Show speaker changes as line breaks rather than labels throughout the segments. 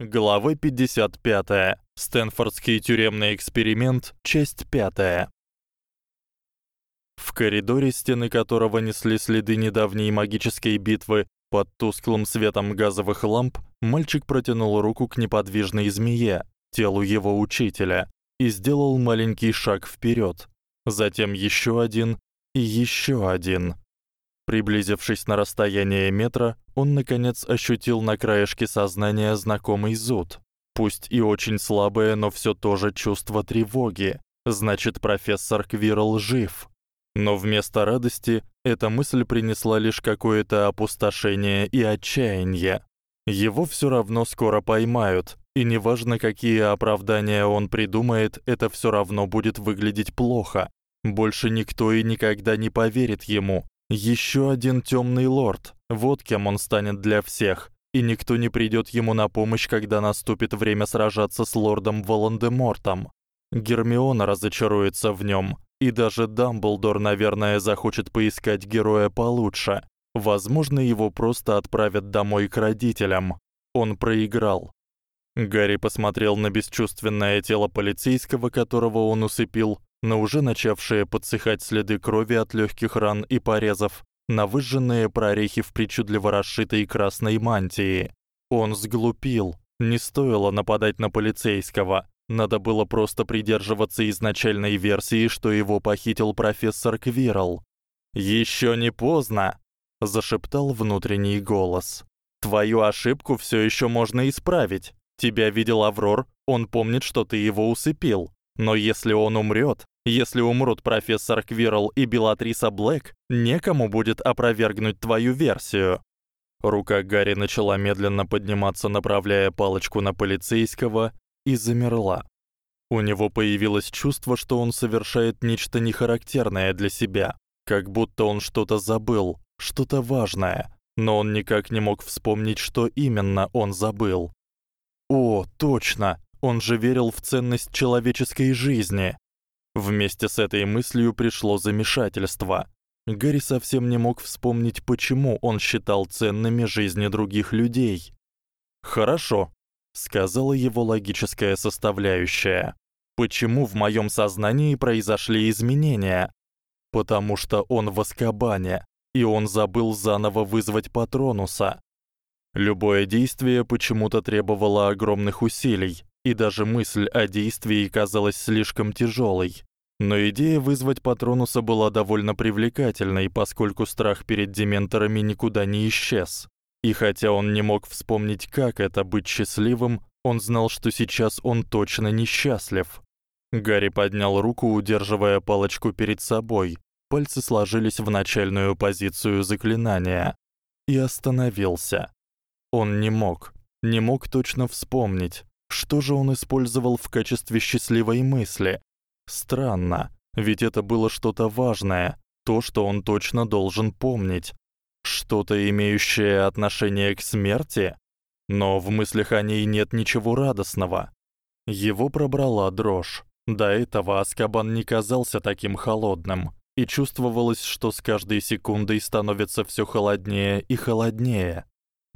Глава 55. Стэнфордский тюремный эксперимент, часть 5. В коридоре, стены которого несли следы недавней магической битвы, под тусклым светом газовых ламп, мальчик протянул руку к неподвижной змее, телу его учителя, и сделал маленький шаг вперёд. Затем ещё один и ещё один. Приблизившись на расстояние метра, он наконец ощутил на краешке сознания знакомый зуд. Пусть и очень слабое, но всё тоже чувство тревоги. Значит, профессор Квирл жив. Но вместо радости эта мысль принесла лишь какое-то опустошение и отчаяние. Его всё равно скоро поймают, и неважно, какие оправдания он придумает, это всё равно будет выглядеть плохо. Больше никто и никогда не поверит ему, Ещё один тёмный лорд. Вот кем он станет для всех, и никто не придёт ему на помощь, когда наступит время сражаться с лордом Волан-де-Мортом. Гермиона разочаруется в нём, и даже Дамблдор, наверное, захочет поискать героя получше. Возможно, его просто отправят домой к родителям. Он проиграл. Гарри посмотрел на бесчувственное тело полицейского, которого он усыпил, на уже начавшие подсыхать следы крови от лёгких ран и порезов, на выжженные прорехи в причудливо расшитой красной мантии. Он сглупил. Не стоило нападать на полицейского. Надо было просто придерживаться изначальной версии, что его похитил профессор Квирл. Ещё не поздно, зашептал внутренний голос. Твою ошибку всё ещё можно исправить. Тебя видел Аврор, он помнит, что ты его усыпил. Но если он умрёт, если умрут профессор Квирл и Белатриса Блэк, некому будет опровергнуть твою версию. Рука Гарри начала медленно подниматься, направляя палочку на полицейского, и замерла. У него появилось чувство, что он совершает нечто нехарактерное для себя, как будто он что-то забыл, что-то важное, но он никак не мог вспомнить, что именно он забыл. О, точно, он же верил в ценность человеческой жизни. Вместе с этой мыслью пришло замешательство. Гарри совсем не мог вспомнить, почему он считал ценными жизни других людей. "Хорошо", сказала его логическая составляющая. "Почему в моём сознании произошли изменения? Потому что он в Аскабане, и он забыл заново вызвать Патронуса. Любое действие почему-то требовало огромных усилий, и даже мысль о действии казалась слишком тяжёлой. Но идея вызвать Патронуса была довольно привлекательной, поскольку страх перед дементорами никуда не исчез. И хотя он не мог вспомнить, как это быть счастливым, он знал, что сейчас он точно несчастлив. Гарри поднял руку, удерживая палочку перед собой. Пальцы сложились в начальную позицию заклинания и остановился. Он не мог, не мог точно вспомнить, что же он использовал в качестве счастливой мысли? Странно, ведь это было что-то важное, то, что он точно должен помнить. Что-то имеющее отношение к смерти, но в мыслях о ней нет ничего радостного. Его пробрала дрожь. До этого Аскабан не казался таким холодным, и чувствовалось, что с каждой секундой становится всё холоднее и холоднее.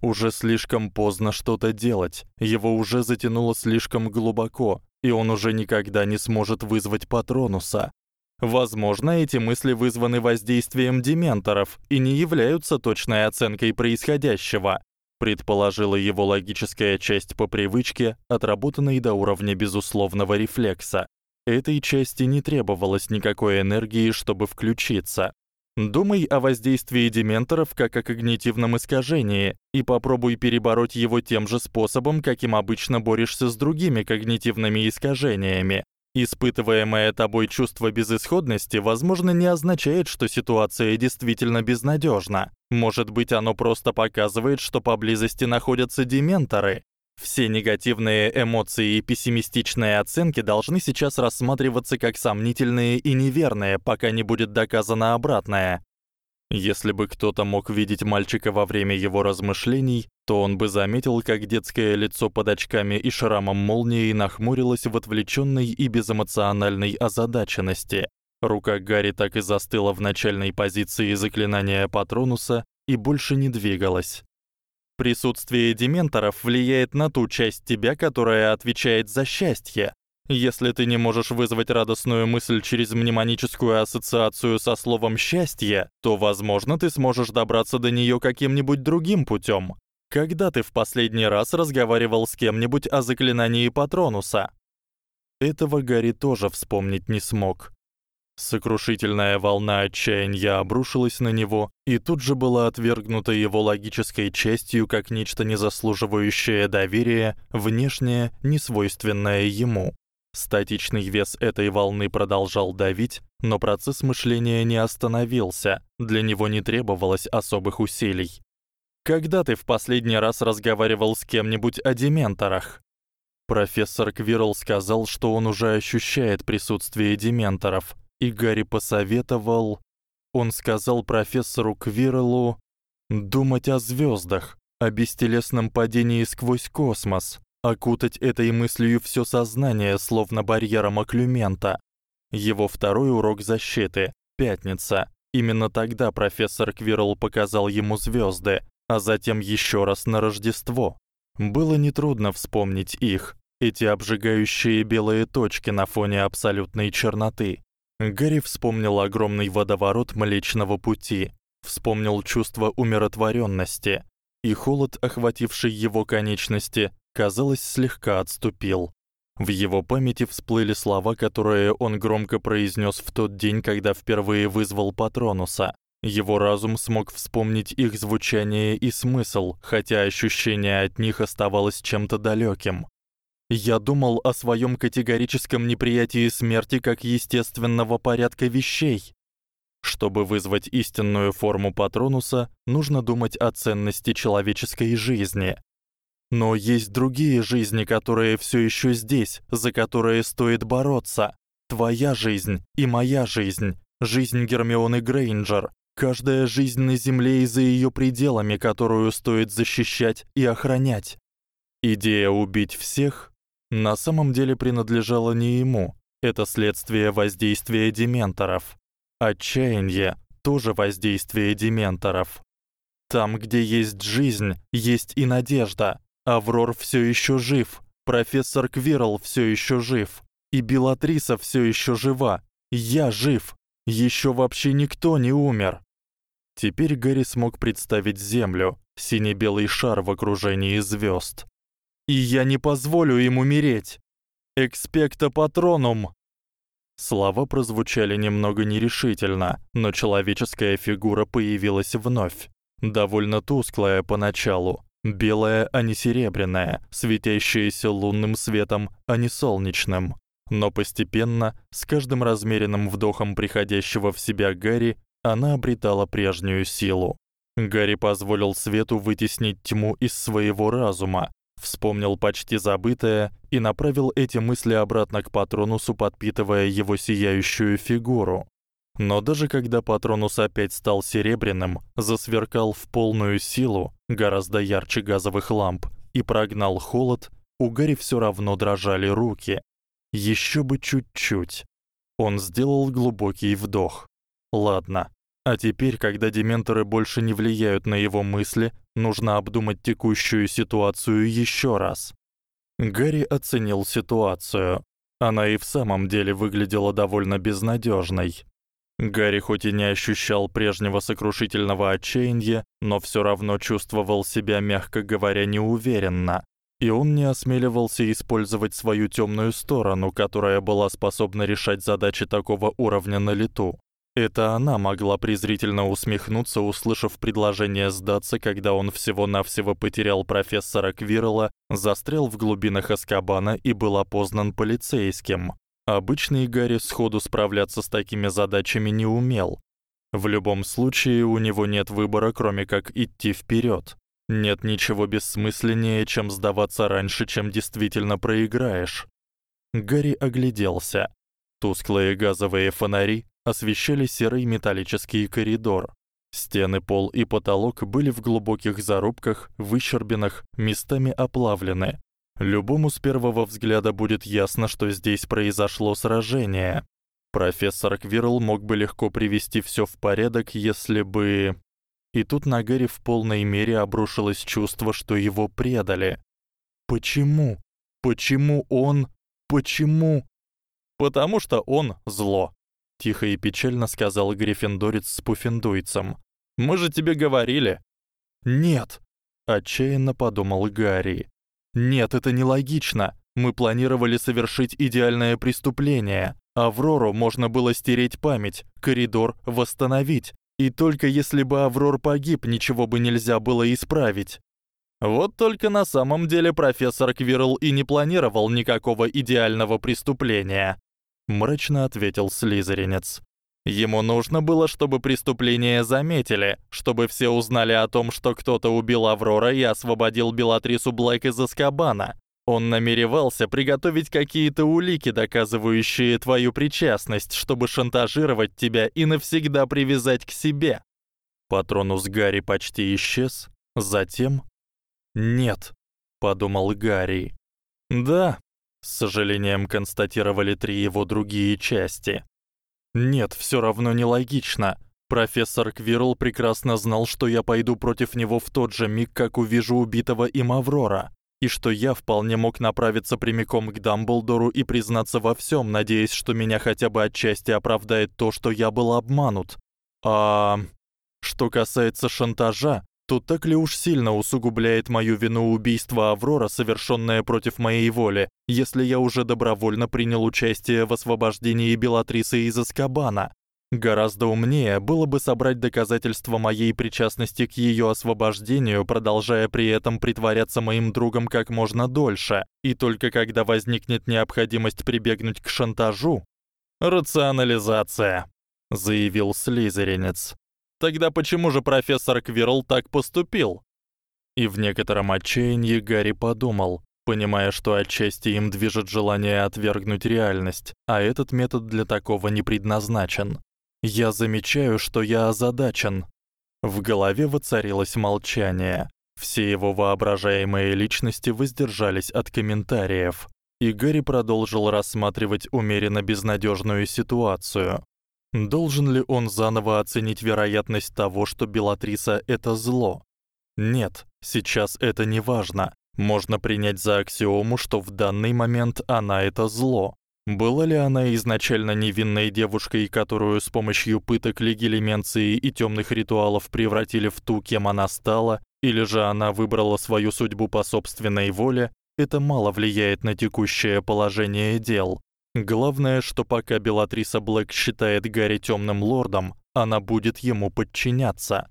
Уже слишком поздно что-то делать. Его уже затянуло слишком глубоко, и он уже никогда не сможет вызвать Патронуса. Возможно, эти мысли вызваны воздействием дементоров и не являются точной оценкой происходящего, предположила его логическая часть по привычке, отработанной до уровня безусловного рефлекса. Этой части не требовалось никакой энергии, чтобы включиться. Думай о воздействии дементоров как о когнитивном искажении и попробуй перебороть его тем же способом, каким обычно борешься с другими когнитивными искажениями. Испытываемое тобой чувство безысходности, возможно, не означает, что ситуация действительно безнадёжна. Может быть, оно просто показывает, что поблизости находятся дементоры. Все негативные эмоции и пессимистичные оценки должны сейчас рассматриваться как сомнительные и неверные, пока не будет доказано обратное. Если бы кто-то мог видеть мальчика во время его размышлений, то он бы заметил, как детское лицо под очками и шрамом молнии нахмурилось в отвлечённой и безэмоциональной озадаченности. Рука Гарри так и застыла в начальной позиции заклинания Патронуса и больше не двигалась. Присутствие дементоров влияет на ту часть тебя, которая отвечает за счастье. Если ты не можешь вызвать радостную мысль через мнемоническую ассоциацию со словом счастье, то, возможно, ты сможешь добраться до неё каким-нибудь другим путём. Когда ты в последний раз разговаривал с кем-нибудь о заклинании Патронуса? Этого Гарри тоже вспомнить не смог. Сокрушительная волна отчаяния обрушилась на него и тут же была отвергнута его логической частью как нечто не заслуживающее доверия, внешнее, несвойственное ему. Статичный вес этой волны продолжал давить, но процесс мышления не остановился. Для него не требовалось особых усилий. Когда ты в последний раз разговаривал с кем-нибудь о дементорах? Профессор Квирл сказал, что он уже ощущает присутствие дементоров, и Гарри посоветовал, он сказал профессору Квирлу думать о звёздах, о бестелесном падении сквозь космос, окутать этой мыслью всё сознание, словно барьером оклюмента. Его второй урок защиты пятница. Именно тогда профессор Квирл показал ему звёзды, а затем ещё раз на Рождество. Было нетрудно вспомнить их, эти обжигающие белые точки на фоне абсолютной черноты. Гарри вспомнил огромный водоворот Млечного пути, вспомнил чувство умиротворённости, и холод, охвативший его конечности, казалось, слегка отступил. В его памяти всплыли слова, которые он громко произнёс в тот день, когда впервые вызвал Патронуса. Его разум смог вспомнить их звучание и смысл, хотя ощущение от них оставалось чем-то далёким. Я думал о своём категорическом неприятии смерти как естественного порядка вещей. Чтобы вызвать истинную форму Патронуса, нужно думать о ценности человеческой жизни. Но есть другие жизни, которые всё ещё здесь, за которые стоит бороться. Твоя жизнь и моя жизнь, жизнь Гермионы Грейнджер, каждая жизнь на земле и за её пределами, которую стоит защищать и охранять. Идея убить всех на самом деле принадлежало не ему. Это следствие воздействия дементоров. Отчаяние тоже воздействие дементоров. Там, где есть жизнь, есть и надежда. Аврор всё ещё жив, профессор Квирл всё ещё жив, и Белатриса всё ещё жива. Я жив. Ещё вообще никто не умер. Теперь Гарри смог представить землю, сине-белый шар в окружении звёзд. И я не позволю им умереть. Экспекто патронум. Слова прозвучали немного нерешительно, но человеческая фигура появилась вновь, довольно тусклая поначалу, белая, а не серебряная, светящаяся лунным светом, а не солнечным. Но постепенно, с каждым размеренным вдохом приходящего в себя Гарри, она обретала прежнюю силу. Гарри позволил свету вытеснить тьму из своего разума, вспомнил почти забытое и направил эти мысли обратно к Патронусу, подпитывая его сияющую фигуру. Но даже когда Патронус опять стал серебряным, засверкал в полную силу, гораздо ярче газовых ламп, и прогнал холод, у Гарри всё равно дрожали руки. Ещё бы чуть-чуть. Он сделал глубокий вдох. Ладно, а теперь, когда дементоры больше не влияют на его мысли, нужно обдумать текущую ситуацию ещё раз. Гарри оценил ситуацию. Она и в самом деле выглядела довольно безнадёжной. Гарри хоть и не ощущал прежнего сокрушительного отчаяния, но всё равно чувствовал себя, мягко говоря, неуверенно. И он не осмеливался использовать свою тёмную сторону, которая была способна решать задачи такого уровня на лету. Это она могла презрительно усмехнуться, услышав предложение сдаться, когда он всего-навсего потерял профессора Квирла, застрял в глубинах Аскабана и был опознан полицейским. Обычный Гарри сходу справляться с такими задачами не умел. В любом случае у него нет выбора, кроме как идти вперёд. Нет ничего бессмысленнее, чем сдаваться раньше, чем действительно проиграешь. Гарри огляделся. Тусклые газовые фонари освещали серый металлический коридор. Стены, пол и потолок были в глубоких зарубках, выщербинах, местами оплавлены. Любому с первого взгляда будет ясно, что здесь произошло сражение. Профессор Квирл мог бы легко привести всё в порядок, если бы И тут на Гэри в полной мере обрушилось чувство, что его предали. Почему? Почему он? Почему? Потому что он зло, тихо и печально сказал гриффиндорец с пуффендуйцем. Мы же тебе говорили. Нет, отчаянно подумал Гарри. Нет, это нелогично. Мы планировали совершить идеальное преступление. Аврору можно было стереть память, коридор восстановить, и только если бы Аврор погиб, ничего бы нельзя было исправить. Вот только на самом деле профессор Квирл и не планировал никакого идеального преступления, мрачно ответил слизеринец. Ему нужно было, чтобы преступление заметили, чтобы все узнали о том, что кто-то убил Аврора и освободил Белатрису Блэк из Азкабана, он намеревался приготовить какие-то улики, доказывающие твою причастность, чтобы шантажировать тебя и навсегда привязать к себе. Патронус Гарри почти исчез, затем Нет, подумал Гарри. Да, с сожалением констатировали три его другие части. Нет, всё равно нелогично. Профессор Квирл прекрасно знал, что я пойду против него в тот же миг, как увижу убитого им Аврора и что я вполне мог направиться прямиком к Дамблдору и признаться во всём, надеясь, что меня хотя бы отчасти оправдает то, что я был обманут. А что касается шантажа, то так ли уж сильно усугубляет мою вину убийство Аврора, совершённое против моей воли, если я уже добровольно принял участие в освобождении Белатрисы из Азкабана? Гораздо умнее было бы собрать доказательства моей причастности к её освобождению, продолжая при этом притворяться моим другом как можно дольше, и только когда возникнет необходимость прибегнуть к шантажу, рационализация, заявил слизеринец. Тогда почему же профессор Квирл так поступил? И в некотором отчаянии Гарри подумал, понимая, что отчасти им движет желание отвергнуть реальность, а этот метод для такого не предназначен. Я замечаю, что я озадачен. В голове воцарилось молчание. Все его воображаемые личности воздержались от комментариев, и Гарри продолжил рассматривать умеренно безнадёжную ситуацию. Должен ли он заново оценить вероятность того, что Белатриса это зло? Нет, сейчас это не важно. Можно принять за аксиому, что в данный момент она это зло. Была ли она изначально невинной девушкой, которую с помощью пыток легилименции и тёмных ритуалов превратили в ту, кем она стала, или же она выбрала свою судьбу по собственной воле, это мало влияет на текущее положение дел. Главное, что пока Белатриса Блэк считает Гарри тёмным лордом, она будет ему подчиняться.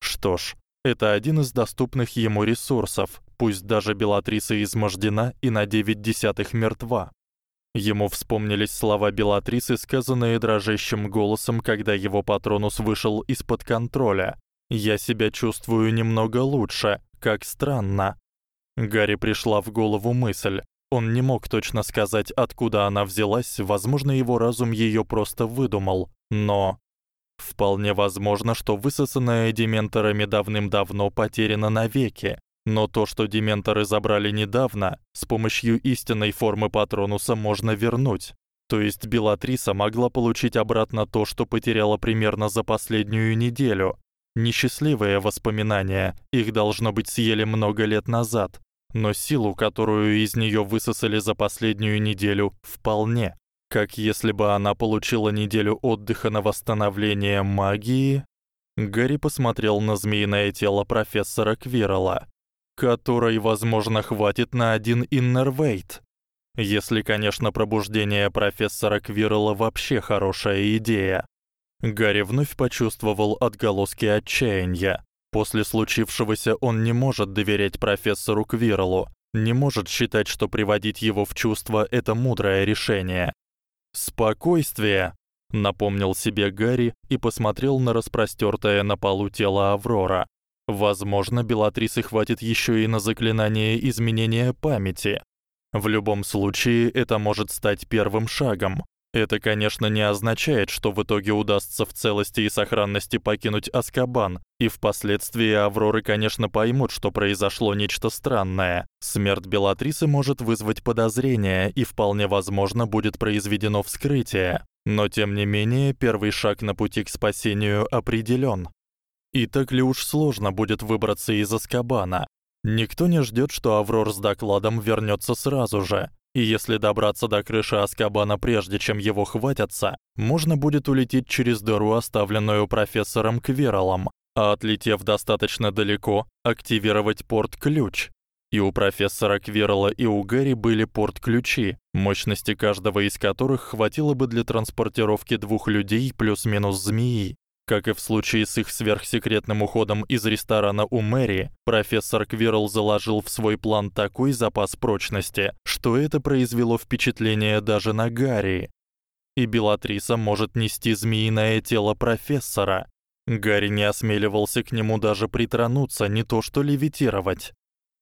Что ж, это один из доступных ему ресурсов, пусть даже Белатриса измождена и на 9 десятых мертва. Ему вспомнились слова Белатрисы, сказанные дрожащим голосом, когда его патронус вышел из-под контроля. Я себя чувствую немного лучше, как странно. Гарри пришла в голову мысль. Он не мог точно сказать, откуда она взялась, возможно, его разум её просто выдумал, но вполне возможно, что высосанная дементорами давным-давно потеряна навеки. Но то, что дементоры забрали недавно, с помощью истинной формы Патронуса можно вернуть. То есть Белатриса могла получить обратно то, что потеряла примерно за последнюю неделю. Несчастливые воспоминания, их должно быть съели много лет назад, но силу, которую из неё высосали за последнюю неделю, вполне. Как если бы она получила неделю отдыха на восстановление магии. Гарри посмотрел на змеиное тело профессора Квирла которой, возможно, хватит на один иннервейт. Если, конечно, пробуждение профессора Квирла вообще хорошая идея. Гарри вновь почувствовал отголоски отчаяния. После случившегося он не может доверять профессору Квирлу, не может считать, что приводить его в чувство это мудрое решение. Спокойствие, напомнил себе Гарри и посмотрел на распростёртое на полу тело Аврора. Возможно, Белатрисы хватит ещё и на заклинание изменения памяти. В любом случае, это может стать первым шагом. Это, конечно, не означает, что в итоге удастся в целости и сохранности покинуть Аскабан, и впоследствии Авроры, конечно, поймут, что произошло нечто странное. Смерть Белатрисы может вызвать подозрения, и вполне возможно будет произведено вскрытие. Но тем не менее, первый шаг на пути к спасению определён. И так ли уж сложно будет выбраться из Аскабана? Никто не ждёт, что Аврор с докладом вернётся сразу же. И если добраться до крыши Аскабана прежде, чем его хватятся, можно будет улететь через дыру, оставленную профессором Квералом, а отлетев достаточно далеко, активировать порт-ключ. И у профессора Кверала и у Гэри были порт-ключи, мощности каждого из которых хватило бы для транспортировки двух людей плюс-минус змеи. Как и в случае с их сверхсекретным уходом из ресторана у Мэри, профессор Квирл заложил в свой план такой запас прочности, что это произвело впечатление даже на Гарри. И Белатриса может нести змеиное тело профессора. Гарри не осмеливался к нему даже притронуться, не то что левитировать.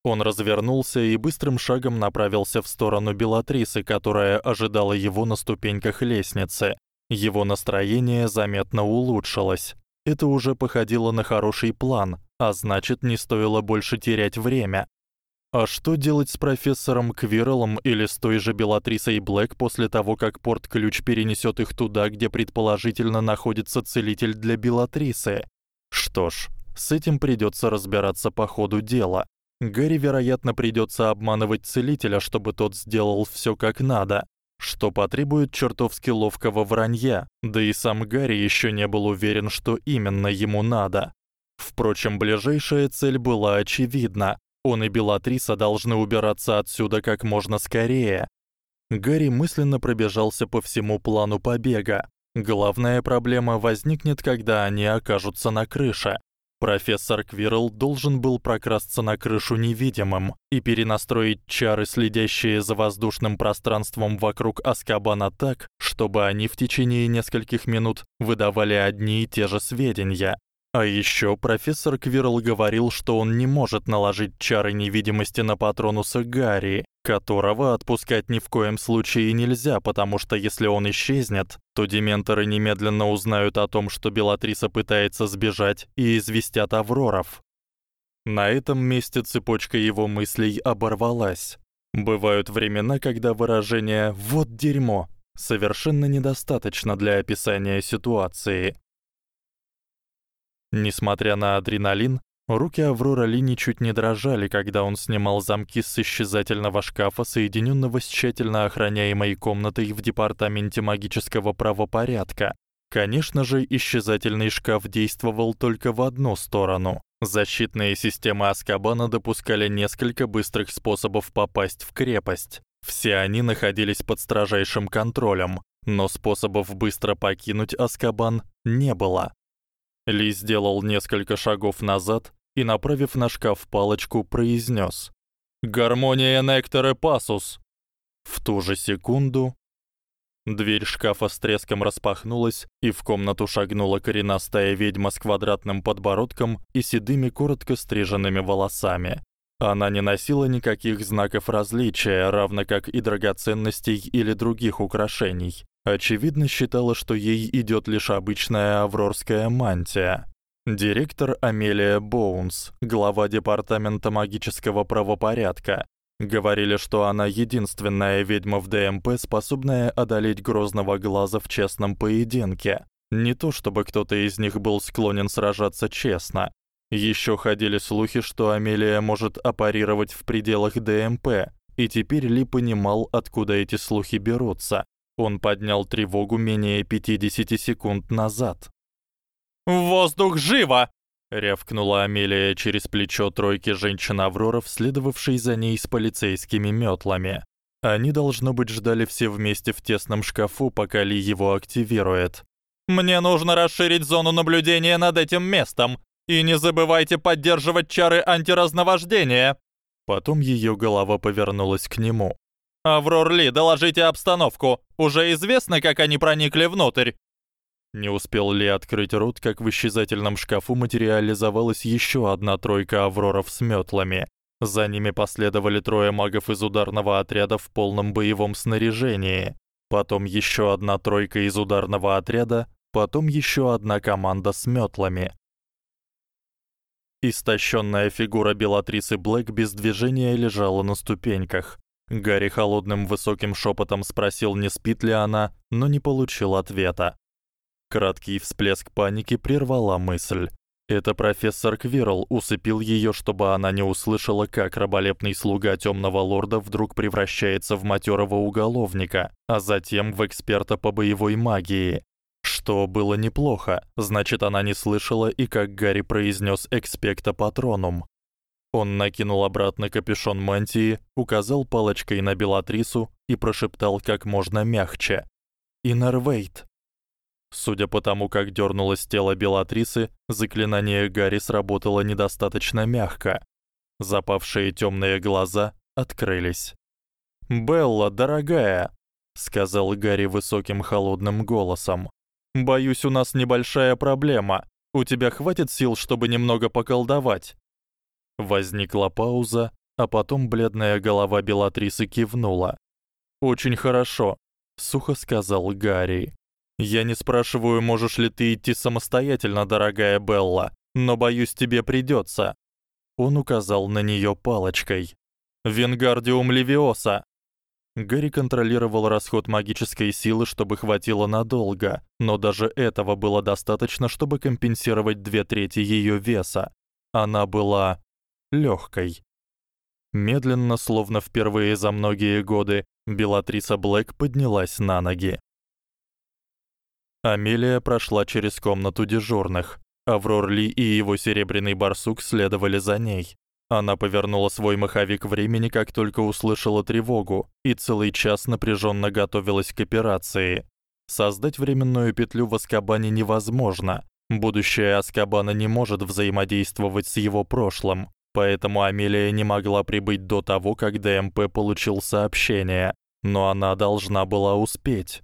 Он развернулся и быстрым шагом направился в сторону Белатрисы, которая ожидала его на ступеньках лестницы. Его настроение заметно улучшилось. Это уже походило на хороший план, а значит, не стоило больше терять время. А что делать с профессором Квирлом или с той же Белатрисой Блэк после того, как порт-ключ перенесёт их туда, где предположительно находится целитель для Белатрисы? Что ж, с этим придётся разбираться по ходу дела. Гарри, вероятно, придётся обманывать целителя, чтобы тот сделал всё как надо что потребует чертовски ловкого вранья, да и сам Гарри ещё не был уверен, что именно ему надо. Впрочем, ближайшая цель была очевидна. Он и Белатриса должны убираться отсюда как можно скорее. Гарри мысленно пробежался по всему плану побега. Главная проблема возникнет, когда они окажутся на крыше. Профессор Квирл должен был прокрасться на крышу невидимым и перенастроить чары, следящие за воздушным пространством вокруг Аскабана так, чтобы они в течение нескольких минут выдавали одни и те же сведения. А ещё профессор Квирл говорил, что он не может наложить чары невидимости на патронуса Гарри, которого отпускать ни в коем случае нельзя, потому что если он исчезнет, то дементоры немедленно узнают о том, что Белатриса пытается сбежать и известят Авроров. На этом месте цепочка его мыслей оборвалась. Бывают времена, когда выражение вот дерьмо совершенно недостаточно для описания ситуации. Несмотря на адреналин, руки Аврора Ли ничуть не дрожали, когда он снимал замки с исчезательного шкафа, соединённого с тщательно охраняемой комнатой в департаменте магического правопорядка. Конечно же, исчезательный шкаф действовал только в одну сторону. Защитные системы Аскабана допускали несколько быстрых способов попасть в крепость. Все они находились под строжайшим контролем, но способов быстро покинуть Аскабан не было. Ли сделал несколько шагов назад и, направив на шкаф палочку, произнёс: "Гармония нектары пасус". В ту же секунду дверь шкафа с треском распахнулась, и в комнату шагнула коренастая ведьма с квадратным подбородком и седыми коротко стриженными волосами. Она не носила никаких знаков различия, равно как и драгоценностей или других украшений. Очевидно, считала, что ей идёт лишь обычная аврорская мантия. Директор Амелия Боунс, глава департамента магического правопорядка, говорили, что она единственная ведьма в ДМП, способная одолеть Грозного Глаза в честном поединке. Не то чтобы кто-то из них был склонен сражаться честно. Ещё ходили слухи, что Амелия может апарировать в пределах ДМП, и теперь Ли понимал, откуда эти слухи берутся. Он поднял тревогу менее 50 секунд назад.
«В воздух живо!»
— рявкнула Амелия через плечо тройки женщин-авроров, следовавшей за ней с полицейскими мётлами. Они должно быть ждали все вместе в тесном шкафу, пока Ли его активирует.
Мне нужно расширить зону наблюдения над этим местом. И не забывайте поддерживать чары антиразновождения.
Потом её голова повернулась к нему.
«Аврор Ли, доложите обстановку. Уже известно, как они проникли внутрь?»
Не успел Ли открыть рот, как в исчезательном шкафу материализовалась ещё одна тройка авроров с мётлами. За ними последовали трое магов из ударного отряда в полном боевом снаряжении. Потом ещё одна тройка из ударного отряда, потом ещё одна команда с мётлами. Истощённая фигура Белатрисы Блэк без движения лежала на ступеньках. Гарри холодным высоким шёпотом спросил, не спит ли она, но не получил ответа. Краткий всплеск паники прервала мысль. Это профессор Квирл усыпил её, чтобы она не услышала, как раболепный слуга Тёмного лорда вдруг превращается в матёрого уголовника, а затем в эксперта по боевой магии. Что было неплохо. Значит, она не слышала и как Гарри произнёс экспекта патронум. Он накинул обратно капюшон мантии, указал палочкой на Белатрису и прошептал как можно мягче: "Иннервейт". Судя по тому, как дёрнулось тело Белатрисы, заклинание Гарри сработало недостаточно мягко. Запавшие тёмные глаза открылись. "Белла, дорогая", сказал Гарри высоким холодным голосом. "Боюсь, у нас небольшая проблема. У тебя хватит сил, чтобы немного поколдовать?" Возникла пауза, а потом бледная голова Белатрисы кивнула. "Очень хорошо", сухо сказал Гарри. Я не спрашиваю, можешь ли ты идти самостоятельно, дорогая Белла, но боюсь, тебе придётся. Он указал на неё палочкой. Венгардиум левиоса. Гарри контролировал расход магической силы, чтобы хватило надолго, но даже этого было достаточно, чтобы компенсировать две трети её веса. Она была лёгкой. Медленно, словно впервые за многие годы, Белатриса Блэк поднялась на ноги. Амелия прошла через комнату дежурных. Аврор Ли и его серебряный барсук следовали за ней. Она повернула свой маховик времени, как только услышала тревогу, и целый час напряжённо готовилась к операции. Создать временную петлю в Аскабане невозможно. Будущее Аскабана не может взаимодействовать с его прошлым, поэтому Амелия не могла прибыть до того, как ДМП получил сообщение, но она должна была успеть.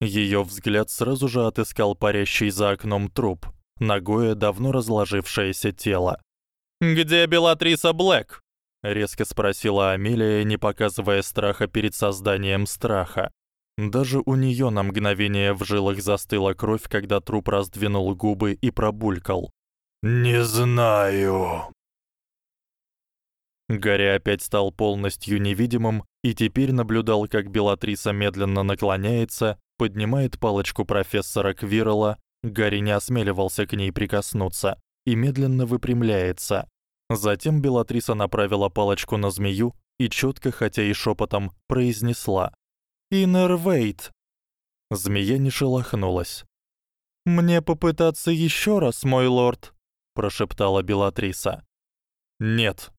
Её взгляд сразу же отыскал парящий за окном труп, ногое давно разложившееся тело.
«Где Белатриса Блэк?»
— резко спросила Амелия, не показывая страха перед созданием страха. Даже у неё на мгновение в жилах застыла кровь, когда труп раздвинул губы и пробулькал. «Не знаю». Гарри опять стал полностью невидимым и теперь наблюдал, как Белатриса медленно наклоняется поднимает палочку профессора Квирла, Гарри не осмеливался к ней прикоснуться, и медленно выпрямляется. Затем Белатриса направила палочку на змею и чётко, хотя и шёпотом, произнесла: "Иннервейт". Змея не шелохнулась. "Мне попытаться ещё раз, мой лорд", прошептала Белатриса. "Нет".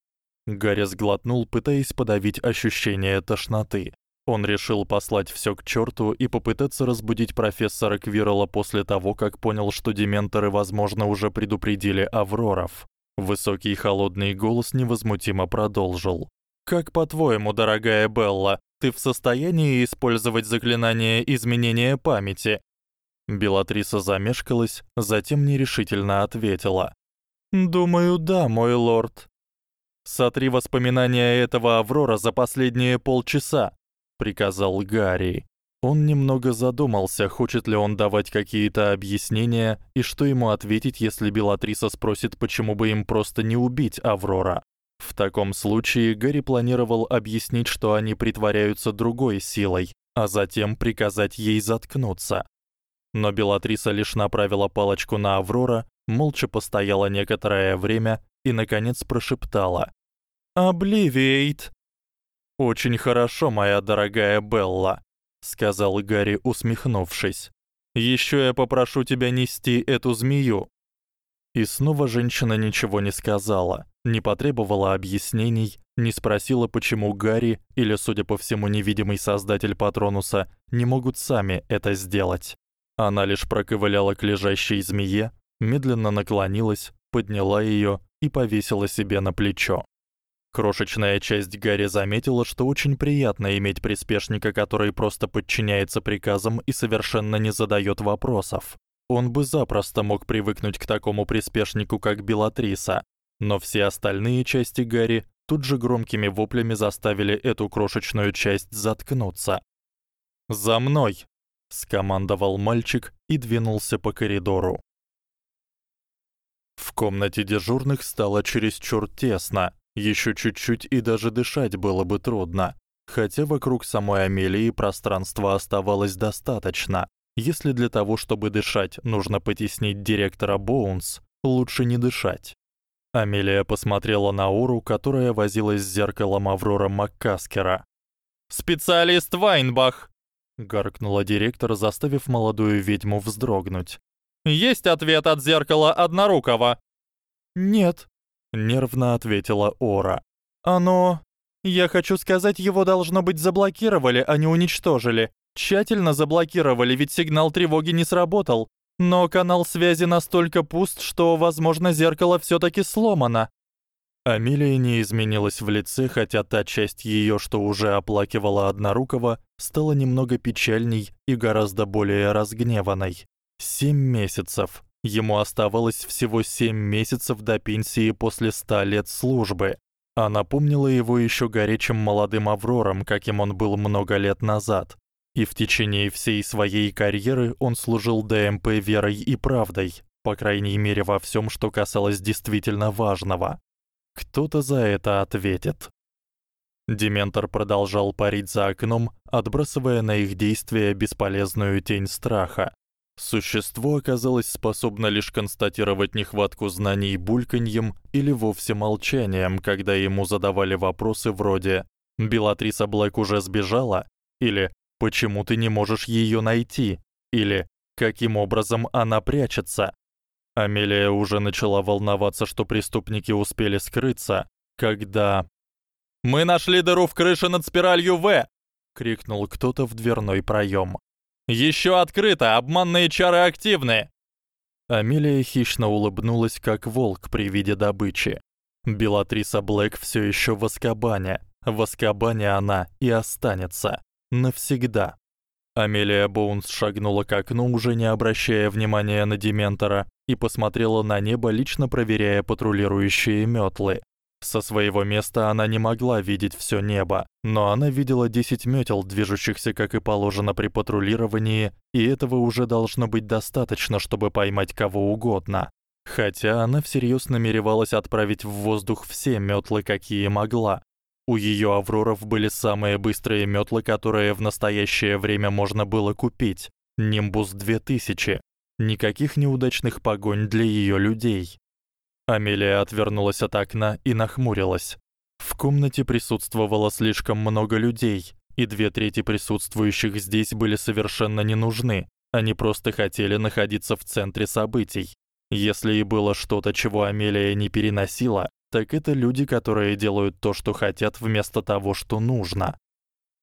Гарри сглотнул, пытаясь подавить ощущение тошноты. Он решил послать всё к чёрту и попытаться разбудить профессора Квирла после того, как понял, что дементоры, возможно, уже предупредили Авроров. Высокий холодный голос невозмутимо продолжил: "Как по-твоему, дорогая Белла, ты в состоянии использовать заклинание изменения памяти?" Белатриса замешкалась, затем нерешительно ответила: "Думаю, да, мой лорд. Сотри воспоминания этого Аврора за последние полчаса приказал Гарри. Он немного задумался, хочет ли он давать какие-то объяснения и что ему ответить, если Белатриса спросит, почему бы им просто не убить Аврора. В таком случае Гарри планировал объяснить, что они притворяются другой силой, а затем приказать ей заткнуться. Но Белатриса лишь направила палочку на Аврора, молча постояла некоторое время и наконец прошептала: "Обливиейт". Очень хорошо, моя дорогая Белла, сказал Гарри, усмехнувшись. Ещё я попрошу тебя нести эту змею. И снова женщина ничего не сказала, не потребовала объяснений, не спросила, почему Гарри или, судя по всему, невидимый создатель Патронуса не могут сами это сделать. Она лишь проковыляла к лежащей змее, медленно наклонилась, подняла её и повесила себе на плечо. Крошечная часть Гарри заметила, что очень приятно иметь приспешника, который просто подчиняется приказам и совершенно не задаёт вопросов. Он бы запросто мог привыкнуть к такому приспешнику, как Белатриса, но все остальные части Гарри тут же громкими воплями заставили эту крошечную часть заткнуться. "За мной!" скомандовал мальчик и двинулся по коридору. В комнате дежурных стало чересчур тесно, Ещё чуть-чуть и даже дышать было бы трудно, хотя вокруг самой Амелии пространства оставалось достаточно. Если для того, чтобы дышать, нужно потеснить директора Боунс, лучше не дышать. Амелия посмотрела на Уру, которая возилась с зеркалом Аврора Маккаскера.
«Специалист Вайнбах!»
— гаркнула директор, заставив молодую ведьму вздрогнуть.
«Есть ответ от зеркала Однорукого?»
«Нет», —
нервно ответила Ора.
«Оно... Я хочу сказать, его, должно быть, заблокировали, а не уничтожили. Тщательно заблокировали, ведь сигнал тревоги не сработал. Но канал связи настолько пуст, что, возможно, зеркало всё-таки сломано.
Амелия не изменилась в лице, хотя та часть её, что уже оплакивала Однорукого, стала немного печальней и гораздо более разгневанной. Семь месяцев. Ему оставалось всего семь месяцев до пенсии после ста лет службы. Она помнила его ещё горячим молодым Аврором, каким он был много лет назад и в течение всей своей карьеры он служил ДМП верой и правдой, по крайней мере во всём, что касалось действительно важного. Кто-то за это ответит. Дементор продолжал парить за окном, отбрасывая на их действия бесполезную тень страха. Существо оказалось способно лишь констатировать нехватку знаний бульканьем или вовсе молчанием, когда ему задавали вопросы вроде: "Белатриса Блэк уже сбежала?" или Почему ты не можешь её найти? Или каким образом она прячется? Амелия уже начала волноваться, что преступники успели скрыться, когда
Мы нашли дыру в крыше над спиралью В,
крикнул кто-то в дверной проём.
Ещё открыто, обманные чары активны.
Амелия хищно улыбнулась, как волк при виде добычи. Белатриса Блэк всё ещё в Аскабане. В Аскабане она и останется навсегда. Амелия Боунс шагнула к окну, уже не обращая внимания на дементора, и посмотрела на небо, лично проверяя патрулирующие мётлы. Со своего места она не могла видеть всё небо, но она видела 10 мётел, движущихся как и положено при патрулировании, и этого уже должно быть достаточно, чтобы поймать кого угодно. Хотя она всерьёз намеревалась отправить в воздух все мётлы, какие могла, у её Авроров были самые быстрые мётлы, которые в настоящее время можно было купить. Нимбус 2000. Никаких неудачных погонь для её людей. Амелия отвернулась от окна и нахмурилась. В комнате присутствовало слишком много людей, и две трети присутствующих здесь были совершенно не нужны. Они просто хотели находиться в центре событий. Если и было что-то, чего Амелия не переносила, так это люди, которые делают то, что хотят, вместо того, что нужно.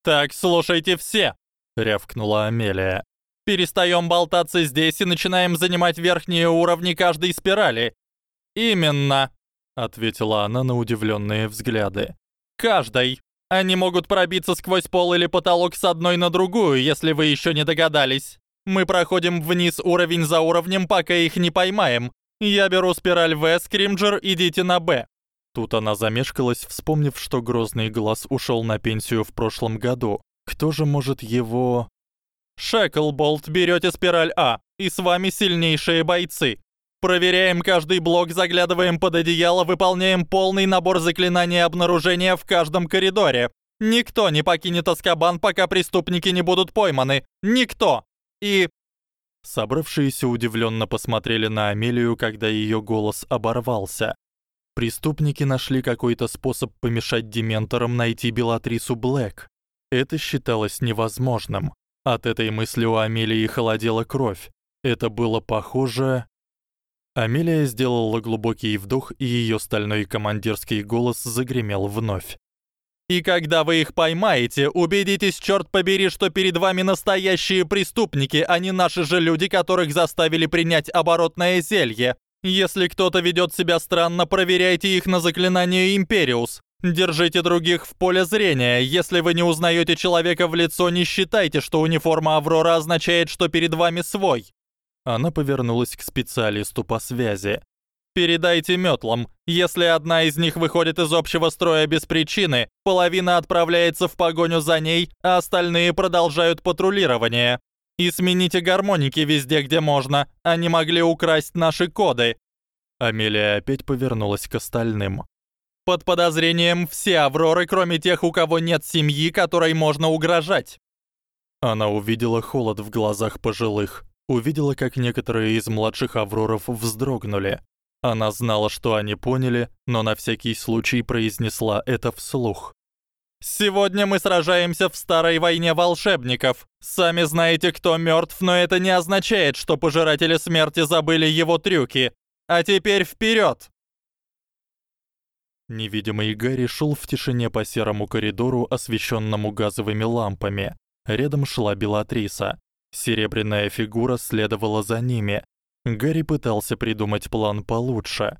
Так, слушайте все, рявкнула Амелия. Перестаём болтаться здесь и начинаем занимать верхние уровни каждой спирали. Именно, ответила она на удивлённые взгляды. Каждой. Они могут пробиться сквозь пол или потолок с одной на другую, если вы ещё не догадались. Мы проходим вниз уровень за уровнем, пока их не поймаем. Я беру спираль В, Скримджер, идите на Б.
Тут она замешкалась, вспомнив, что Грозный глаз ушёл на пенсию в прошлом году. Кто же может его
Шеклболт, берёте спираль А, и с вами сильнейшие бойцы. Проверяем каждый блок, заглядываем под одеяло, выполняем полный набор заклинаний обнаружения в каждом коридоре. Никто не покинет Аскабан, пока преступники не будут пойманы. Никто. И
Собравшиеся удивлённо посмотрели на Амелию, когда её голос оборвался. Преступники нашли какой-то способ помешать дементорам найти Белатрису Блэк. Это считалось невозможным. От этой мысли у Амелии холодела кровь. Это было похоже Амелия сделала глубокий вдох, и её стальной командирский голос загремел вновь.
И когда вы их поймаете, убедитесь, чёрт побери, что перед вами настоящие преступники, а не наши же люди, которых заставили принять оборотное зелье. Если кто-то ведёт себя странно, проверяйте их на заклинание Империус. Держите других в поле зрения. Если вы не узнаёте человека в лицо, не считайте, что униформа Аврора означает, что перед вами свой.
Она повернулась к специалисту по связи.
Передайте мётлам, если одна из них выходит из общего строя без причины, половина отправляется в погоню за ней, а остальные продолжают патрулирование. И смените гармоники везде, где можно. Они могли украсть наши коды.
Амелия опять повернулась к остальным.
Под подозрением все Авроры, кроме тех, у кого нет семьи, которой можно угрожать.
Она увидела холод в глазах пожилых, увидела, как некоторые из младших Авроров вздрогнули. Она знала, что они поняли, но на всякий случай произнесла это вслух.
Сегодня мы сражаемся в старой войне волшебников. Сами знаете, кто мёртв, но это не означает, что пожиратели смерти забыли его трюки. А теперь вперёд.
Невидимый Гарри шёл в тишине по серому коридору, освещённому газовыми лампами. Рядом шла Белатриса. Серебряная фигура следовала за ними. Гарри пытался придумать план получше.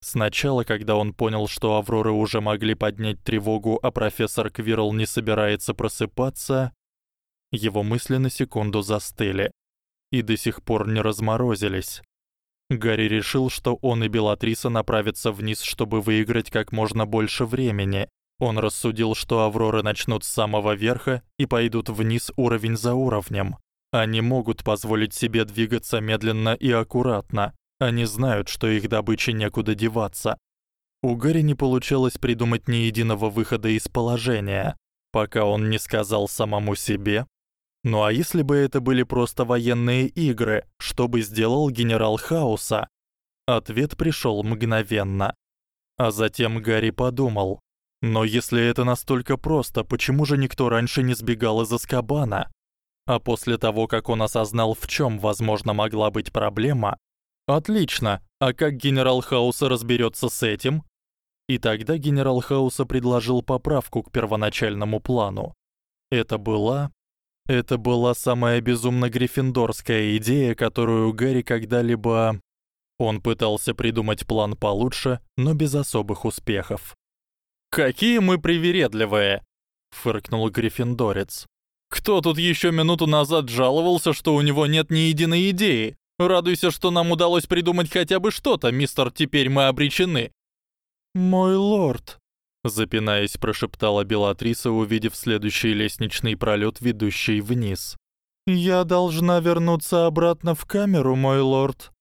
Сначала, когда он понял, что Авроры уже могли поднять тревогу, а профессор Квирл не собирается просыпаться, его мысли на секунду застыли и до сих пор не разморозились. Гарри решил, что он и Белатриса направятся вниз, чтобы выиграть как можно больше времени. Он рассудил, что Авроры начнут с самого верха и пойдут вниз уровень за уровнем. Они могут позволить себе двигаться медленно и аккуратно. Они знают, что их добыче некуда деваться. У Гарри не получалось придумать ни единого выхода из положения, пока он не сказал самому себе: "Ну а если бы это были просто военные игры, что бы сделал генерал Хауса?" Ответ пришёл мгновенно. А затем Гарри подумал: "Но если это настолько просто, почему же никто раньше не сбегал из Азкабана?" А после того, как он осознал, в чём, возможно, могла быть проблема, отлично. А как генерал Хауса разберётся с этим? И тогда генерал Хауса предложил поправку к первоначальному плану. Это была это была самая безумно гриффиндорская идея, которую Гарри когда-либо он пытался придумать план получше, но без особых успехов.
Какие мы привередливые, фыркнул гриффиндорец. Кто тут ещё минуту назад жаловался, что у него нет ни единой идеи? Радуйся, что нам удалось придумать хотя бы что-то, мистер, теперь мы обречены.
Мой лорд,
запинаясь, прошептала Белатриса, увидев следующий лестничный пролёт, ведущий вниз.
Я должна вернуться обратно в камеру, мой лорд.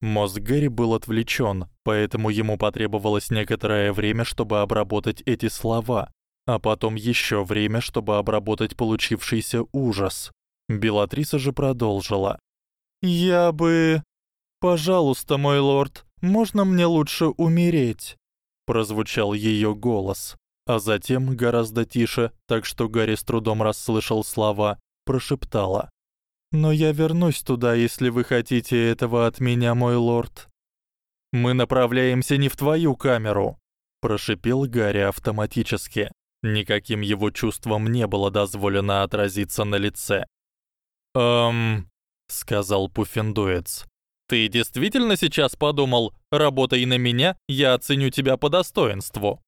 Мозг Гэри был отвлечён, поэтому ему потребовалось некоторое время, чтобы обработать эти слова а потом ещё время, чтобы обработать получившийся ужас. Белатриса же продолжила:
"Я бы, пожалуйста, мой лорд, можно мне лучше умереть?"
прозвучал её голос, а затем гораздо тише, так что Гарри с трудом расслышал слова, прошептала:
"Но я вернусь туда, если вы хотите этого от меня, мой лорд.
Мы направляемся не в твою камеру", прошипел Гарри автоматически. Никаким его чувствам не было дозволено отразиться на лице.
«Эм...» — сказал Пуффендуец. «Ты действительно сейчас подумал, работай на меня, я оценю тебя по достоинству?»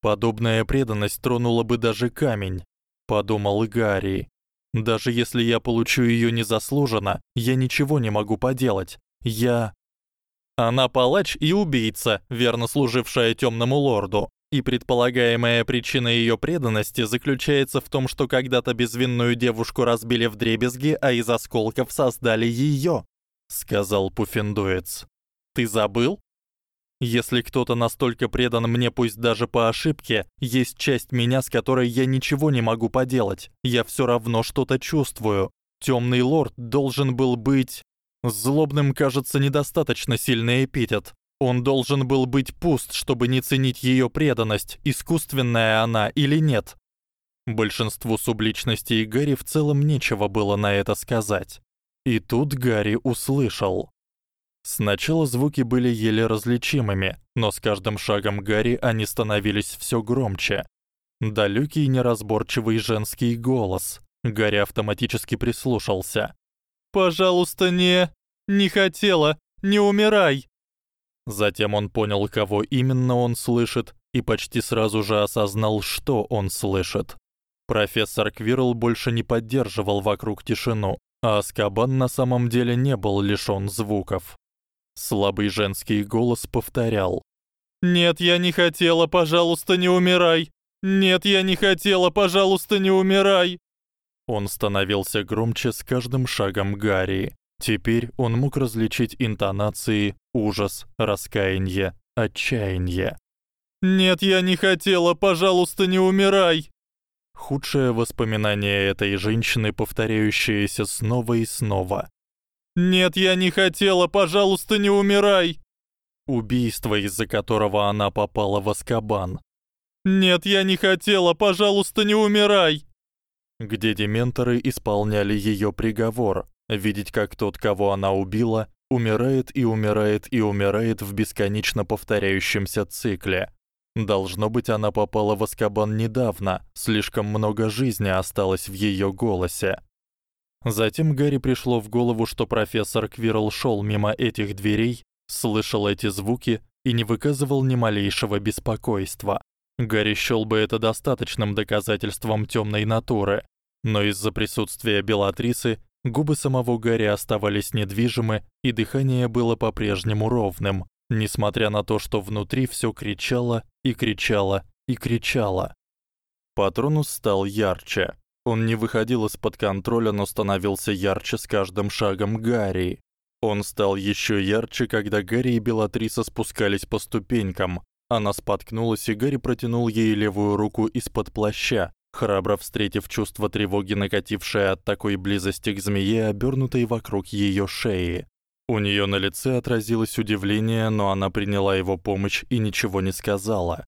«Подобная преданность тронула бы даже камень», — подумал Гарри. «Даже если я получу её незаслуженно, я ничего не могу поделать. Я...»
«Она палач и убийца, верно служившая тёмному лорду. И предполагаемая причина её преданности заключается в том, что когда-то безвинную девушку разбили вдребезги, а из осколков создали её, сказал Пуфендуец. Ты забыл? Если кто-то настолько предан мне, пусть даже по ошибке, есть часть меня, с которой я ничего не могу поделать. Я всё равно что-то чувствую. Тёмный лорд должен был быть злобным, кажется, недостаточно сильный эпитет. Он должен был быть пуст, чтобы не ценить её преданность, искусственная она или нет. Большинству субличностей Гарри в целом нечего было на это сказать. И тут Гарри услышал. Сначала звуки были еле различимыми, но с каждым шагом Гарри они становились всё громче. Далёкий неразборчивый женский голос. Гарри автоматически прислушался.
«Пожалуйста, не... не хотела, не умирай!»
Затем он понял, кого именно он слышит, и почти сразу же осознал, что он слышит. Профессор Квирл больше не поддерживал вокруг тишину, а Аскабан на самом деле не был лишён звуков. Слабый женский голос повторял:
"Нет, я не хотела, пожалуйста, не умирай. Нет, я не хотела, пожалуйста, не умирай".
Он становился громче с каждым шагом Гарри. Теперь он мог различить интонации, ужас, раскаяние, отчаяние.
«Нет, я не хотела, пожалуйста, не умирай!»
Худшее воспоминание этой женщины, повторяющееся снова и снова.
«Нет, я не хотела, пожалуйста, не умирай!»
убийство, из-за которого она попала в Азкабан.
Нет, я не хотела, пожалуйста, не умирай.
Где дементоры исполняли её приговор, видеть, как тот, кого она убила, умирает и умирает и умирает в бесконечно повторяющемся цикле. Должно быть, она попала в Азкабан недавно, слишком много жизни осталось в её голосе. Затем Гарри пришло в голову, что профессор Квирл шёл мимо этих дверей, слышал эти звуки и не выказывал ни малейшего беспокойства. Гарри счёл бы это достаточным доказательством тёмной натуры, но из-за присутствия Белатрисы губы самого Гарри оставались недвижимы, и дыхание было по-прежнему ровным, несмотря на то, что внутри всё кричало и кричало и кричало. Патронус стал ярче. Он не выходил из-под контроля, но становился ярче с каждым шагом Гарри. Он стал ещё ярче, когда Гарри и Белатриса спускались по ступенькам. Она споткнулась, и Гарри протянул ей левую руку из-под плаща, храбро встретив чувство тревоги, накатившее от такой близости к змее, обернутой вокруг её шеи. У неё на лице отразилось удивление, но она приняла его помощь и ничего не сказала.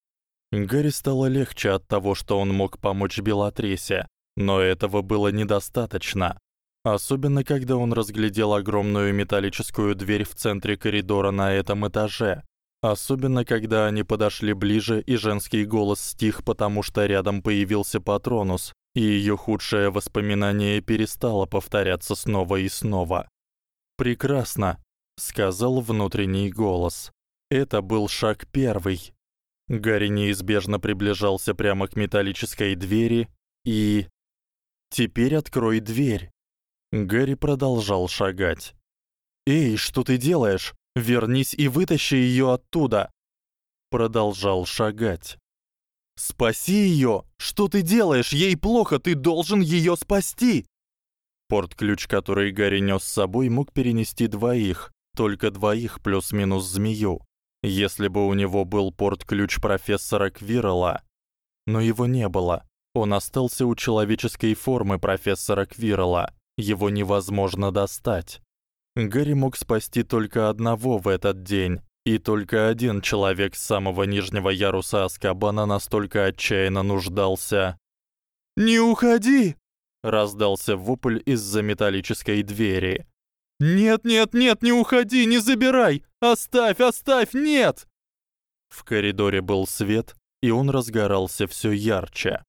Гарри стало легче от того, что он мог помочь Белатрисе, но этого было недостаточно. Особенно когда он разглядел огромную металлическую дверь в центре коридора на этом этаже. Особенно когда они подошли ближе, и женский голос стих, потому что рядом появился Патронус, и её худшее воспоминание перестало повторяться снова и снова. Прекрасно, сказал внутренний голос. Это был шаг первый. Гарри неизбежно приближался прямо к металлической двери и Теперь открой дверь. Гарри продолжал шагать. Эй, что ты делаешь? Вернись и вытащи её оттуда. Продолжал шагать. Спаси её. Что ты делаешь? Ей плохо, ты должен её спасти. Порт-ключ, который Гарри нёс с собой, мог перенести двоих, только двоих плюс-минус змею. Если бы у него был порт-ключ профессора Квирла, но его не было. Он остался у человеческой формы профессора Квирла. Его невозможно достать. Гарри мог спасти только одного в этот день, и только один человек с самого нижнего яруса Аскабана настолько отчаянно нуждался. "Не уходи!" раздался вопль из-за металлической двери. "Нет, нет, нет, не уходи, не забирай! Оставь, оставь, нет!" В коридоре был свет, и он разгорался всё ярче.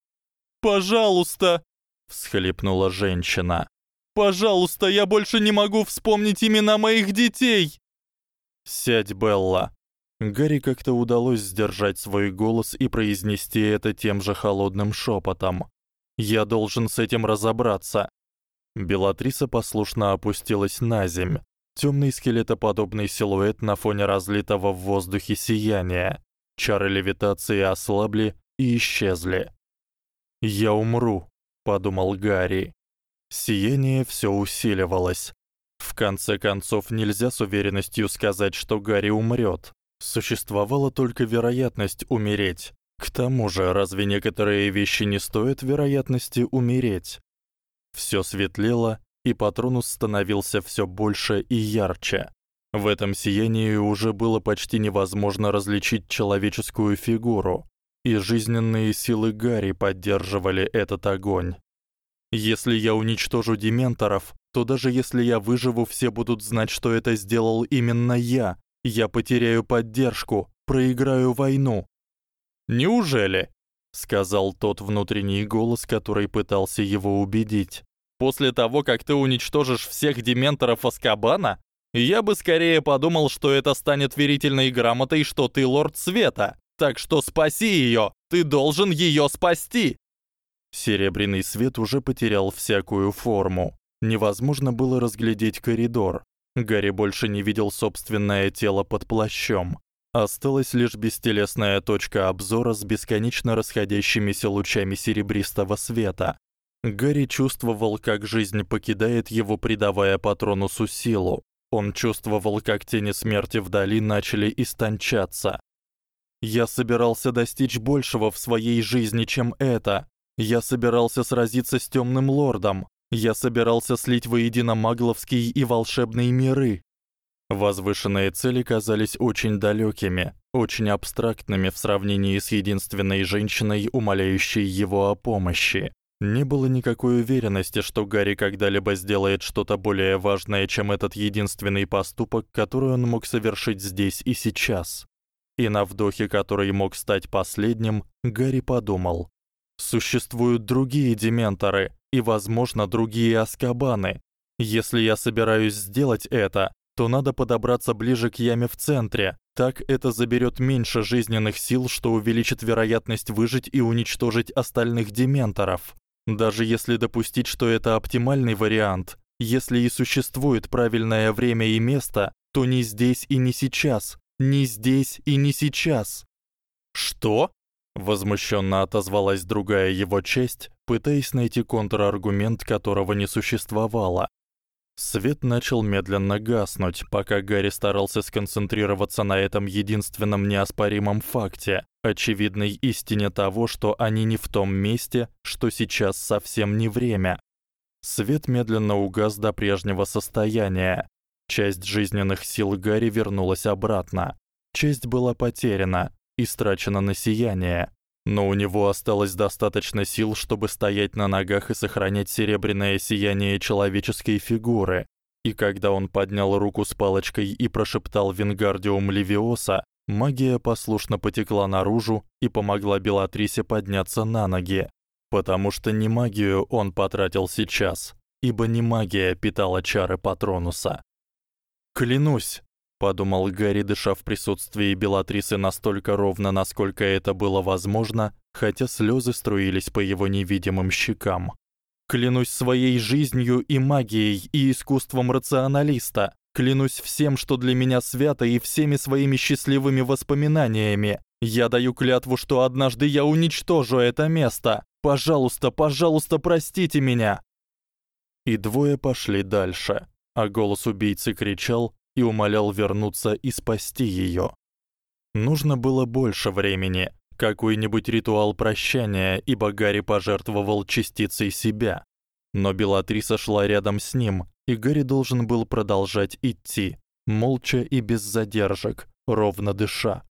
Пожалуйста, всхлипнула женщина. Пожалуйста, я больше не могу вспомнить имена моих детей. Сядь, Белла. Гарри как-то удалось сдержать свой голос и произнести это тем же холодным шёпотом. Я должен с этим разобраться. Белатриса послушно опустилась на земь. Тёмный скелетоподобный силуэт на фоне разлитого в воздухе сияния. Чары левитации ослабли и исчезли. Я умру, подумал Гарри. Сияние всё усиливалось. В конце концов, нельзя с уверенностью сказать, что Гарри умрёт. Существовала только вероятность умереть. К тому же, разве некоторые вещи не стоят вероятности умереть? Всё светлело, и Патронус становился всё больше и ярче. В этом сиянии уже было почти невозможно различить человеческую фигуру и жизненные силы Гарри поддерживали этот огонь. Если я уничтожу дементоров, то даже если я выживу, все будут знать, что это сделал именно я. Я потеряю поддержку, проиграю войну. Неужели? сказал тот внутренний голос, который пытался его убедить. После того, как ты уничтожишь всех дементоров Аскабана, я бы скорее подумал, что это станет верительной грамотой, что ты лорд света. Так что спаси её! Ты должен её спасти!» Серебряный свет уже потерял всякую форму. Невозможно было разглядеть коридор. Гарри больше не видел собственное тело под плащом. Осталась лишь бестелесная точка обзора с бесконечно расходящимися лучами серебристого света. Гарри чувствовал, как жизнь покидает его, придавая патронусу силу. Он чувствовал, как тени смерти вдали начали истончаться. Я собирался достичь большего в своей жизни, чем это. Я собирался сразиться с Тёмным лордом. Я собирался слить воедино магловский и волшебные миры. Возвышенные цели казались очень далёкими, очень абстрактными в сравнении с единственной женщиной, умоляющей его о помощи. Не было никакой уверенности, что Гарри когда-либо сделает что-то более важное, чем этот единственный поступок, который он мог совершить здесь и сейчас. И на вдохе, который мог стать последним, Гарри подумал: существуют другие дементоры и, возможно, другие аскабаны. Если я собираюсь сделать это, то надо подобраться ближе к яме в центре. Так это заберёт меньше жизненных сил, что увеличит вероятность выжить и уничтожить остальных дементоров. Даже если допустить, что это оптимальный вариант, если и существует правильное время и место, то не здесь и не сейчас, не здесь и не сейчас.
Что?
Возмущённо отозвалась другая его часть, пытаясь найти контраргумент, которого не существовало. Свет начал медленно гаснуть, пока Гарри старался сконцентрироваться на этом единственном неоспоримом факте, очевидной истине того, что они не в том месте, что сейчас совсем не время. Свет медленно угас до прежнего состояния. Часть жизненных сил Гарри вернулась обратно. Часть была потеряна, истрачена на сияние, но у него осталось достаточно сил, чтобы стоять на ногах и сохранять серебряное сияние человеческой фигуры. И когда он поднял руку с палочкой и прошептал Вингардиум Левиоса, магия послушно потекла наружу и помогла Белатрисе подняться на ноги. Потому что не магию он потратил сейчас, ибо не магия питала чары Патронуса. Клянусь, подумал Гарри, дыша в присутствии Белатрисы настолько ровно, насколько это было возможно, хотя слёзы струились по его невидимым щекам. Клянусь своей жизнью и магией и искусством рационалиста. Клянусь всем, что для меня свято, и всеми своими счастливыми воспоминаниями. Я даю клятву, что однажды я уничтожу это место. Пожалуйста, пожалуйста, простите меня. И двое пошли дальше, а голос убийцы кричал: и умолял вернуться и спасти её. Нужно было больше времени, какой-нибудь ритуал прощания, ибо Гарри пожертвовал частицей себя. Но Белатриса шла рядом с ним, и Гарри должен был продолжать идти, молча и без задержек, ровно дыша.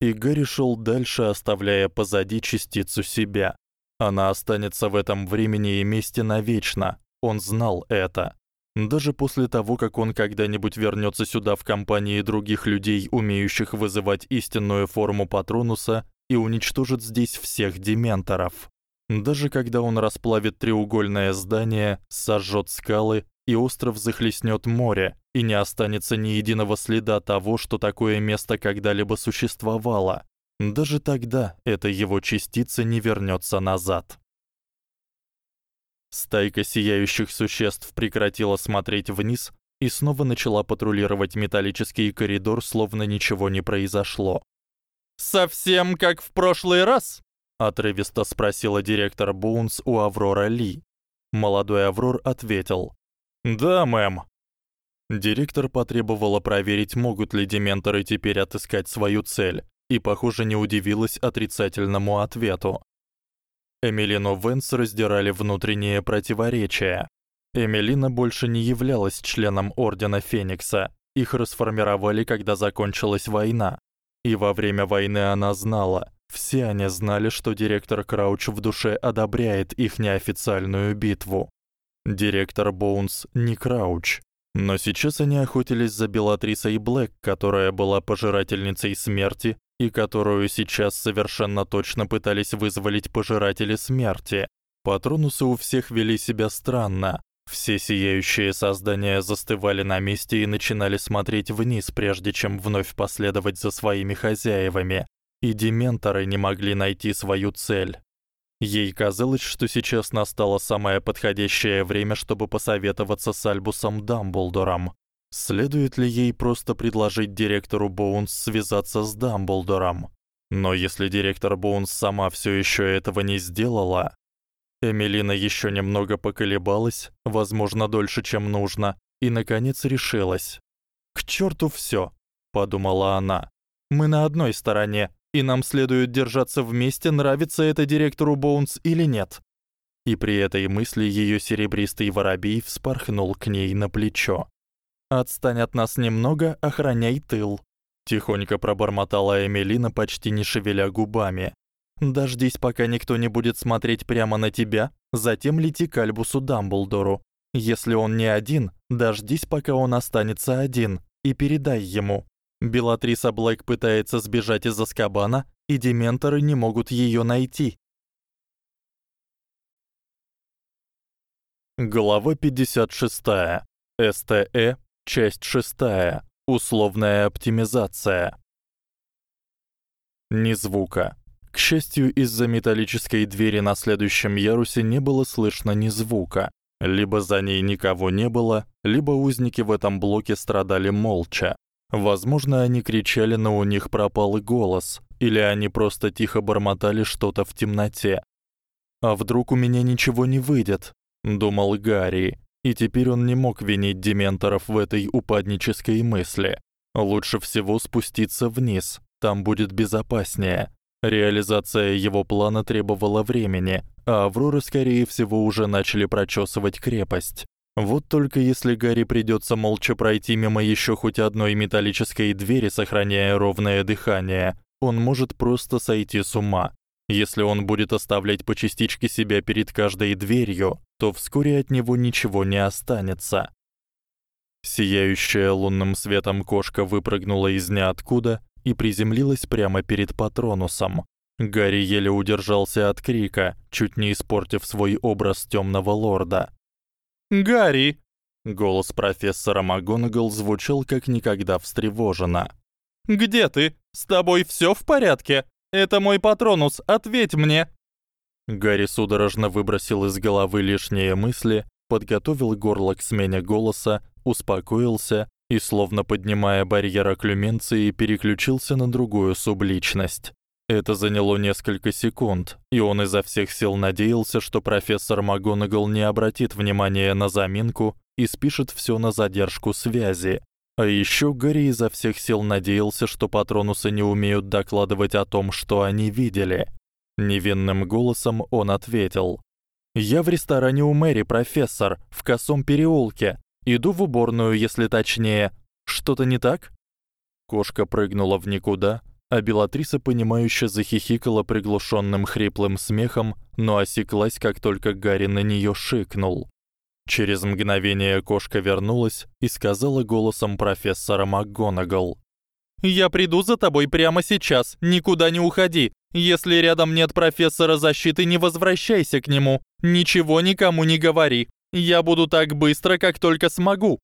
И Гарри шёл дальше, оставляя позади частицу себя. Она останется в этом времени и месте навечно. Он знал это. Даже после того, как он когда-нибудь вернётся сюда в компании других людей, умеющих вызывать истинную форму Патронуса, и уничтожит здесь всех дементоров. Даже когда он расплавит треугольное здание, сожжёт скалы и остров захлестнёт море, и не останется ни единого следа того, что такое место когда-либо существовало. Даже тогда эта его частица не вернётся назад. Стайка сияющих существ прекратила смотреть вниз и снова начала патрулировать металлический коридор, словно ничего не произошло.
Совсем как в прошлый раз,
отрывисто спросила директор Боунс у Аврора Ли. Молодой Аврор ответил: "Да, мэм". Директор потребовала проверить, могут ли дементоры теперь отыскать свою цель, и, похоже, не удивилась отрицательному ответу. Эмилину Венс раздирали внутренние противоречия. Эмилина больше не являлась членом ордена Феникса. Их расформировали, когда закончилась война. И во время войны она знала, все они знали, что директор Крауч в душе одобряет их неофициальную битву. Директор Боунс не Крауч, но сейчас они охотились за Белатрисой Блэк, которая была пожирательницей смерти и которую сейчас совершенно точно пытались вызволить пожиратели смерти. Патронусы у всех вели себя странно. Все сияющие создания застывали на месте и начинали смотреть вниз, прежде чем вновь последовать за своими хозяевами. И дементоры не могли найти свою цель. Ей казалось, что сейчас настало самое подходящее время, чтобы посоветоваться с Альбусом Дамблдором. Следует ли ей просто предложить директору Боунс связаться с Дамблдором? Но если директор Боунс сама всё ещё этого не сделала, Эмилина ещё немного поколебалась, возможно, дольше, чем нужно, и наконец решилась. К чёрту всё, подумала она. Мы на одной стороне, и нам следует держаться вместе, нравится это директору Боунс или нет. И при этой мысли её серебристый воробей вспорхнул к ней на плечо.
Отстань от нас немного, охраняй тыл. Тихонько пробормотала Эмилина, почти не шевеля губами. Дождись, пока никто не будет смотреть прямо на тебя, затем лети к Альбусу Дамблдору. Если он не один, дождись, пока он останется один, и передай ему. Белатриса Блэк пытается сбежать из Азкабана, и дементоры не могут её найти.
Глава 56. СТЭ, часть 6. Условная оптимизация. Ни звука. К счастью, из-за металлической двери на следующем ярусе не было слышно ни звука. Либо за ней никого не было, либо узники в этом блоке страдали молча. Возможно, они кричали, но у них пропал и голос, или они просто тихо бормотали что-то в темноте. А вдруг у меня ничего не выйдет, думал Гарри, и теперь он не мог винить дементоров в этой упаднической мысли. Лучше всего спуститься вниз, там будет безопаснее. Реализация его плана требовала времени, а Авроры скорее всего уже начали прочесывать крепость. Вот только если Гарри придётся молча пройти мимо ещё хоть одной металлической двери, сохраняя ровное дыхание, он может просто сойти с ума. Если он будет оставлять по частичке себя перед каждой дверью, то вскоре от него ничего не останется. Сияющая лунным светом кошка выпрыгнула из ниоткуда и приземлилась прямо перед Патронусом. Гарри еле удержался от крика, чуть не испортив свой образ тёмного лорда.
"Гарри!"
Голос профессора МакГонагал звучал как никогда встревоженно.
"Где ты? С тобой всё в порядке? Это мой Патронус, ответь мне!"
Гарри судорожно выбросил из головы лишние мысли, подготовил горло к смене голоса, успокоился и, словно поднимая барьер окклюменции, переключился на другую субличность. Это заняло несколько секунд, и он изо всех сил надеялся, что профессор МакГонагал не обратит внимания на заминку и спишет всё на задержку связи. А ещё Гарри изо всех сил надеялся, что патронусы не умеют докладывать о том, что они видели. Невинным голосом он ответил: "Я в ресторане у Мэри, профессор, в Косом переулке. Иду в уборную, если точнее. Что-то не так?" Кошка прыгнула в никуда, а Белатриса понимающе захихикала приглушённым хриплым смехом, но осеклась, как только Гарри на неё шикнул. Через мгновение кошка вернулась и сказала голосом профессора МакГонагал:
"Я приду за тобой прямо сейчас. Никуда не уходи. Если рядом нет профессора защиты, не возвращайся к нему. Ничего никому не говори. Я буду так быстро, как только смогу.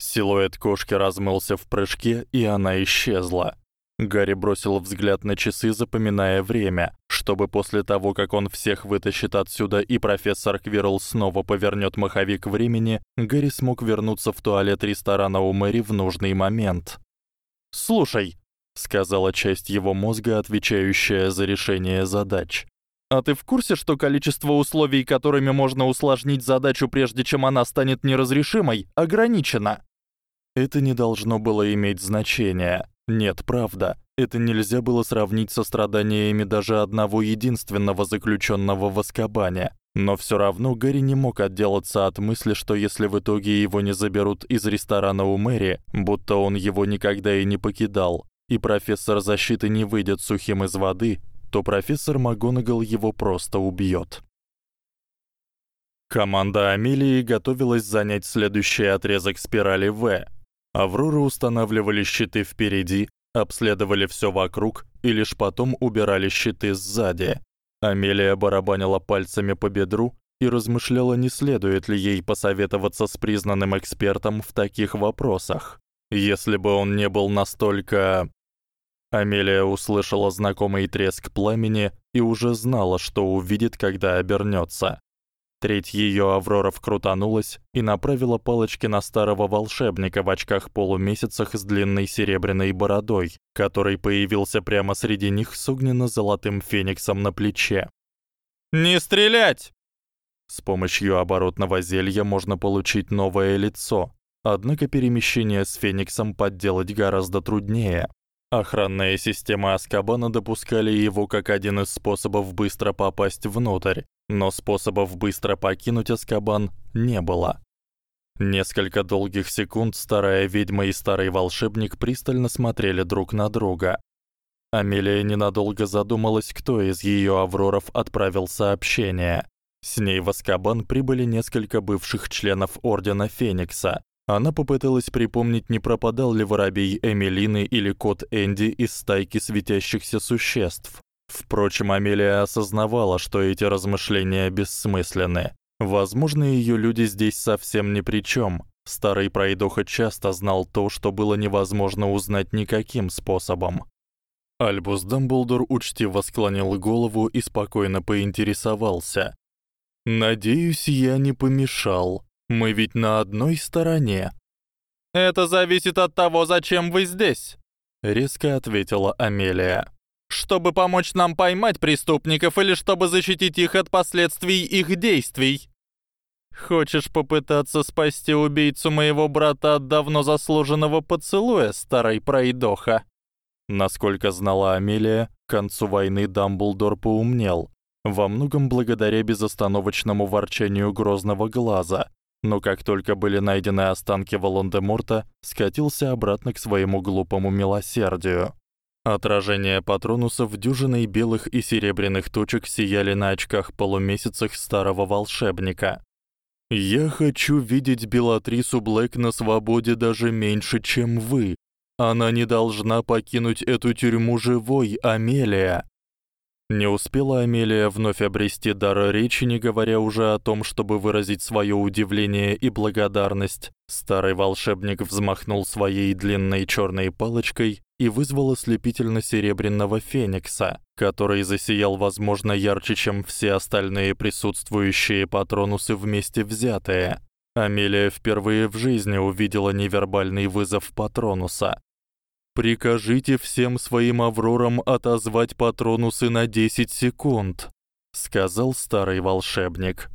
Силуэт кошки размылся в прыжке, и она исчезла. Гарри бросил взгляд на часы, запоминая время, чтобы после того, как он всех вытащит отсюда и профессор Квирл снова повернёт маховик времени, Гарри смог вернуться в туалет ресторана у Мэри в нужный момент.
"Слушай",
сказала часть его мозга, отвечающая за решение задач.
А ты в курсе, что количество условий, которыми можно усложнить задачу прежде чем она станет неразрешимой, ограничено?
Это не должно было иметь значения. Нет, правда. Это нельзя было сравнить со страданиями даже одного единственного заключённого в Азкабане. Но всё равно Гарри не мог отделаться от мысли, что если в итоге его не заберут из ресторана у Мэри, будто он его никогда и не покидал, и профессор защиты не выйдет сухим из воды, то профессор МакГонагал его просто убьёт. Команда Амелии готовилась занять следующий отрезок спирали В. Авроры устанавливали щиты впереди, обследовали всё вокруг и лишь потом убирали щиты сзади. Амелия барабанила пальцами по бедру и размышляла, не следует ли ей посоветоваться с признанным экспертом в таких вопросах. Если бы он не был настолько Амелия услышала знакомый треск пламени и уже знала, что увидит, когда обернётся. Треть её Авроров крутанулась и направила палочки на старого волшебника в очках-полумесяцах с длинной серебряной бородой, который появился прямо среди них с огненно-золотым фениксом на плече.
«Не стрелять!»
С помощью оборотного зелья можно получить новое лицо, однако перемещение с фениксом подделать гораздо труднее. Охранные системы Аскабана допускали его как один из способов быстро попасть внутрь, но способов быстро покинуть Аскабан не было. Несколько долгих секунд старая ведьма и старый волшебник пристально смотрели друг на друга. Амелия ненадолго задумалась, кто из её авроров отправил сообщение. С ней в Аскабан прибыли несколько бывших членов ордена Феникса. Она попыталась припомнить, не пропадал ли воробей Эмилины или кот Энди из стайки светящихся существ. Впрочем, Амелия осознавала, что эти размышления бессмысленны. Возможно, её люди здесь совсем ни при чём. Старый пройдоха часто знал то, что было невозможно узнать никаким способом. Альбус Дамблдор учтиво склонил голову и спокойно поинтересовался: "Надеюсь, я не помешал. Мы ведь на одной стороне".
"Это зависит от того, зачем вы здесь",
резко ответила Амелия.
Чтобы помочь нам поймать преступников или чтобы защитить их от последствий их действий? Хочешь попытаться спасти убийцу моего брата от давно заслуженного поцелуя, старой пройдоха?
Насколько знала Амелия, к концу войны Дамблдор поумнел, во многом благодаря безостановочному ворчанию грозного глаза. Но как только были найдены останки Волан-де-Морта, скатился обратно к своему глупому милосердию. Отражения патронусов дюжиной белых и серебряных точек сияли на очках-полумесяцах старого волшебника. Я хочу видеть Белатрису Блэк на свободе даже меньше, чем вы. Она не должна покинуть эту тюрьму живой, Амелия. Не успела Амелия вновь обрести дар речи, не говоря уже о том, чтобы выразить своё удивление и благодарность. Старый волшебник взмахнул своей длинной чёрной палочкой и вызвал ослепительно-серебряного феникса, который засиял, возможно, ярче, чем все остальные присутствующие патронусы вместе взятые. Амелия впервые в жизни увидела невербальный вызов патронуса. Прикажите всем своим аврорам отозвать патронусы на 10 секунд, сказал старый волшебник.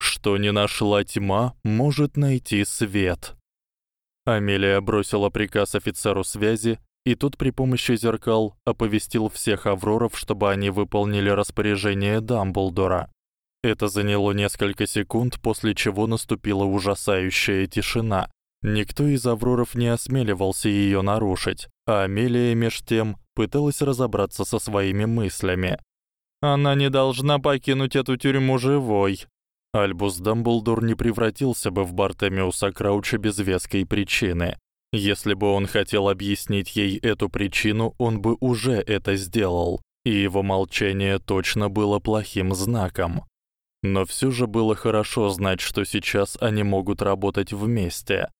Что не нашла тьма, может найти свет. Амелия бросила приказ офицеру связи, и тот при помощи зеркал оповестил всех авроров, чтобы они выполнили распоряжение Дамблдора. Это заняло несколько секунд, после чего наступила ужасающая тишина. Никто из авроров не осмеливался её нарушить, а Амелия меж тем пыталась разобраться со своими мыслями. Она не должна покинуть эту тюрьму живой. Альбус Дамблдор не превратился бы в Бартемиуса Крауча без веской причины. Если бы он хотел объяснить ей эту причину, он бы уже это сделал, и его молчание точно было плохим знаком. Но всё же было хорошо знать, что сейчас они могут работать вместе.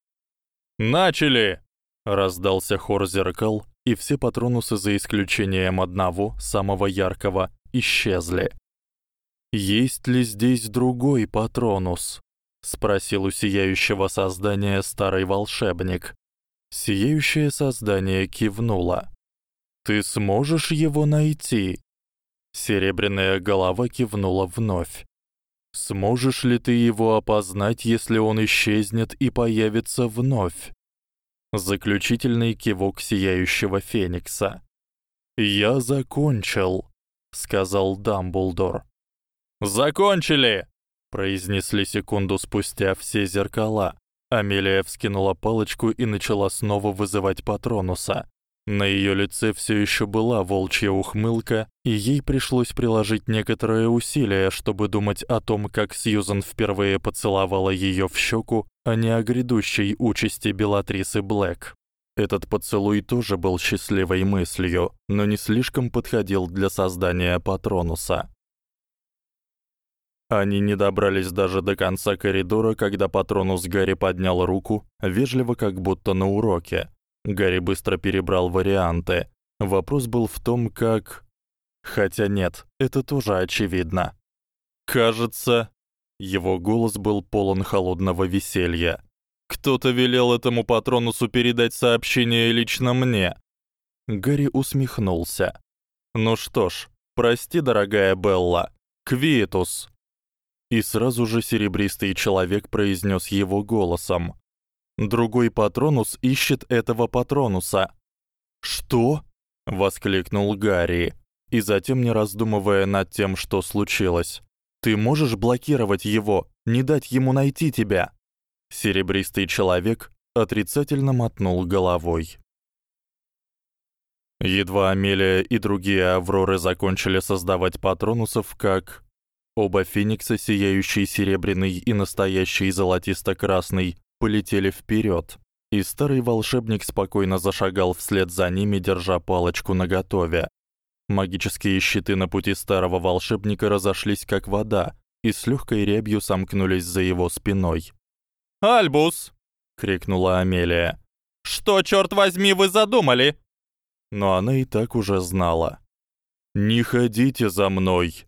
Начали, раздался хор зеркал, и все патронусы за исключением одного, самого яркого, исчезли. Есть ли здесь другой патронус? спросил у сияющего создания старый волшебник. Сияющее создание кивнуло. Ты сможешь его найти? Серебряная голова кивнула вновь. Сможешь ли ты его опознать, если он исчезнет и появится вновь? Заключительный кивок сияющего феникса. Я закончил, сказал Дамблдор. Закончили, произнесли секунду спустя все зеркала. Амелия вскинула палочку и начала снова вызывать Патронуса. На её лице всё ещё была волчья ухмылка, и ей пришлось приложить некоторое усилие, чтобы думать о том, как Сьюзен впервые поцеловала её в щеку, а не о грядущей участи Белатрисы Блэк. Этот поцелуй тоже был счастливой мыслью, но не слишком подходил для создания Патронуса. Они не добрались даже до конца коридора, когда Патронус Гарри поднял руку, вежливо, как будто на уроке, Гарри быстро перебрал варианты. Вопрос был в том, как Хотя нет, это тоже очевидно. Кажется, его голос был полон холодного веселья. Кто-то велел этому патронусу передать сообщение лично мне. Гарри усмехнулся. Ну что ж, прости, дорогая Белла. Квитус. И сразу же серебристый человек произнёс его голосом. Другой патронус ищет этого патронуса. Что? воскликнул Гарри, и затем, не раздумывая над тем, что случилось, ты можешь блокировать его, не дать ему найти тебя. Серебристый человек отрицательно мотнул головой. Едва Амелия и другие Авроры закончили создавать патронусов, как оба феникса, сияющий серебряный и настоящий золотисто-красный, полетели вперёд. И старый волшебник спокойно зашагал вслед за ними, держа палочку наготове. Магические щиты на пути старого волшебника разошлись как вода и с лёгкой рябью сомкнулись за его спиной.
«Альбус!» — крикнула
Амелия.
«Что, чёрт возьми, вы задумали?»
но она и так уже знала. «Не ходите за мной», —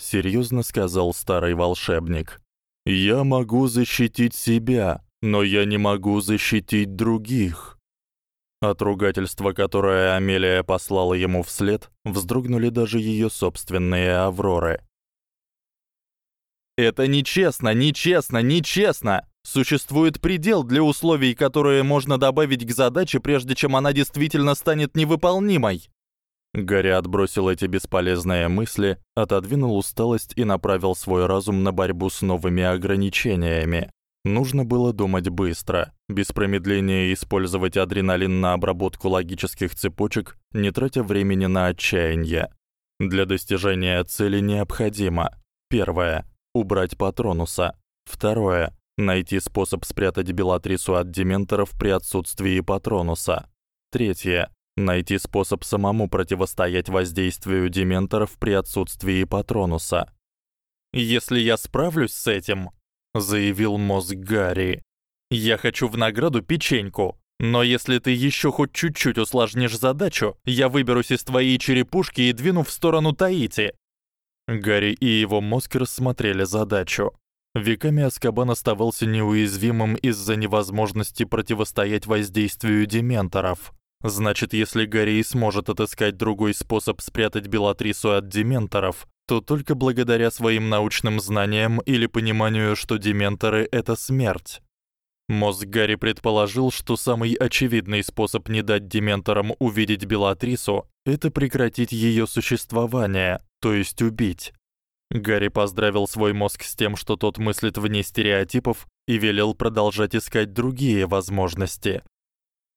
серьёзно сказал старый волшебник. «Я могу защитить себя, но я не могу защитить других». От ругательства, которое Амелия послала ему вслед, вздрогнули даже её собственные авроры.
«Это нечестно, нечестно, нечестно!» Существует предел для условий, которые можно добавить к задаче, прежде чем она действительно станет невыполнимой.
Гарри отбросил эти бесполезные мысли, отодвинул усталость и направил свой разум на борьбу с новыми ограничениями. Нужно было думать быстро, без промедления использовать адреналин на обработку логических цепочек, не тратя времени на отчаяние. Для достижения цели необходимо: первое убрать Патронуса, второе Найти способ спрятать Белатрису от дементоров при отсутствии Патронуса. Третье. Найти способ самому противостоять воздействию дементоров при отсутствии Патронуса.
Если я справлюсь с этим, заявил мозг Гарри. Я хочу в награду печеньку. Но если ты ещё хоть чуть-чуть усложнишь задачу, я выберусь из твоей черепушки и двину в сторону Таити.
Гарри и его мозг рассмотрели задачу. Веками Аскабан оставался неуязвимым из-за невозможности противостоять воздействию дементоров. Значит, если Гарри сможет отыскать другой способ спрятать Белатрису от дементоров, то только благодаря своим научным знаниям или пониманию, что дементоры это смерть. Мозг Гарри предположил, что самый очевидный способ не дать дементорам увидеть Белатрису это прекратить её существование, то есть убить. Гарри поздравил свой мозг с тем, что тот мыслит вне стереотипов, и велел продолжать искать другие возможности.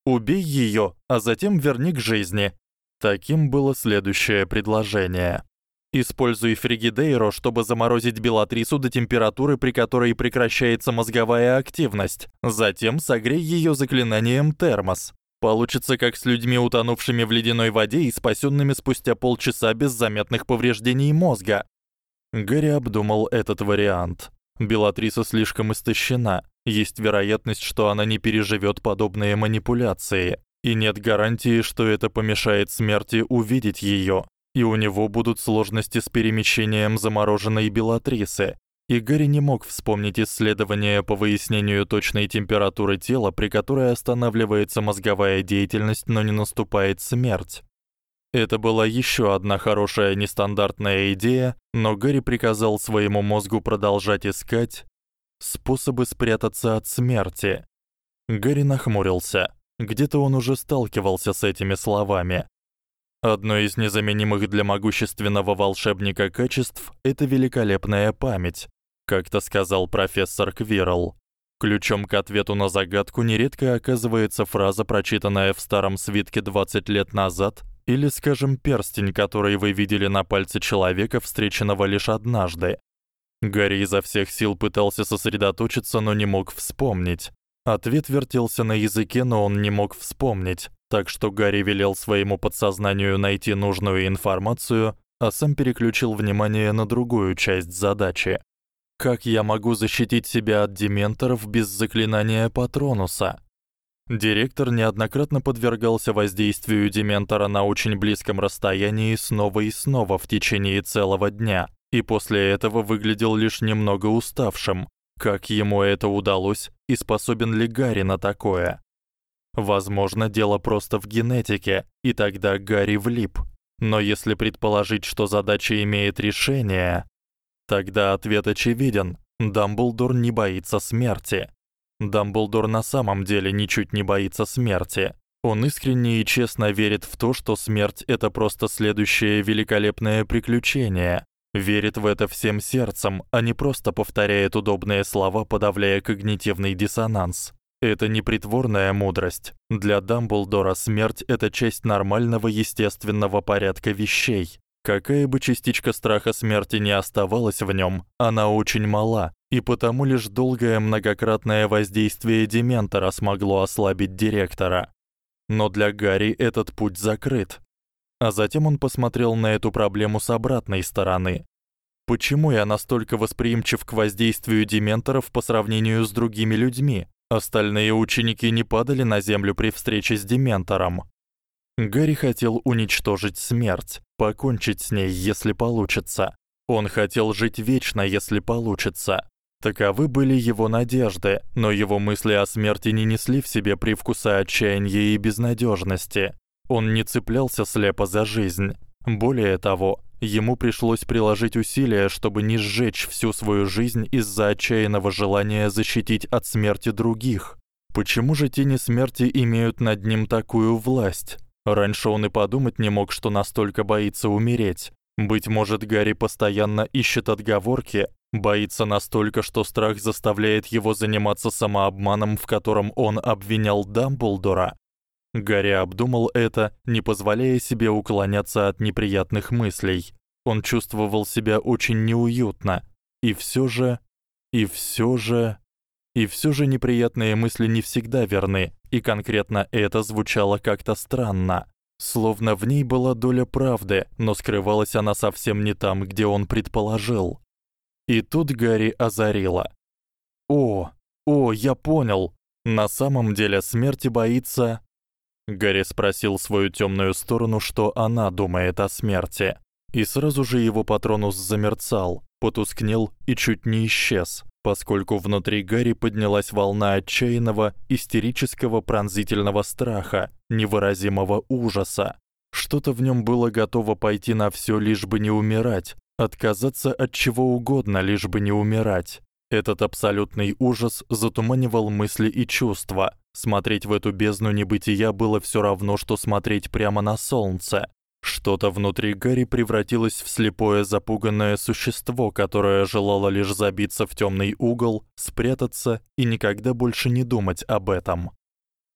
Убей её, а затем верни к жизни. Таким было следующее предложение. Используй фригидейро, чтобы заморозить Белатрису до температуры, при которой прекращается мозговая активность. Затем согрей её заклинанием термос. Получится как с людьми, утонувшими в ледяной воде и спасёнными спустя полчаса без заметных повреждений мозга. Гарри обдумал этот вариант. Белатриса слишком истощена. Есть вероятность, что она не переживёт подобные манипуляции, и нет гарантии, что это помешает смерти увидеть её. И у него будут сложности с перемещением замороженной Белатрисы. И не мог вспомнить исследования по выяснению точной температуры тела, при которой останавливается мозговая деятельность, но не наступает смерть. Это была ещё одна хорошая нестандартная идея, но Гарри приказал своему мозгу продолжать искать способы спрятаться от смерти. Гарри нахмурился. Где-то он уже сталкивался с этими словами. Одно из незаменимых для могущественного волшебника качеств это великолепная память, как-то сказал профессор Квирл. Ключом к ответу на загадку нередко оказывается фраза, прочитанная в старом свитке 20 лет назад или, скажем, перстень, который вы видели на пальце человека, встреченного лишь однажды. Гарри изо всех сил пытался сосредоточиться, но не мог вспомнить. Ответ вертелся на языке, но он не мог вспомнить, так что Гарри велел своему подсознанию найти нужную информацию, а сам переключил внимание на другую часть задачи. Как я могу защитить себя от дементоров без заклинания Патронуса? Директор неоднократно подвергался воздействию дементора на очень близком расстоянии снова и снова в течение целого дня, и после этого выглядел лишь немного уставшим. Как ему это удалось и способен ли Гарри на такое? Возможно, дело просто в генетике, и тогда Гарри влип. Но если предположить, что задача имеет решение, тогда ответ очевиден. Дамблдор не боится смерти. Дамблдор на самом деле ничуть не боится смерти. Он искренне и честно верит в то, что смерть это просто следующее великолепное приключение. Верит в это всем сердцем, а не просто повторяет удобные слова, подавляя когнитивный диссонанс. Это не притворная мудрость. Для Дамблдора смерть это часть нормального естественного порядка вещей. Какая бы частичка страха смерти ни оставалась в нём, она очень мала, и потому лишь долгое многократное воздействие дементора смогло ослабить директора. Но для Гарри этот путь закрыт. А затем он посмотрел на эту проблему с обратной стороны. Почему я настолько восприимчив к воздействию дементоров по сравнению с другими людьми? Остальные ученики не падали на землю при встрече с дементором. Гарри хотел уничтожить смерть, покончить с ней, если получится. Он хотел жить вечно, если получится. Таковы были его надежды, но его мысли о смерти не несли в себе привкуса отчаяния и безнадёжности. Он не цеплялся слепо за жизнь. Более того, ему пришлось приложить усилия, чтобы не сжечь всю свою жизнь из-за отчаянного желания защитить от смерти других. Почему же тени смерти имеют над ним такую власть? Раньше он и подумать не мог, что настолько боится умереть. Быть может, Гарри постоянно ищет отговорки, боится настолько, что страх заставляет его заниматься самообманом, в котором он обвинял Дамблдора. Гарри обдумал это, не позволяя себе уклоняться от неприятных мыслей. Он чувствовал себя очень неуютно, и всё же, и всё же, и всё же неприятные мысли не всегда верны, и конкретно это звучало как-то странно, словно в ней была доля правды, но скрывалась она совсем не там, где он предположил. И тут Гарри озарило. О, о, я понял. На самом деле смерти боится Гарри спросил свою тёмную сторону, что она думает о смерти. И сразу же его патронус замерцал, потускнел и чуть не исчез, поскольку внутри Гарри поднялась волна отчаянного, истерического, пронзительного страха, невыразимого ужаса. Что-то в нём было готово пойти на всё, лишь бы не умирать, отказаться от чего угодно, лишь бы не умирать. Этот абсолютный ужас затуманивал мысли и чувства, Смотреть в эту бездну небытия было всё равно что смотреть прямо на солнце. Что-то внутри Гарри превратилось в слепое запуганное существо, которое желало лишь забиться в тёмный угол, спрятаться и никогда больше не думать об этом.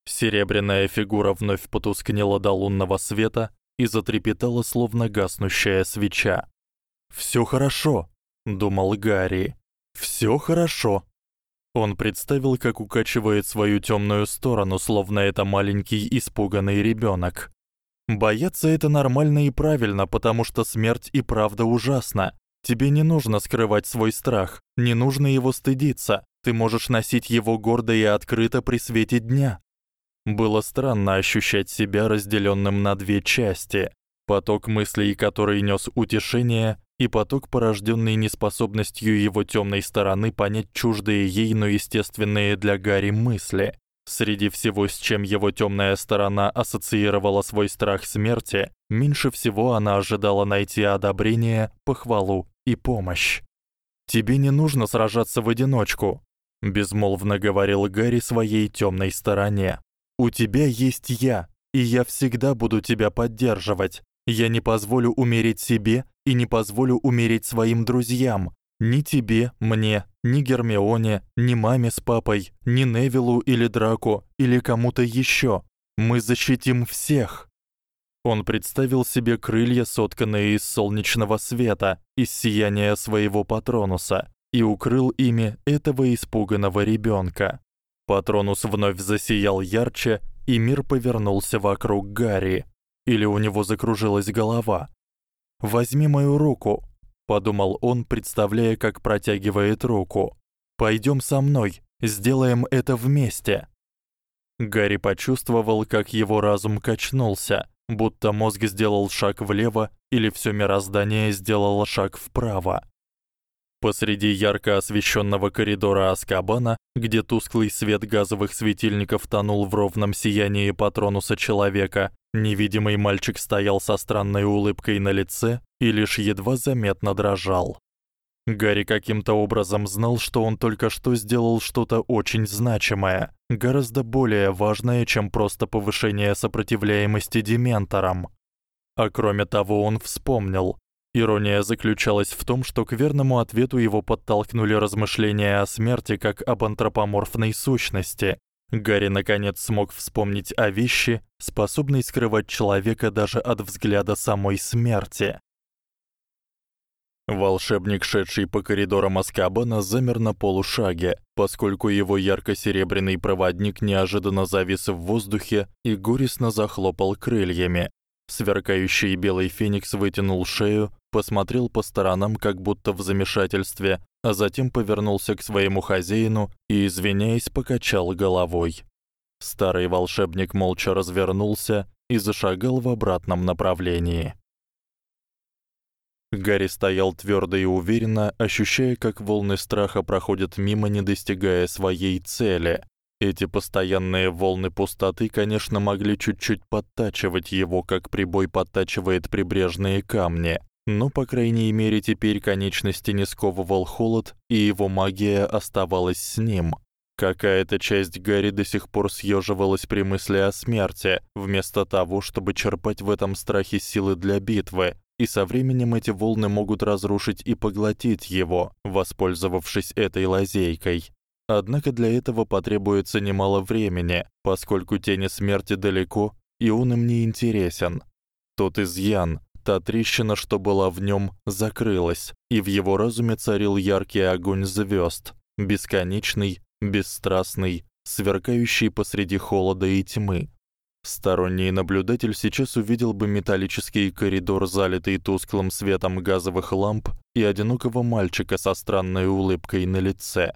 Серебряная фигура вновь потускнела до лунного света и затрепетала словно гаснущая свеча. Всё хорошо, думал Гарри. Всё хорошо. Он представил, как укачивает свою тёмную сторону, словно это маленький испуганный ребёнок. Бояться это нормально и правильно, потому что смерть и правда ужасна. Тебе не нужно скрывать свой страх, не нужно его стыдиться. Ты можешь носить его гордо и открыто при свете дня. Было странно ощущать себя разделённым на две части. Поток мыслей, который нёс утешение, и поток, порождённый неспособностью его тёмной стороны понять чуждые ей, но естественные для Гарри мысли. Среди всего, с чем его тёмная сторона ассоциировала свой страх смерти, меньше всего она ожидала найти одобрение, похвалу и помощь. Тебе не нужно сражаться в одиночку, безмолвно говорил Гарри своей тёмной стороне. У тебя есть я, и я всегда буду тебя поддерживать. Я не позволю умереть себе и не позволю умереть своим друзьям, ни тебе, мне, ни Гермионе, ни маме с папой, ни Невилу или Драко, или кому-то ещё. Мы защитим всех. Он представил себе крылья, сотканные из солнечного света, из сияния своего патронуса, и укрыл ими этого испуганного ребёнка. Патронус вновь засиял ярче, и мир повернулся вокруг Гарри. Или у него закружилась голова. Возьми мою руку, подумал он, представляя, как протягивает руку. Пойдём со мной, сделаем это вместе. Гарри почувствовал, как его разум качнулся, будто мозг сделал шаг влево или всё мироздание сделало шаг вправо. Посреди ярко освещённого коридора Аскабана, где тусклый свет газовых светильников тонул в ровном сиянии патронуса человека, невидимый мальчик стоял со странной улыбкой на лице и лишь едва заметно дрожал. Гарри каким-то образом знал, что он только что сделал что-то очень значимое, гораздо более важное, чем просто повышение сопротивляемости дементорам. А кроме того, он вспомнил, Ирония заключалась в том, что к верному ответу его подтолкнули размышления о смерти как об антропоморфной сущности. Гарри наконец смог вспомнить о вещи, способной скрывать человека даже от взгляда самой смерти. Волшебник, шедший по коридорам Аскабана, замер на полушаге, поскольку его ярко-серебряный проводник неожиданно завис в воздухе и горестно захлопал крыльями. Сверкающий белый феникс вытянул шею, посмотрел по сторонам, как будто в замешательстве, а затем повернулся к своему хозяину и, извиняясь, покачал головой. Старый волшебник молча развернулся и зашагал в обратном направлении. Гарри стоял твёрдо и уверенно, ощущая, как волны страха проходят мимо, не достигая своей цели. Эти постоянные волны пустоты, конечно, могли чуть-чуть подтачивать его, как прибой подтачивает прибрежные камни, но по крайней мере теперь конечности не сковывал холод, и его магия оставалась с ним. Какая-то часть Гарри до сих пор съёживалась при мысли о смерти, вместо того, чтобы черпать в этом страхе силы для битвы, и со временем эти волны могут разрушить и поглотить его, воспользовавшись этой лазейкой. Однако для этого потребуется немало времени, поскольку тени смерти далеко, и он им не интересен. Тот изъян, та трещина, что была в нём, закрылась, и в его разуме царил яркий огонь звёзд, бесконечный, бесстрастный, сверкающий посреди холода и тьмы. Сторонний наблюдатель сейчас увидел бы металлический коридор, залитый тусклым светом газовых ламп, и одинокого мальчика со странной улыбкой на лице.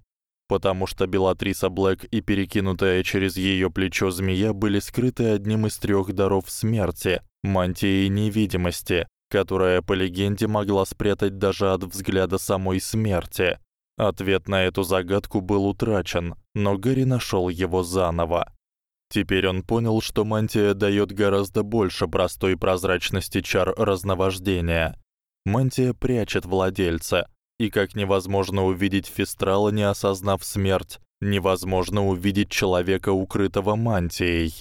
Потому что Белатриса Блэк и перекинутая через её плечо змея были скрыты одним из трёх даров смерти мантией невидимости, которая по легенде могла спрятать даже от взгляда самой смерти. Ответ на эту загадку был утрачен, но Гарри нашёл его заново. Теперь он понял, что мантия даёт гораздо больше простой прозрачности чар разновождения. Мантия прячет владельца, и как невозможно увидеть фестрала, не осознав смерть, невозможно увидеть человека, укрытого мантией.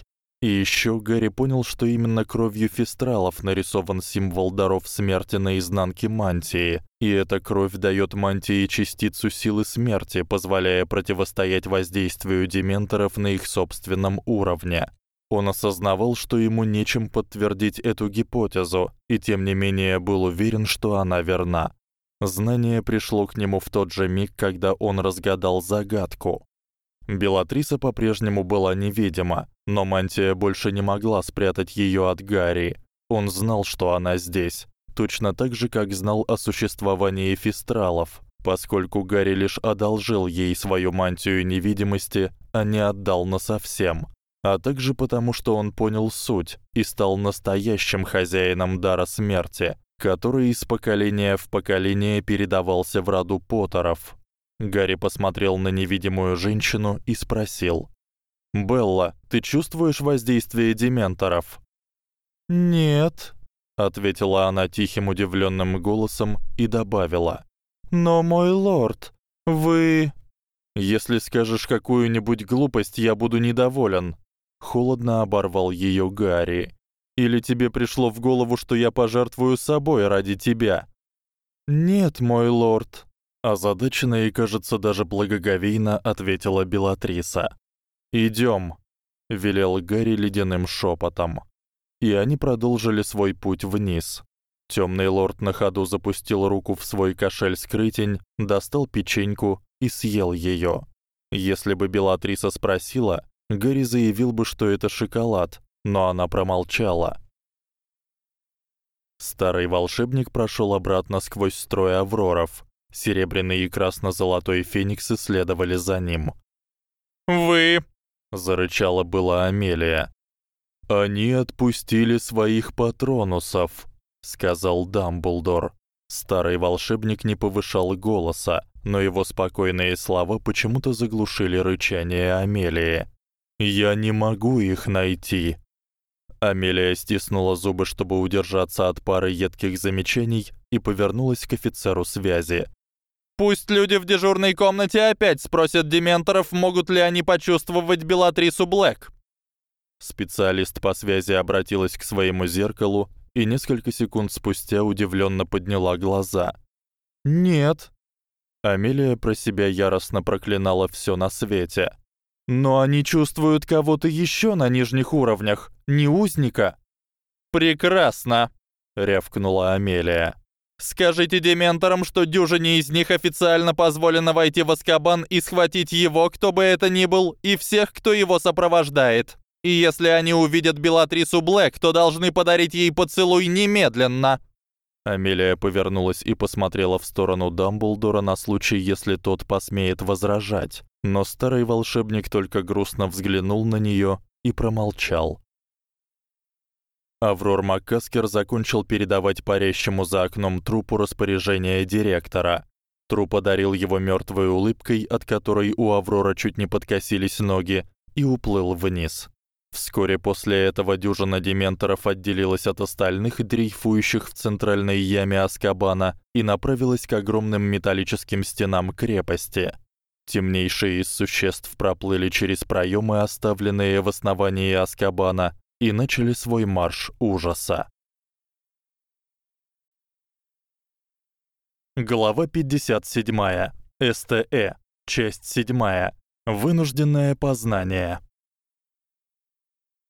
И ещё Гарри понял, что именно кровью фестралов нарисован символ даров смерти на изнанке мантии, и эта кровь даёт мантии частицу силы смерти, позволяя противостоять воздействию дементоров на их собственном уровне. Он осознавал, что ему нечем подтвердить эту гипотезу, и тем не менее был уверен, что она верна. Знание пришло к нему в тот же миг, когда он разгадал загадку. Белатриса по-прежнему была невидима, но мантия больше не могла спрятать её от Гарри. Он знал, что она здесь, точно так же, как знал о существовании фестралов, поскольку Гарри лишь одолжил ей свою мантию невидимости, а не отдал насовсем. А также потому, что он понял суть и стал настоящим хозяином дара смерти, который из поколения в поколение передавался в роду Поттеров. Гарри посмотрел на невидимую женщину и спросил: "Белла, ты чувствуешь воздействие дементоров?"
"Нет",
ответила она тихим удивлённым голосом и добавила:
"Но мой лорд, вы
Если скажешь какую-нибудь глупость, я буду недоволен", холодно оборвал её Гарри. "Или тебе пришло в голову, что я пожертвую собой ради тебя?"
"Нет, мой лорд",
Озадаченно и, кажется, даже благоговейно ответила Белатриса. «Идём», — велел Гарри ледяным шёпотом. И они продолжили свой путь вниз. Тёмный лорд на ходу запустил руку в свой кошель-скрытень, достал печеньку и съел её. Если бы Белатриса спросила, Гарри заявил бы, что это шоколад, но она промолчала. Старый волшебник прошёл обратно сквозь строй авроров, Серебряный и красно-золотой фениксы следовали за ним.
«Вы!»
— зарычала была Амелия. «Они отпустили своих патронусов», — сказал Дамблдор. Старый волшебник не повышал голоса, но его спокойные слова почему-то заглушили рычание Амелии. «Я не могу их найти». Амелия стиснула зубы, чтобы удержаться от пары едких замечаний, и повернулась к офицеру связи.
Пусть люди в дежурной комнате опять спросят дементоров, могут ли они почувствовать Белатрису Блэк.
Специалист по связи обратилась к своему зеркалу и несколько секунд спустя удивлённо подняла глаза.
"Нет".
Амелия про себя яростно проклинала всё на свете.
"Но они чувствуют кого-то ещё на нижних уровнях, не узника".
"Прекрасно",
рявкнула Амелия.
Скажите дементорам, что дюжине из них официально позволено войти в Азкабан и схватить его, кто бы это ни был, и всех, кто его сопровождает. И если они увидят Белатрису Блэк, то должны подарить ей поцелуй немедленно.
Амелия повернулась и посмотрела в сторону Дамблдора на случай, если тот посмеет возражать. Но старый волшебник только грустно взглянул на неё и промолчал. Аврор Маккаскер закончил передавать парящему за окном трупу распоряжение директора. Труп одарил его мёртвой улыбкой, от которой у Аврора чуть не подкосились ноги, и уплыл вниз. Вскоре после этого дюжина дементоров отделилась от остальных, дрейфующих в центральной яме Аскабана, и направилась к огромным металлическим стенам крепости. Темнейшие из существ проплыли через проёмы, оставленные в основании Аскабана, и начали свой марш ужаса. Глава 57. СТЭ. Часть 7. Вынужденное познание.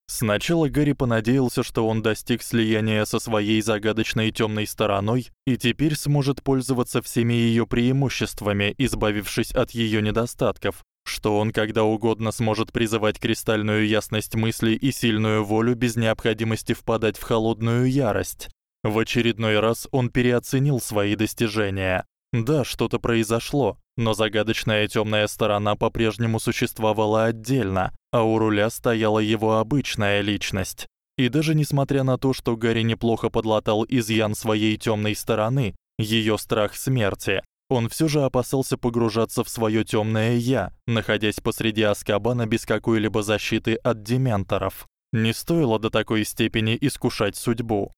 Сначала Гарри понадеялся, что он достиг слияния со своей загадочной тёмной стороной и теперь сможет пользоваться всеми её преимуществами, избавившись от её недостатков, что он когда угодно сможет призывать кристальную ясность мысли и сильную волю без необходимости впадать в холодную ярость. В очередной раз он переоценил свои достижения. Да, что-то произошло, но загадочная тёмная сторона по-прежнему существовала отдельно, а у руля стояла его обычная личность. И даже несмотря на то, что Гарри неплохо подлатал изъян своей тёмной стороны, её страх смерти, он всё же опасался погружаться в своё тёмное я, находясь посреди Аскабана без какой-либо защиты от дементоров. Не стоило до такой степени искушать судьбу.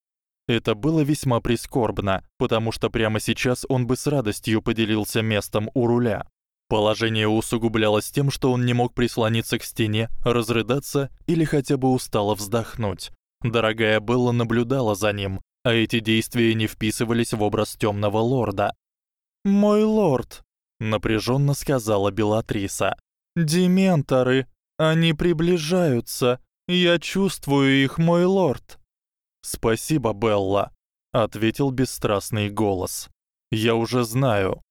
Это было весьма прискорбно, потому что прямо сейчас он бы с радостью поделился местом у руля. Положение усугублялось тем, что он не мог прислониться к стене, разрыдаться или хотя бы устало вздохнуть. Дорогая Белла наблюдала за ним, а эти действия не вписывались в образ тёмного лорда.
«Мой лорд», —
напряженно сказала Белатриса.
«Дементоры, они приближаются. Я чувствую их, мой лорд».
«Спасибо, Белла», — ответил бесстрастный голос. «Я уже знаю».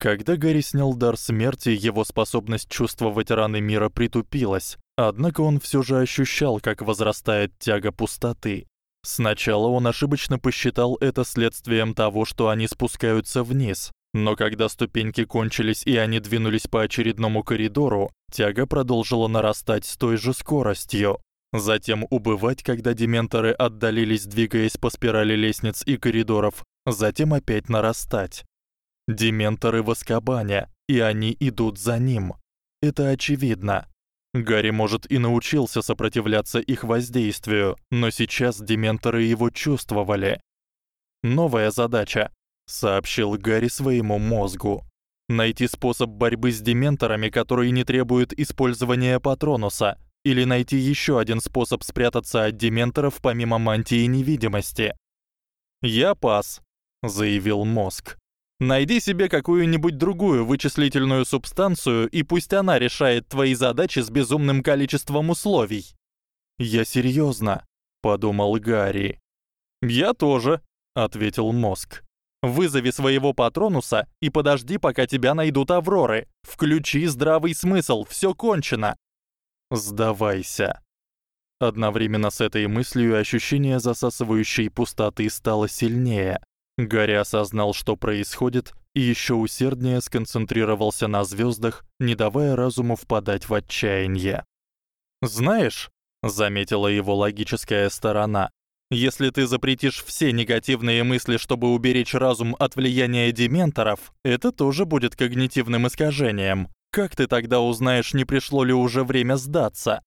Когда Гарри снял дар смерти, его способность чувствовать раны мира притупилась, однако он всё же ощущал, как возрастает тяга пустоты. Сначала он ошибочно посчитал это следствием того, что они спускаются вниз, но когда ступеньки кончились и они двинулись по очередному коридору, тяга продолжила нарастать с той же скоростью. Затем убывать, когда дементоры отдалились, двигаясь по спирали лестниц и коридоров, затем опять нарастать. Дементоры в Азкабане, и они идут за ним. Это очевидно. Гарри, может, и научился сопротивляться их воздействию, но сейчас дементоры его чувствовали. Новая задача сообщил Гарри своему мозгу. Найти способ борьбы с дементорами, который не требует использования патронуса, или найти ещё один способ спрятаться от дементоров помимо мантии невидимости. Я пас, заявил мозг. Найди себе какую-нибудь другую вычислительную субстанцию, и пусть она решает твои задачи с безумным количеством условий. Я серьёзно, подумал Гарри. Я тоже, ответил мозг. Вызови своего патронуса и подожди, пока тебя найдут Авроры. Включи здравый смысл, всё кончено. Сдавайся. Одновременно с этой мыслью ощущение засасывающей пустоты стало сильнее. Гарри осознал, что происходит, и ещё усерднее сконцентрировался на звёздах, не давая разуму впадать в отчаяние. Знаешь, заметила его логическая сторона. Если ты запретишь все негативные мысли, чтобы уберечь разум от влияния дементоров, это тоже будет когнитивным искажением. Как ты тогда узнаешь, не пришло ли уже время сдаться?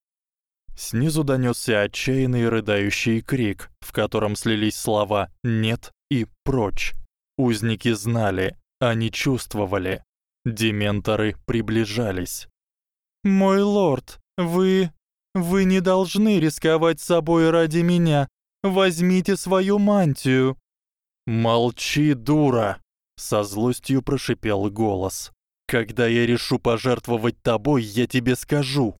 Снизу донёсся отчаянный рыдающий крик, в котором слились слова нет и прочь. Узники знали, они чувствовали. Дементоры приближались.
Мой лорд, вы вы не должны рисковать собой ради меня. Возьмите свою мантию.
Молчи, дура, со злостью прошипел голос. Когда я решу пожертвовать тобой, я тебе скажу.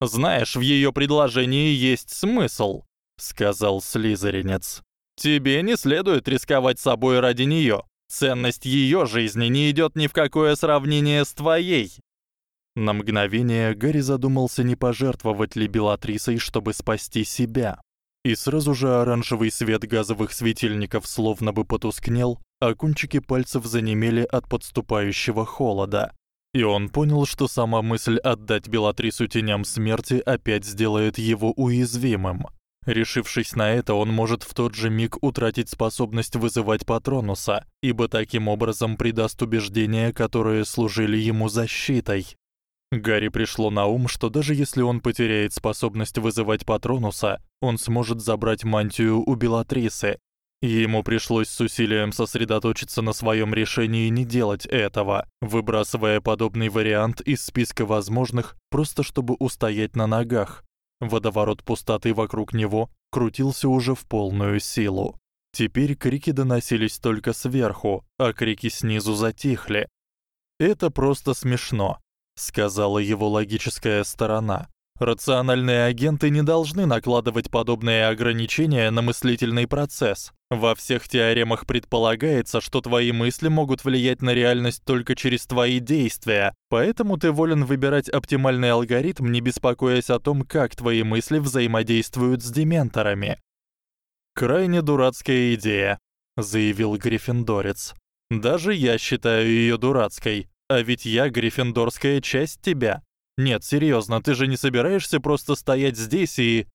Знаешь, в её предложении есть смысл, сказал слизеринец. Тебе не следует рисковать собой ради неё. Ценность её жизни не идёт ни в какое сравнение с твоей.
На мгновение Гарри задумался, не пожертвовать ли Белатрисой, чтобы спасти себя. И сразу же оранжевый свет газовых светильников словно бы потускнел, а кончики пальцев занемели от подступающего холода. И он понял, что сама мысль отдать Белатрису теням смерти опять сделает его уязвимым. Решившись на это, он может в тот же миг утратить способность вызывать Патронуса, ибо таким образом придаст убеждения, которые служили ему защитой. Гарри пришло на ум, что даже если он потеряет способность вызывать Патронуса, он сможет забрать мантию у Белатрисы. Ему пришлось с усилием сосредоточиться на своём решении не делать этого, выбрасывая подобный вариант из списка возможных, просто чтобы устоять на ногах. Водоворот пустоты вокруг него крутился уже в полную силу. Теперь крики доносились только сверху, а крики снизу затихли. Это просто смешно, сказала его логическая сторона. Рациональные агенты не должны накладывать подобные ограничения на мыслительный процесс. Во всех теоремах предполагается, что твои мысли могут влиять на реальность только через твои действия. Поэтому ты волен выбирать оптимальный алгоритм, не беспокоясь о том, как твои мысли взаимодействуют с дементорами. Крайне дурацкая идея, заявил Гриффиндорец. Даже я считаю её дурацкой. А ведь я гриффиндорская часть тебя. Нет, серьёзно, ты же не собираешься просто стоять здесь и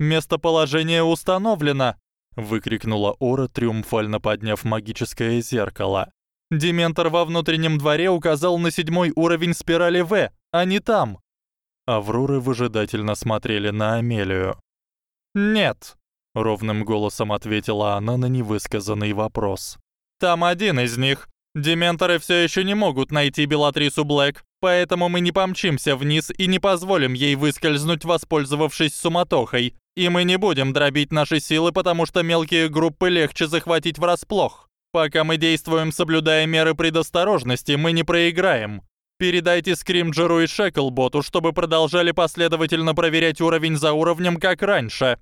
Местоположение установлено,
выкрикнула Ора, триумфально подняв магическое зеркало.
Дементор во внутреннем дворе указал на седьмой уровень спирали В, а не там.
Авроры выжидательно смотрели на Амелию.
Нет,
ровным голосом ответила она на невысказанный вопрос.
Там один из них. Дементоры всё ещё не могут найти Белатрису Блэк, поэтому мы не помчимся вниз и не позволим ей выскользнуть, воспользовавшись суматохой. И мы не будем дробить наши силы, потому что мелкие группы легче захватить врасплох. Пока мы действуем, соблюдая меры предосторожности, мы не проиграем. Передайте Скримджеру и Шеклботу, чтобы продолжали последовательно проверять уровень за уровнем, как раньше.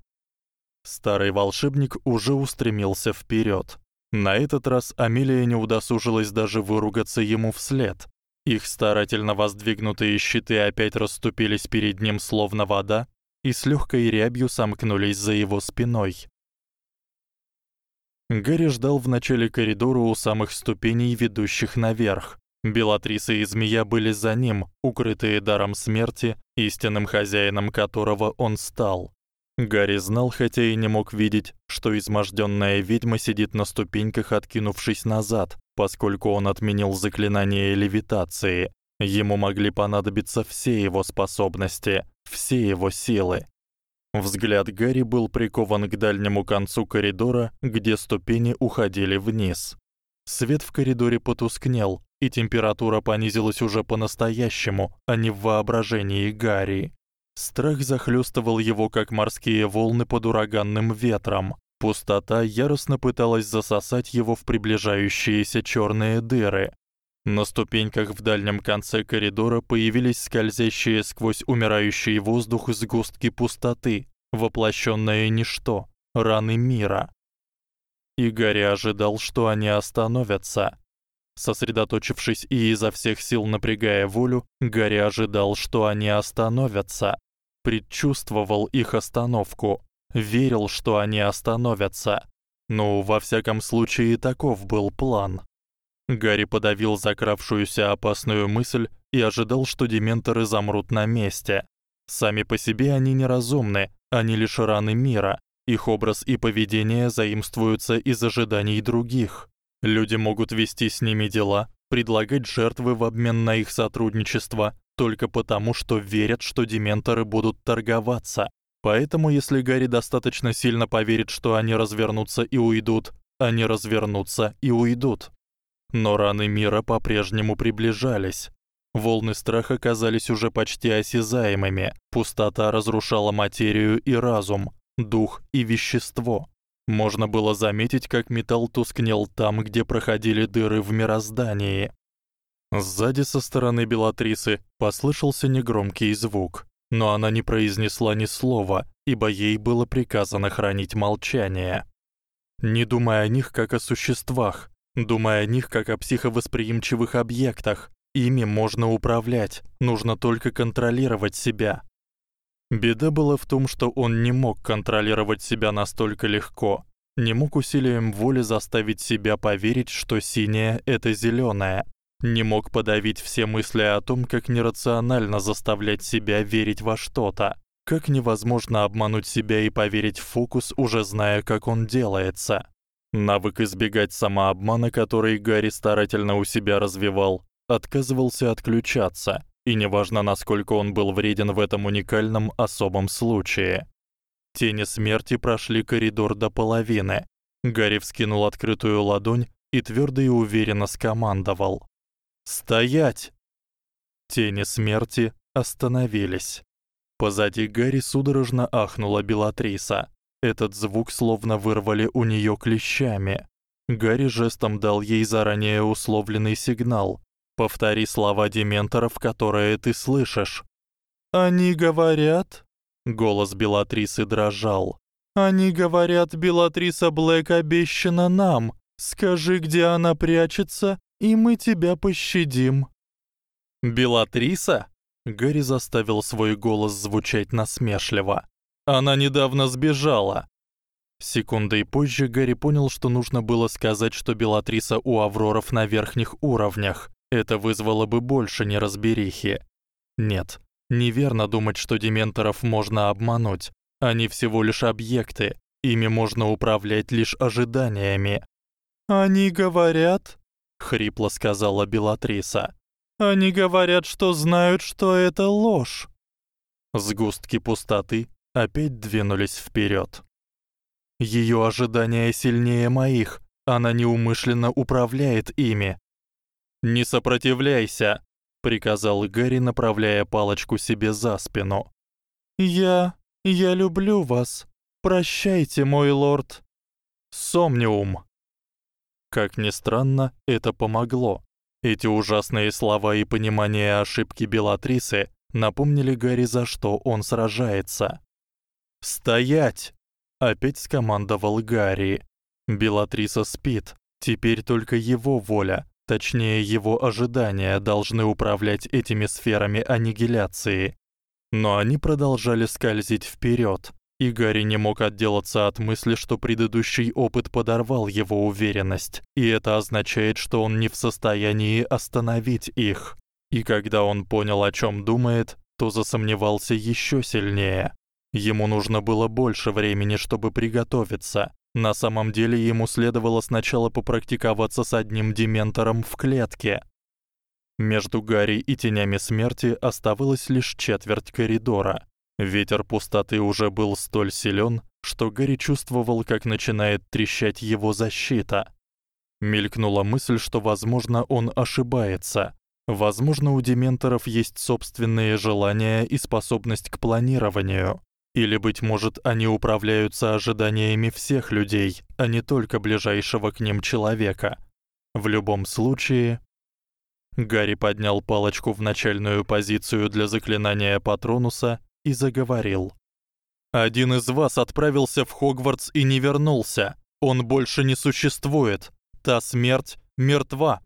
Старый волшебник уже устремился вперёд. На этот раз Амелия не удосужилась даже выругаться ему вслед. Их старательно воздвигнутые щиты опять расступились перед ним словно вода и с лёгкой рябью сомкнулись за его спиной. Гарри ждал в начале коридора у самых ступеней, ведущих наверх. Белатриса и змея были за ним, укрытые даром смерти, истинным хозяином которого он стал. Гарри знал, хотя и не мог видеть, что измождённая ведьма сидит на ступеньках, откинувшись назад, поскольку он отменил заклинание левитации. Ему могли понадобиться все его способности, все его силы. Взгляд Гарри был прикован к дальнему концу коридора, где ступени уходили вниз. Свет в коридоре потускнел, и температура понизилась уже по-настоящему, а не в воображении Гарри. Страх захлёстывал его, как морские волны под ураганным ветром. Пустота яростно пыталась засосать его в приближающиеся чёрные дыры. На ступеньках в дальнем конце коридора появились скользящие сквозь умирающий воздух сгустки пустоты, воплощённое ничто, раны мира. И Гарри ожидал, что они остановятся. Сосредоточившись и изо всех сил напрягая волю, Гарри ожидал, что они остановятся предчувствовал их остановку, верил, что они остановятся. Ну, во всяком случае, таков был план. Гарри подавил закравшуюся опасную мысль и ожидал, что дементоры замрут на месте. Сами по себе они неразумны, они лишь раны мира. Их образ и поведение заимствуются из ожиданий других. Люди могут вести с ними дела, предлагать жертвы в обмен на их сотрудничество, только потому, что верят, что дементоры будут торговаться. Поэтому, если Гарри достаточно сильно поверит, что они развернутся и уйдут, они развернутся и уйдут. Но раны мира по-прежнему приближались. Волны страха казались уже почти осязаемыми. Пустота разрушала материю и разум. дух и вещество. Можно было заметить, как металл тускнел там, где проходили дыры в мироздании. Сзади со стороны Белатрисы послышался негромкий звук, но она не произнесла ни слова, ибо ей было приказано хранить молчание. Не думая о них как о существах, думая о них как о психовосприимчивых объектах, ими можно управлять, нужно только контролировать себя. Беда была в том, что он не мог контролировать себя настолько легко, не мог усилием воли заставить себя поверить, что синее это зелёное, не мог подавить все мысли о том, как нерационально заставлять себя верить во что-то, как невозможно обмануть себя и поверить в фокус, уже зная, как он делается. Навык избегать самообмана, который Гарри старательно у себя развивал, отказывался отключаться, и неважно, насколько он был вреден в этом уникальном особом случае. Тени смерти прошли коридор до половины. Гарри вскинул открытую ладонь и твёрдо и уверенно скомандовал: "Стоять!" Тени смерти остановились. Позади Гарри судорожно ахнула Белатриса. Этот звук словно вырвали у неё клещами. Гарри жестом дал ей заранее условленный сигнал, Повтори слова дементоров, которые ты слышишь. Они говорят, голос Белатрисы дрожал. Они говорят, Белатриса Блэк обещана нам. Скажи, где она прячется, и мы тебя пощадим. Белатриса? Гарри заставил свой голос звучать насмешливо. Она недавно сбежала. Секундой позже Гарри понял, что нужно было сказать, что Белатриса у Авроров на верхних уровнях. Это вызвало бы больше неразберихи. Нет, неверно думать, что дементоров можно обмануть. Они всего лишь объекты, ими можно управлять лишь ожиданиями. Они говорят, хрипло сказала Белатриса. Они говорят, что знают, что это ложь. Сгустки пустоты опять двинулись вперёд. Её ожидания сильнее моих. Она неумышленно управляет ими. «Не сопротивляйся», — приказал Гарри, направляя палочку себе за спину. «Я... я люблю вас. Прощайте, мой лорд». «Сомниум». Как ни странно, это помогло. Эти ужасные слова и понимание ошибки Белатрисы напомнили Гарри, за что он сражается. «Стоять!» — опять скомандовал Гарри. Белатриса спит, теперь только его воля, Точнее, его ожидания должны управлять этими сферами аннигиляции. Но они продолжали скользить вперёд, и Гарри не мог отделаться от мысли, что предыдущий опыт подорвал его уверенность, и это означает, что он не в состоянии остановить их. И когда он понял, о чём думает, то засомневался ещё сильнее. Ему нужно было больше времени, чтобы приготовиться, на самом деле ему следовало сначала попрактиковаться с одним дементором в клетке. Между Гарри и тенями смерти оставалось лишь четверть коридора. Ветер пустоты уже был столь силён, что Гарри чувствовал, как начинает трещать его защита. Мелькнула мысль, что, возможно, он ошибается. Возможно, у дементоров есть собственные желания и способность к планированию. Или быть может, они управляются ожиданиями всех людей, а не только ближайшего к ним человека. В любом случае, Гарри поднял палочку в начальную позицию для заклинания Патронуса и заговорил. Один из вас отправился в Хогвартс и не вернулся. Он больше не существует. Та смерть мертва.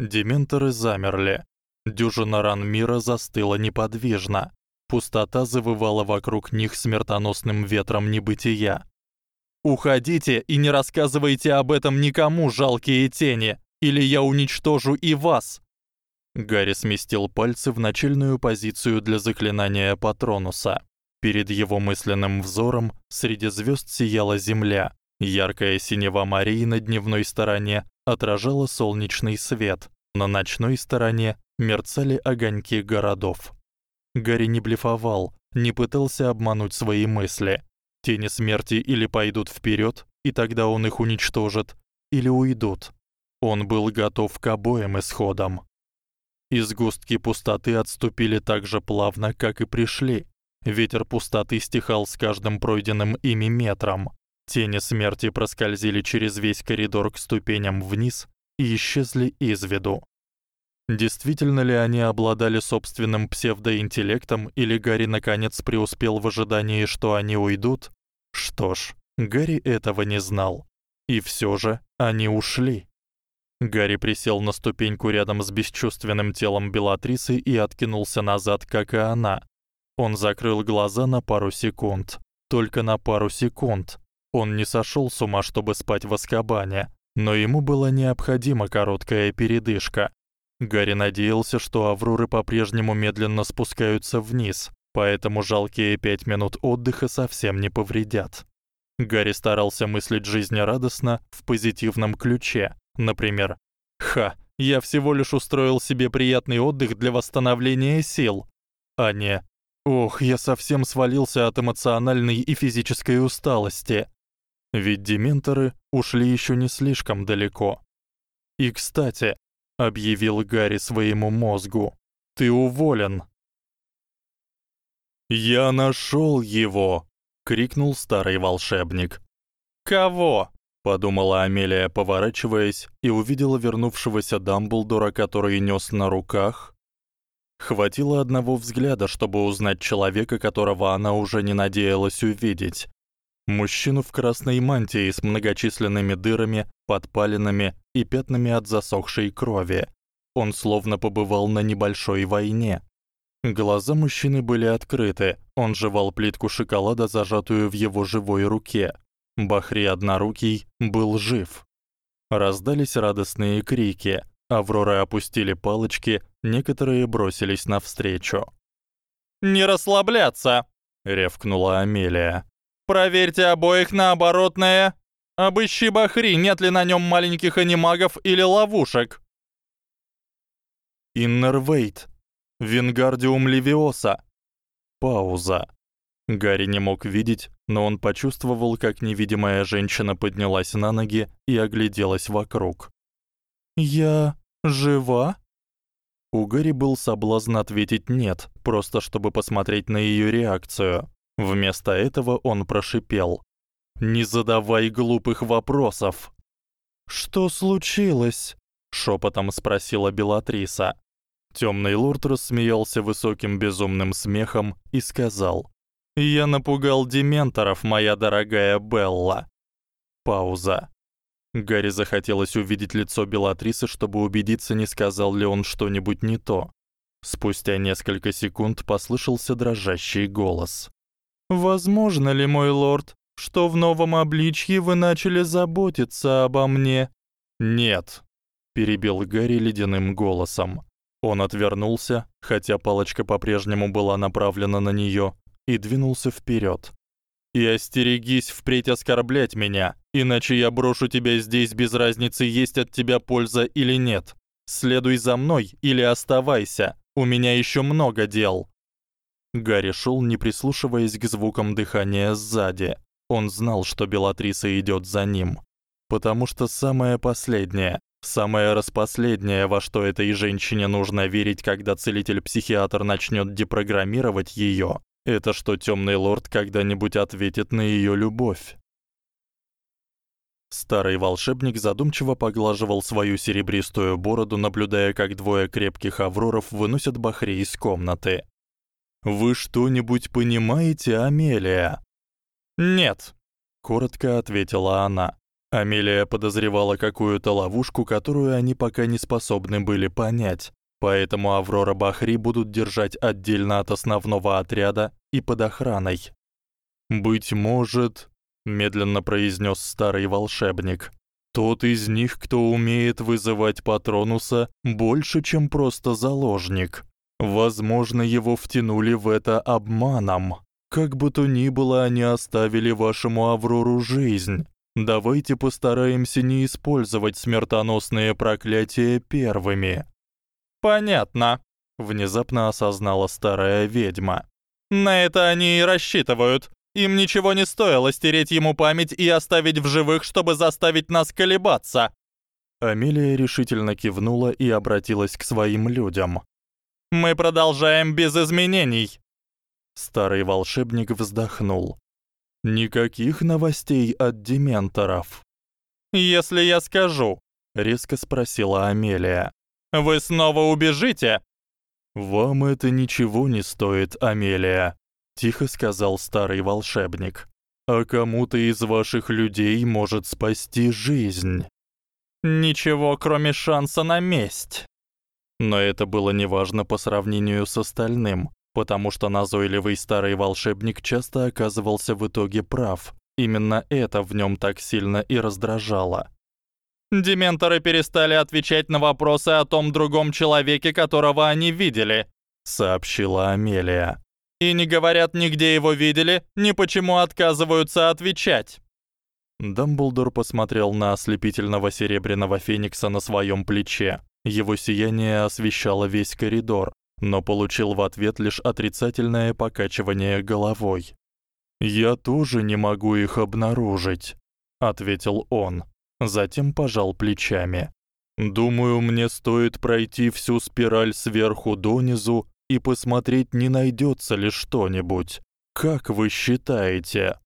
Дементоры замерли. Дюжина ран мира застыла неподвижно. Пустота завывала вокруг них смертоносным ветром небытия. Уходите и не рассказывайте об этом никому, жалкие тени, или я уничтожу и вас. Гарри сместил пальцы в начальную позицию для заклинания Патронуса. Перед его мысленным взором среди звёзд сияла земля. Яркая синева морей на дневной стороне отражала солнечный свет. На ночной стороне мерцали огоньки городов. Гарри не блефовал, не пытался обмануть свои мысли. Тени смерти или пойдут вперёд, и тогда он их уничтожит, или уйдут. Он был готов к обоим исходам. Изгустки пустоты отступили так же плавно, как и пришли. Ветер пустоты стихал с каждым пройденным ими метром. Тени смерти проскользили через весь коридор к ступеням вниз и исчезли из виду. Действительно ли они обладали собственным псевдоинтеллектом или Гарри наконец преуспел в ожидании, что они уйдут? Что ж, Гарри этого не знал. И всё же они ушли. Гарри присел на ступеньку рядом с бесчувственным телом Белатрисы и откинулся назад, как и она. Он закрыл глаза на пару секунд, только на пару секунд. Он не сошёл с ума, чтобы спать в Азкабане, но ему была необходима короткая передышка. Гарри надеялся, что авроры по-прежнему медленно спускаются вниз, поэтому жалкие пять минут отдыха совсем не повредят. Гарри старался мыслить жизнерадостно, в позитивном ключе. Например, «Ха, я всего лишь устроил себе приятный отдых для восстановления сил». А не «Ох, я совсем свалился от эмоциональной и физической усталости». Ведь дементоры ушли ещё не слишком далеко. И, кстати, объявил Гарри своему мозгу, ты уволен. Я нашёл его, крикнул старый волшебник. Кого? Подумала Амелия, поворачиваясь, и увидела вернувшегося Дамблдора, который нёс на руках. Хватило одного взгляда, чтобы узнать человека, которого она уже не надеялась увидеть. Мужчину в красной мантии с многочисленными дырами, подпалинами и пятнами от засохшей крови. Он словно побывал на небольшой войне. Глаза мужчины были открыты. Он жевал плитку шоколада, зажатую в его живой руке. Бахри однорукий был жив. Раздались радостные крики. Авроры опустили палочки, некоторые бросились навстречу.
«Не расслабляться!» — рявкнула Амелия. «Проверьте обоих на оборотное. Обыщи Бахри, нет ли на нём маленьких анимагов или ловушек».
Иннервейт. Вингардиум левиоса. Пауза. Гарри не мог видеть, но он почувствовал, как невидимая женщина поднялась на ноги и огляделась вокруг. «Я жива?» У Гарри был соблазн ответить «нет», просто чтобы посмотреть на её реакцию. Вместо этого он прошипел: "Не задавай глупых вопросов". "Что случилось?" шёпотом спросила Белатриса. Тёмный лорд рассмеялся высоким безумным смехом и сказал: "Я напугал дементоров, моя дорогая Белла". Пауза. Гарри захотелось увидеть лицо Белатрисы, чтобы убедиться, не сказал ли он что-нибудь не то. Спустя несколько секунд послышался дрожащий голос. Возможно ли, мой лорд, что в новом обличье вы начали заботиться обо мне? Нет, перебил Гарри ледяным голосом. Он отвернулся, хотя палочка по-прежнему была направлена на неё, и двинулся вперёд. И остерегись впредь оскорблять меня, иначе я брошу тебя здесь без разницы, есть от тебя польза или нет. Следуй за мной или оставайся. У меня ещё много дел. Гарри шёл, не прислушиваясь к звукам дыхания сзади. Он знал, что Белатриса идёт за ним, потому что самое последнее, самое распоследнее, во что этой женщине нужно верить, когда целитель-психиатр начнёт депрограммировать её, это что тёмный лорд когда-нибудь ответит на её любовь. Старый волшебник задумчиво поглаживал свою серебристую бороду, наблюдая, как двое крепких авроров выносят Бахри из комнаты. Вы что-нибудь понимаете, Амелия? Нет, коротко ответила она. Амелия подозревала какую-то ловушку, которую они пока не способны были понять. Поэтому Аврора Бахри будут держать отдельно от основного отряда и под охраной. Быть может, медленно произнёс старый волшебник. Тот из них, кто умеет вызывать патронуса больше, чем просто заложник. Возможно, его втянули в это обманом. Как бы то ни было, они оставили вашему Аврору жизнь. Давайте постараемся не использовать смертоносные проклятия первыми.
Понятно, внезапно осознала старая ведьма. На это они и рассчитывают. Им ничего не стоило стереть ему память и оставить в живых, чтобы заставить нас колебаться.
Амелия решительно кивнула и обратилась к своим людям.
Мы продолжаем без изменений.
Старый волшебник вздохнул. Никаких новостей от дементоров.
Если я скажу,
резко спросила Амелия.
Вы снова убежите?
Вам это ничего не стоит, Амелия, тихо сказал старый волшебник. А кому-то из ваших людей может спасти жизнь.
Ничего, кроме шанса на месть.
Но это было неважно по сравнению с остальным, потому что назойливый старый волшебник часто оказывался в итоге прав. Именно это в нём так сильно и раздражало.
Дементоры перестали отвечать на вопросы о том другом человеке, которого они видели,
сообщила Амелия.
И не говорят нигде его видели, ни почему отказываются отвечать.
Дамблдор посмотрел на ослепительного серебряного феникса на своём плече. Его сияние освещало весь коридор, но получил в ответ лишь отрицательное покачивание головой. "Я тоже не могу их обнаружить", ответил он. Затем пожал плечами. "Думаю, мне стоит пройти всю спираль сверху донизу и посмотреть, не найдётся ли что-нибудь. Как вы считаете?"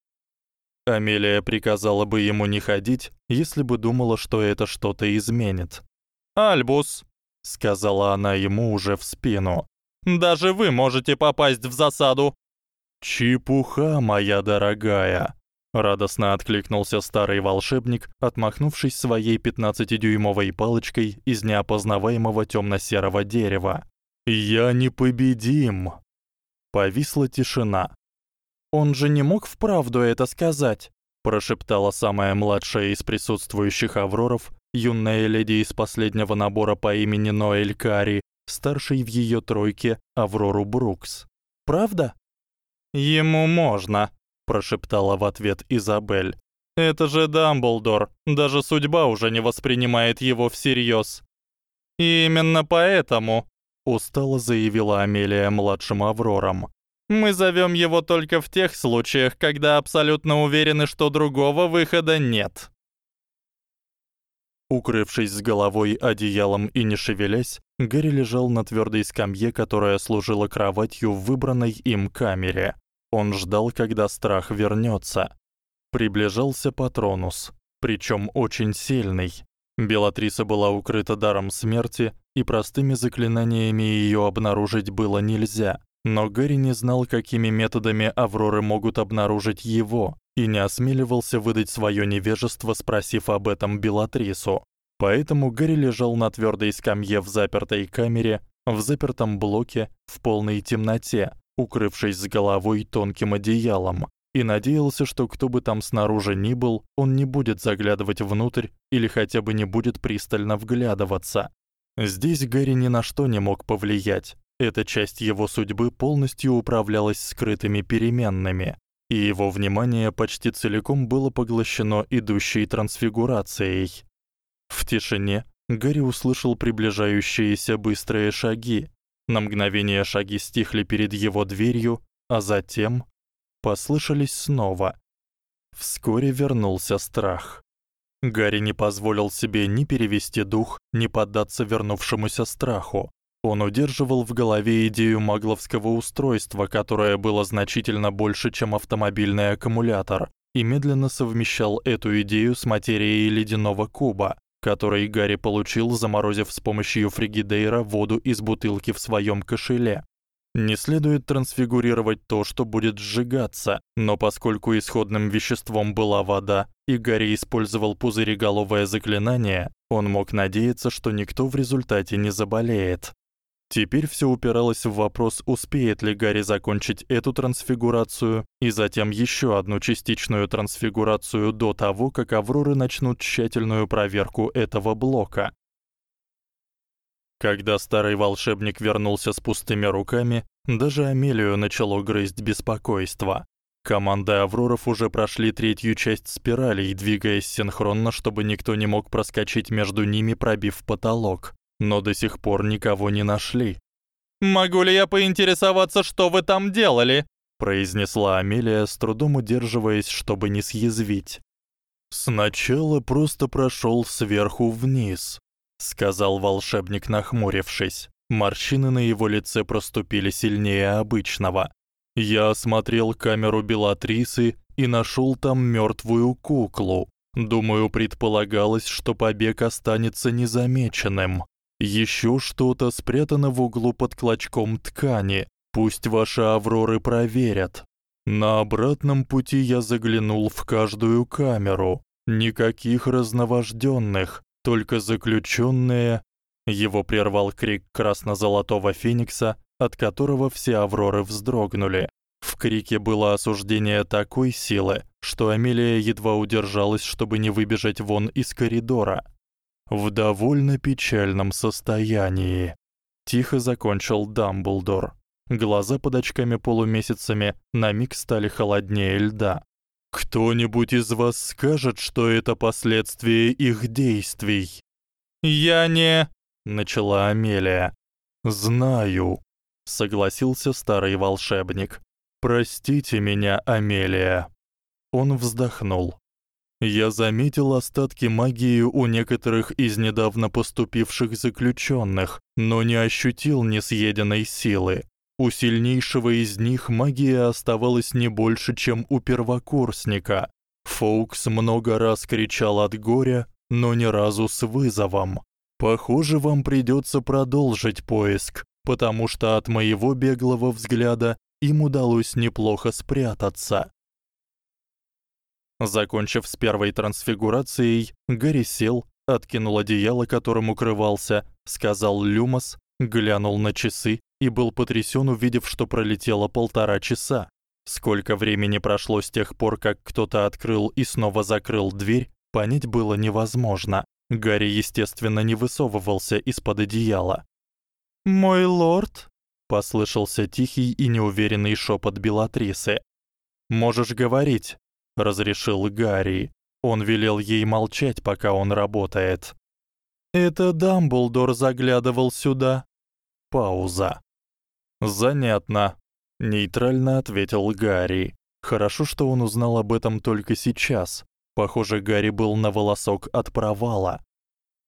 Амелия приказала бы ему не ходить, если бы думала, что это что-то изменит.
«Альбус», —
сказала она ему уже в спину, —
«даже вы можете попасть в засаду».
«Чепуха, моя дорогая», — радостно откликнулся старый волшебник, отмахнувшись своей пятнадцатидюймовой палочкой из неопознаваемого тёмно-серого дерева. «Я непобедим». Повисла тишина.
«Он же не мог вправду это сказать», —
прошептала самая младшая из присутствующих Авроров, юная леди из последнего набора по имени Ноэль Кари, старшей в её тройке Аврору Брукс.
«Правда?»
«Ему можно», — прошептала в ответ Изабель. «Это же Дамблдор, даже судьба уже не воспринимает его всерьёз». И «Именно поэтому», — устало заявила Амелия младшим Аврорам, «мы зовём его только в тех случаях, когда абсолютно уверены, что другого выхода нет».
Укрывшись с головой одеялом и не шевелясь, Гарри лежал на твёрдой скамье, которая служила кроватью в выбранной им камере. Он ждал, когда страх вернётся. Приближался Патронус, причём очень сильный. Белатриса была укрыта даром смерти, и простыми заклинаниями её обнаружить было нельзя. Но Гарри не знал, какими методами Авроры могут обнаружить его, и не осмеливался выдать своё невежество, спросив об этом Белатрису. Поэтому Гарри лежал на твёрдой скамье в запертой камере, в запертом блоке, в полной темноте, укрывшись с головой тонким одеялом, и надеялся, что кто бы там снаружи ни был, он не будет заглядывать внутрь или хотя бы не будет пристально вглядываться. Здесь Гарри ни на что не мог повлиять. Эта часть его судьбы полностью управлялась скрытыми переменными и его внимание почти целиком было поглощено идущей трансфигурацией. В тишине Гарри услышал приближающиеся быстрые шаги. На мгновение шаги стихли перед его дверью, а затем послышались снова. Вскоре вернулся страх. Гарри не позволил себе ни перевести дух, ни поддаться вернувшемуся страху. Он удерживал в голове идею магловского устройства, которое было значительно больше, чем автомобильный аккумулятор, и медленно совмещал эту идею с материей ледяного куба, который Гарри получил, заморозив с помощью фригидейра воду из бутылки в своём кошеле. Не следует трансфигурировать то, что будет сжигаться, но поскольку исходным веществом была вода, и Гарри использовал пузыреголовое заклинание, он мог надеяться, что никто в результате не заболеет. Теперь всё упиралось в вопрос, успеет ли Гарри закончить эту трансфигурацию и затем ещё одну частичную трансфигурацию до того, как Авроры начнут тщательную проверку этого блока. Когда старый волшебник вернулся с пустыми руками, даже Амелию начало грызть беспокойство. Команды Авроров уже прошли третью часть спиралей, двигаясь синхронно, чтобы никто не мог проскочить между ними, пробив потолок но до сих пор никого не нашли.
«Могу ли я поинтересоваться, что вы там делали?»
произнесла Амелия, с трудом удерживаясь, чтобы не съязвить. «Сначала просто прошёл сверху вниз», — сказал волшебник, нахмурившись. Морщины на его лице проступили сильнее обычного. Я осмотрел камеру Белатрисы и нашёл там мёртвую куклу. Думаю, предполагалось, что побег останется незамеченным. Ещё что-то спрятано в углу под клочком ткани. Пусть ваши авроры проверят. На обратном пути я заглянул в каждую камеру. Никаких разновождённых, только заключённые. Его прервал крик красно-золотого феникса, от которого все авроры вздрогнули. В крике было осуждение такой силы, что Амелия едва удержалась, чтобы не выбежать вон из коридора. В довольно печальном состоянии, тихо закончил Дамблдор. Глаза под очками-полумесяцами на миг стали холоднее льда. Кто-нибудь из вас скажет, что это последствия их действий?
Я не
начала Амелия. Знаю, согласился старый волшебник. Простите меня, Амелия. Он вздохнул. Я заметил остатки магии у некоторых из недавно поступивших заключённых, но не ощутил несъеденной силы. У сильнейшего из них магия оставалась не больше, чем у первокурсника. Фоукс много раз кричал от горя, но ни разу с вызовом. Похоже, вам придётся продолжить поиск, потому что от моего беглого взгляда им удалось неплохо спрятаться. Закончив с первой трансфигурацией, Гарри сел, откинул одеяло, которым укрывался, сказал Люмос, глянул на часы и был потрясён, увидев, что пролетело полтора часа. Сколько времени прошло с тех пор, как кто-то открыл и снова закрыл дверь, понять было невозможно. Гарри, естественно, не высовывался из-под одеяла.
"Мой лорд",
послышался тихий и неуверенный шёпот Белатрисы. "Можешь говорить", разрешил Гарри. Он велел ей молчать, пока он работает.
Это Дамблдор заглядывал сюда.
Пауза. Занятно, нейтрально ответил Гарри. Хорошо, что он узнал об этом только сейчас. Похоже, Гарри был на волосок от провала.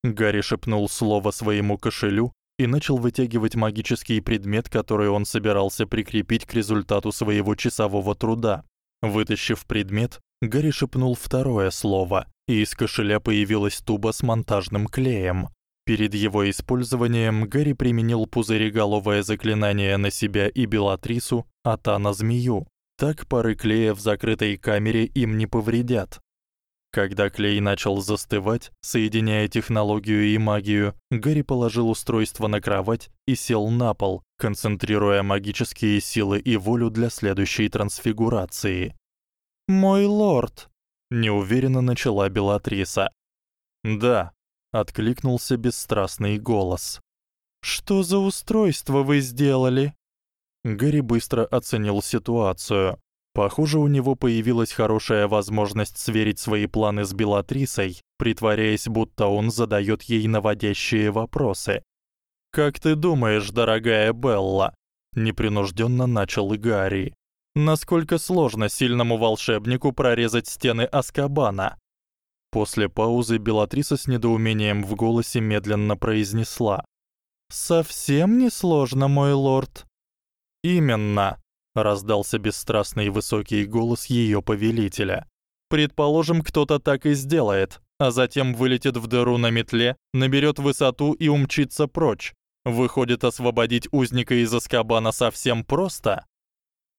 Гарри шепнул слово своему кошелю и начал вытягивать магический предмет, который он собирался прикрепить к результату своего часового труда. Вытащив предмет, Гарри шепнул второе слово, и из кошеля появилась туба с монтажным клеем. Перед его использованием Гарри применил пузыреголовое заклинание на себя и Белатрису, а та на змею. Так пары клея в закрытой камере им не повредят. Когда клей начал застывать, соединяя технологию и магию, Гарри положил устройство на кровать и сел на пол, концентрируя магические силы и волю для следующей трансфигурации.
"Мой лорд",
неуверенно начала Белатриса. "Да", откликнулся бесстрастный голос.
"Что за устройство вы сделали?"
Гарри быстро оценил ситуацию. Похоже, у него появилась хорошая возможность сверить свои планы с Белатрисой, притворяясь, будто он задаёт ей наводящие вопросы. Как ты думаешь, дорогая Белла, непринуждённо начал Гарри. Насколько сложно сильному волшебнику прорезать стены Аскабана? После паузы Белатриса с недоумением в голосе медленно произнесла:
"Совсем не сложно, мой лорд".
Именно, раздался бесстрастный высокий голос её повелителя. Предположим, кто-то так и сделает, а затем вылетит в дыру на метле, наберёт высоту и умчится прочь. Выходит, освободить узника из Аскабана совсем просто.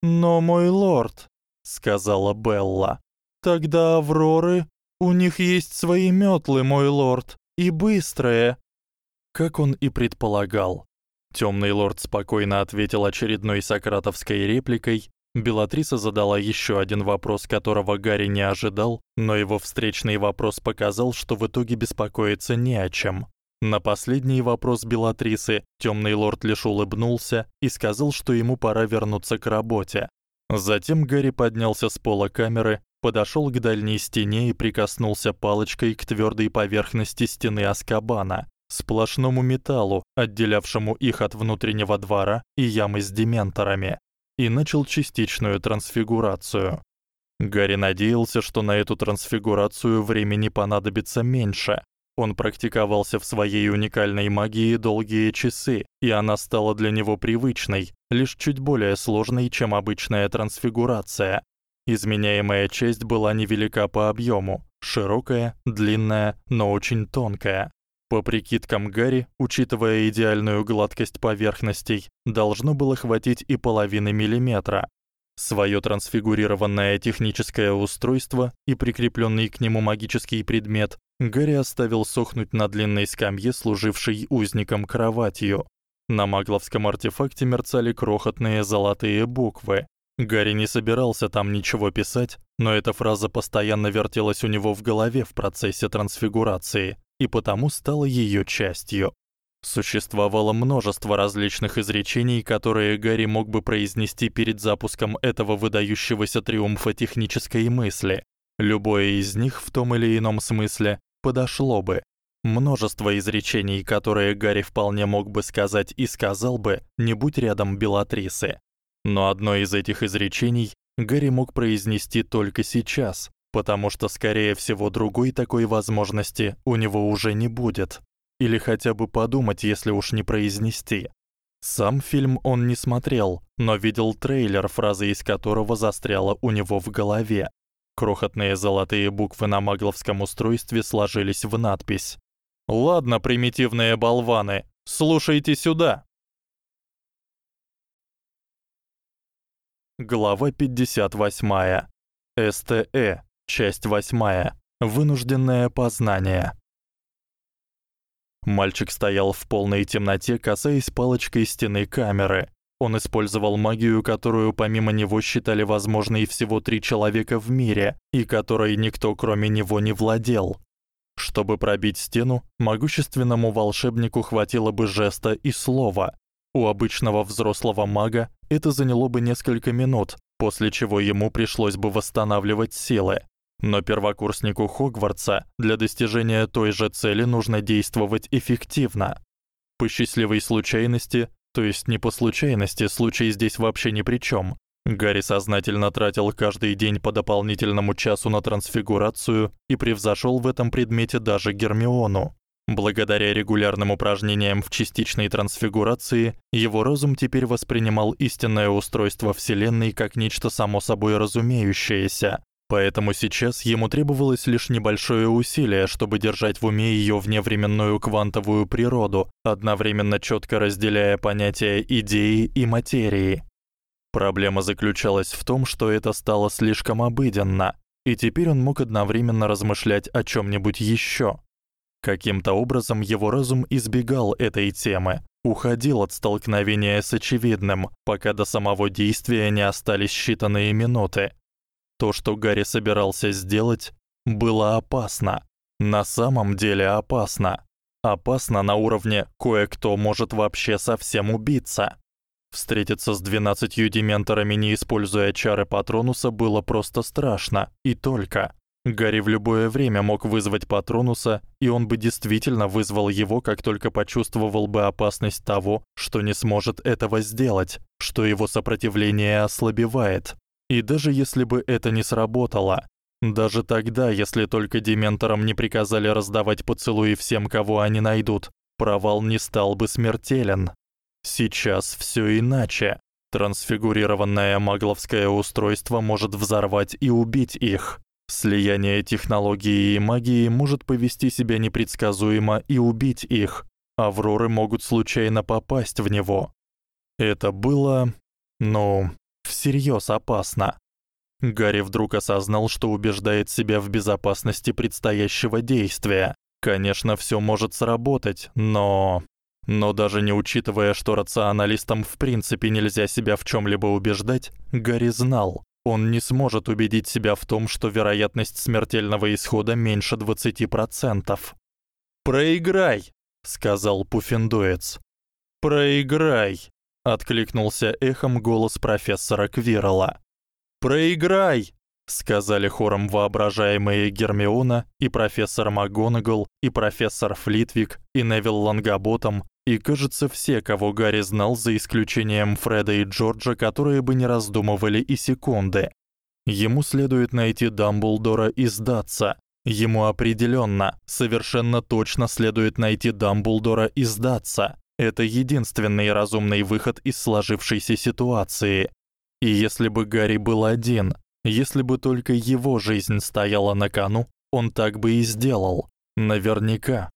Но мой лорд, сказала Белла. Тогда Авроры, у них есть свои мётлы, мой лорд, и быстрые.
Как он и предполагал, Тёмный лорд спокойно ответил очередной сократовской репликой. Белатриса задала ещё один вопрос, которого Гарри не ожидал, но его встречный вопрос показал, что в итоге беспокоиться не о чем. На последний вопрос Белатрисы Тёмный лорд лишь улыбнулся и сказал, что ему пора вернуться к работе. Затем Гарри поднялся с пола камеры, подошёл к дальней стене и прикоснулся палочкой к твёрдой поверхности стены Аскабана сплошному металлу, отделявшему их от внутреннего двора и ямы с дементорами, и начал частичную трансфигурацию. Гарри надеялся, что на эту трансфигурацию времени понадобится меньше. Он практиковался в своей уникальной магии долгие часы, и она стала для него привычной, лишь чуть более сложной, чем обычная трансфигурация. Изменяемая часть была невелика по объёму, широкая, длинная, но очень тонкая. По прикидкам Гарри, учитывая идеальную гладкость поверхностей, должно было хватить и половины миллиметра. Своё трансфигурированное техническое устройство и прикреплённый к нему магический предмет Гарри оставил сохнуть на длинной скамье, служившей узником кроватью. На магловском артефакте мерцали крохотные золотые буквы. Гарри не собирался там ничего писать, но эта фраза постоянно вертелась у него в голове в процессе трансфигурации и потому стала её частью. Существовало множество различных изречений, которые Гарри мог бы произнести перед запуском этого выдающегося триумфа технической мысли. Любое из них в том или ином смысле подошло бы. Множество изречений, которые Гарри вполне мог бы сказать и сказал бы, не будь рядом Белатрисы. Но одно из этих изречений Гарри мог произнести только сейчас, потому что скорее всего другой такой возможности у него уже не будет или хотя бы подумать, если уж не произнести. Сам фильм он не смотрел, но видел трейлер, фраза из которого застряла у него в голове. Крохотные золотые буквы на магловском устройстве сложились в надпись: "Ладно, примитивные болваны, слушайте сюда". Глава 58. СТЭ. Часть 8. Вынужденное познание. Мальчик стоял в полной темноте, касаясь палочкой стены камеры. Он использовал магию, которую помимо него считали возможной всего три человека в мире, и которой никто кроме него не владел. Чтобы пробить стену, могущественному волшебнику хватило бы жеста и слова. У обычного взрослого мага это заняло бы несколько минут, после чего ему пришлось бы восстанавливать силы. Но первокурснику Хогвартса для достижения той же цели нужно действовать эффективно. По счастливой случайности, то есть не по случайности, случай здесь вообще ни при чём. Гарри сознательно тратил каждый день по дополнительному часу на трансфигурацию и превзошёл в этом предмете даже Гермиону. Благодаря регулярным упражнениям в частичной трансфигурации, его разум теперь воспринимал истинное устройство вселенной как нечто само собой разумеющееся, Поэтому сейчас ему требовалось лишь небольшое усилие, чтобы держать в уме её вневременную квантовую природу, одновременно чётко разделяя понятия идеи и материи. Проблема заключалась в том, что это стало слишком обыденно, и теперь он мог одновременно размышлять о чём-нибудь ещё. Каким-то образом его разум избегал этой темы, уходил от столкновения с очевидным, пока до самого действия не остались считанные минуты. То, что Гарри собирался сделать, было опасно. На самом деле опасно. Опасно на уровне кое-кто может вообще совсем убиться. Встретиться с двенадцатью дементорами, не используя чары Патронуса, было просто страшно, и только. Гарри в любое время мог вызвать Патронуса, и он бы действительно вызвал его, как только почувствовал бы опасность того, что не сможет этого сделать, что его сопротивление ослабевает. И даже если бы это не сработало, даже тогда, если только дементорам не приказали раздавать поцелуи всем, кого они найдут, провал не стал бы смертелен. Сейчас всё иначе. Трансфигурированное магловское устройство может взорвать и убить их. Слияние технологии и магии может повести себя непредсказуемо и убить их. Авроры могут случайно попасть в него. Это было, ну, всерьёз опасно. Гарри вдруг осознал, что убеждает себя в безопасности предстоящего действия. Конечно, всё может сработать, но но даже не учитывая, что рационалистам в принципе нельзя себя в чём-либо убеждать, Гарри знал, он не сможет убедить себя в том, что вероятность смертельного исхода меньше 20%. "Проиграй", сказал Пуффендуец. "Проиграй" откликнулся эхом голос профессора Квирла. Проиграй, сказали хором воображаемые Гермиона и профессор МакГонагал и профессор Флитвик и Невил Лонгаботом и, кажется, все, кого Гарри знал за исключением Фреда и Джорджа, которые бы не раздумывали и секунды. Ему следует найти Дамблдора и сдаться. Ему определённо, совершенно точно следует найти Дамблдора и сдаться. Это единственный разумный выход из сложившейся ситуации. И если бы Гарри был один, если бы только его жизнь стояла на кону, он так бы и сделал. Наверняка.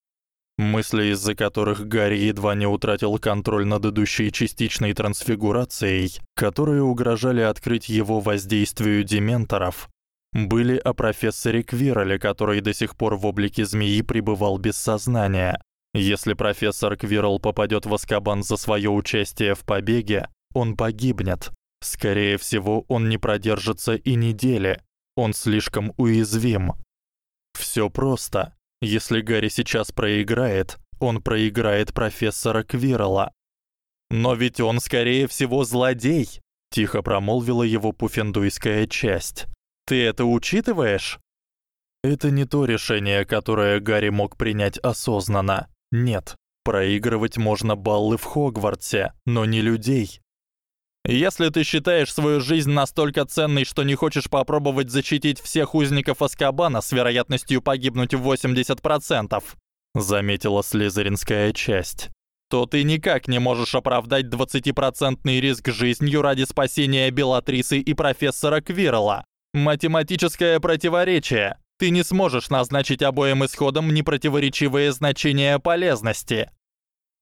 Мысли, из-за которых Гарри едва не утратил контроль над идущей частичной трансфигурацией, которые угрожали открыть его воздействию дементоров, были о профессоре Квирреле, который до сих пор в облике змеи пребывал без сознания. Если профессор Квиррел попадёт в Азкабан за своё участие в побеге, он погибнет. Скорее всего, он не продержится и недели. Он слишком уязвим. Всё просто. Если Гарри сейчас проиграет, он проиграет профессора Квирла. Но ведь он скорее всего злодей, тихо промолвила его пуфендуйская часть. Ты это учитываешь? Это не то решение, которое Гарри мог принять осознанно. Нет. Проигрывать можно баллы в Хогвартсе, но не людей.
Если ты считаешь свою жизнь настолько ценной, что не хочешь попробовать защитить всех узников Азкабана с вероятностью погибнуть в 80%, заметила слизеринская часть, то ты никак не можешь оправдать 20% риск жизнью ради спасения Белатрисы и профессора Квирла. Математическое противоречие. Ты не сможешь назначить обоим исходам непротиворечивые значения полезности.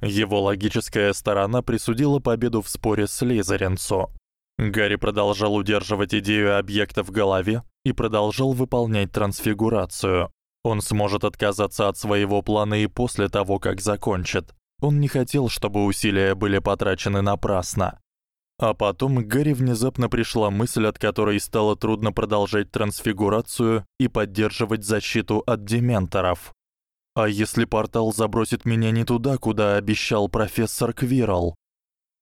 Его логическая сторона присудила победу в споре с Лизаренцо. Гарри продолжал удерживать идею объекта в голове и продолжал выполнять трансфигурацию. Он сможет отказаться от своего плана и после того, как закончит. Он не хотел, чтобы усилия были потрачены напрасно. А потом к Гарри внезапно пришла мысль, от которой стало трудно продолжать трансфигурацию и поддерживать защиту от дементоров. А если портал забросит меня не туда, куда обещал профессор Квирл?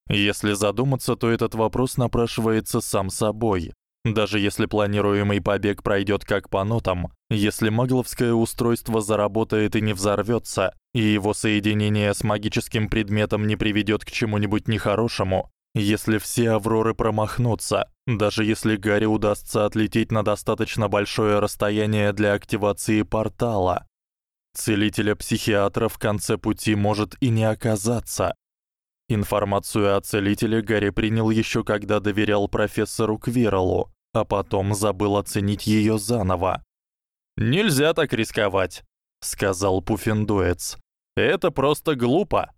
Если задуматься, то этот вопрос напрашивается сам собой. Даже если планируемый побег пройдёт как по нотам, если магловское устройство заработает и не взорвётся, и его соединение с магическим предметом не приведёт к чему-нибудь нехорошему, если все авроры промахнутся, даже если Гарри удастся отлететь на достаточно большое расстояние для активации портала, Целителя-психиатра в конце пути может и не оказаться. Информацию о целителе Гарри принял ещё когда доверял профессору Квирлу, а потом забыл оценить её заново.
Нельзя так рисковать, сказал Пуффендуец. Это просто глупо.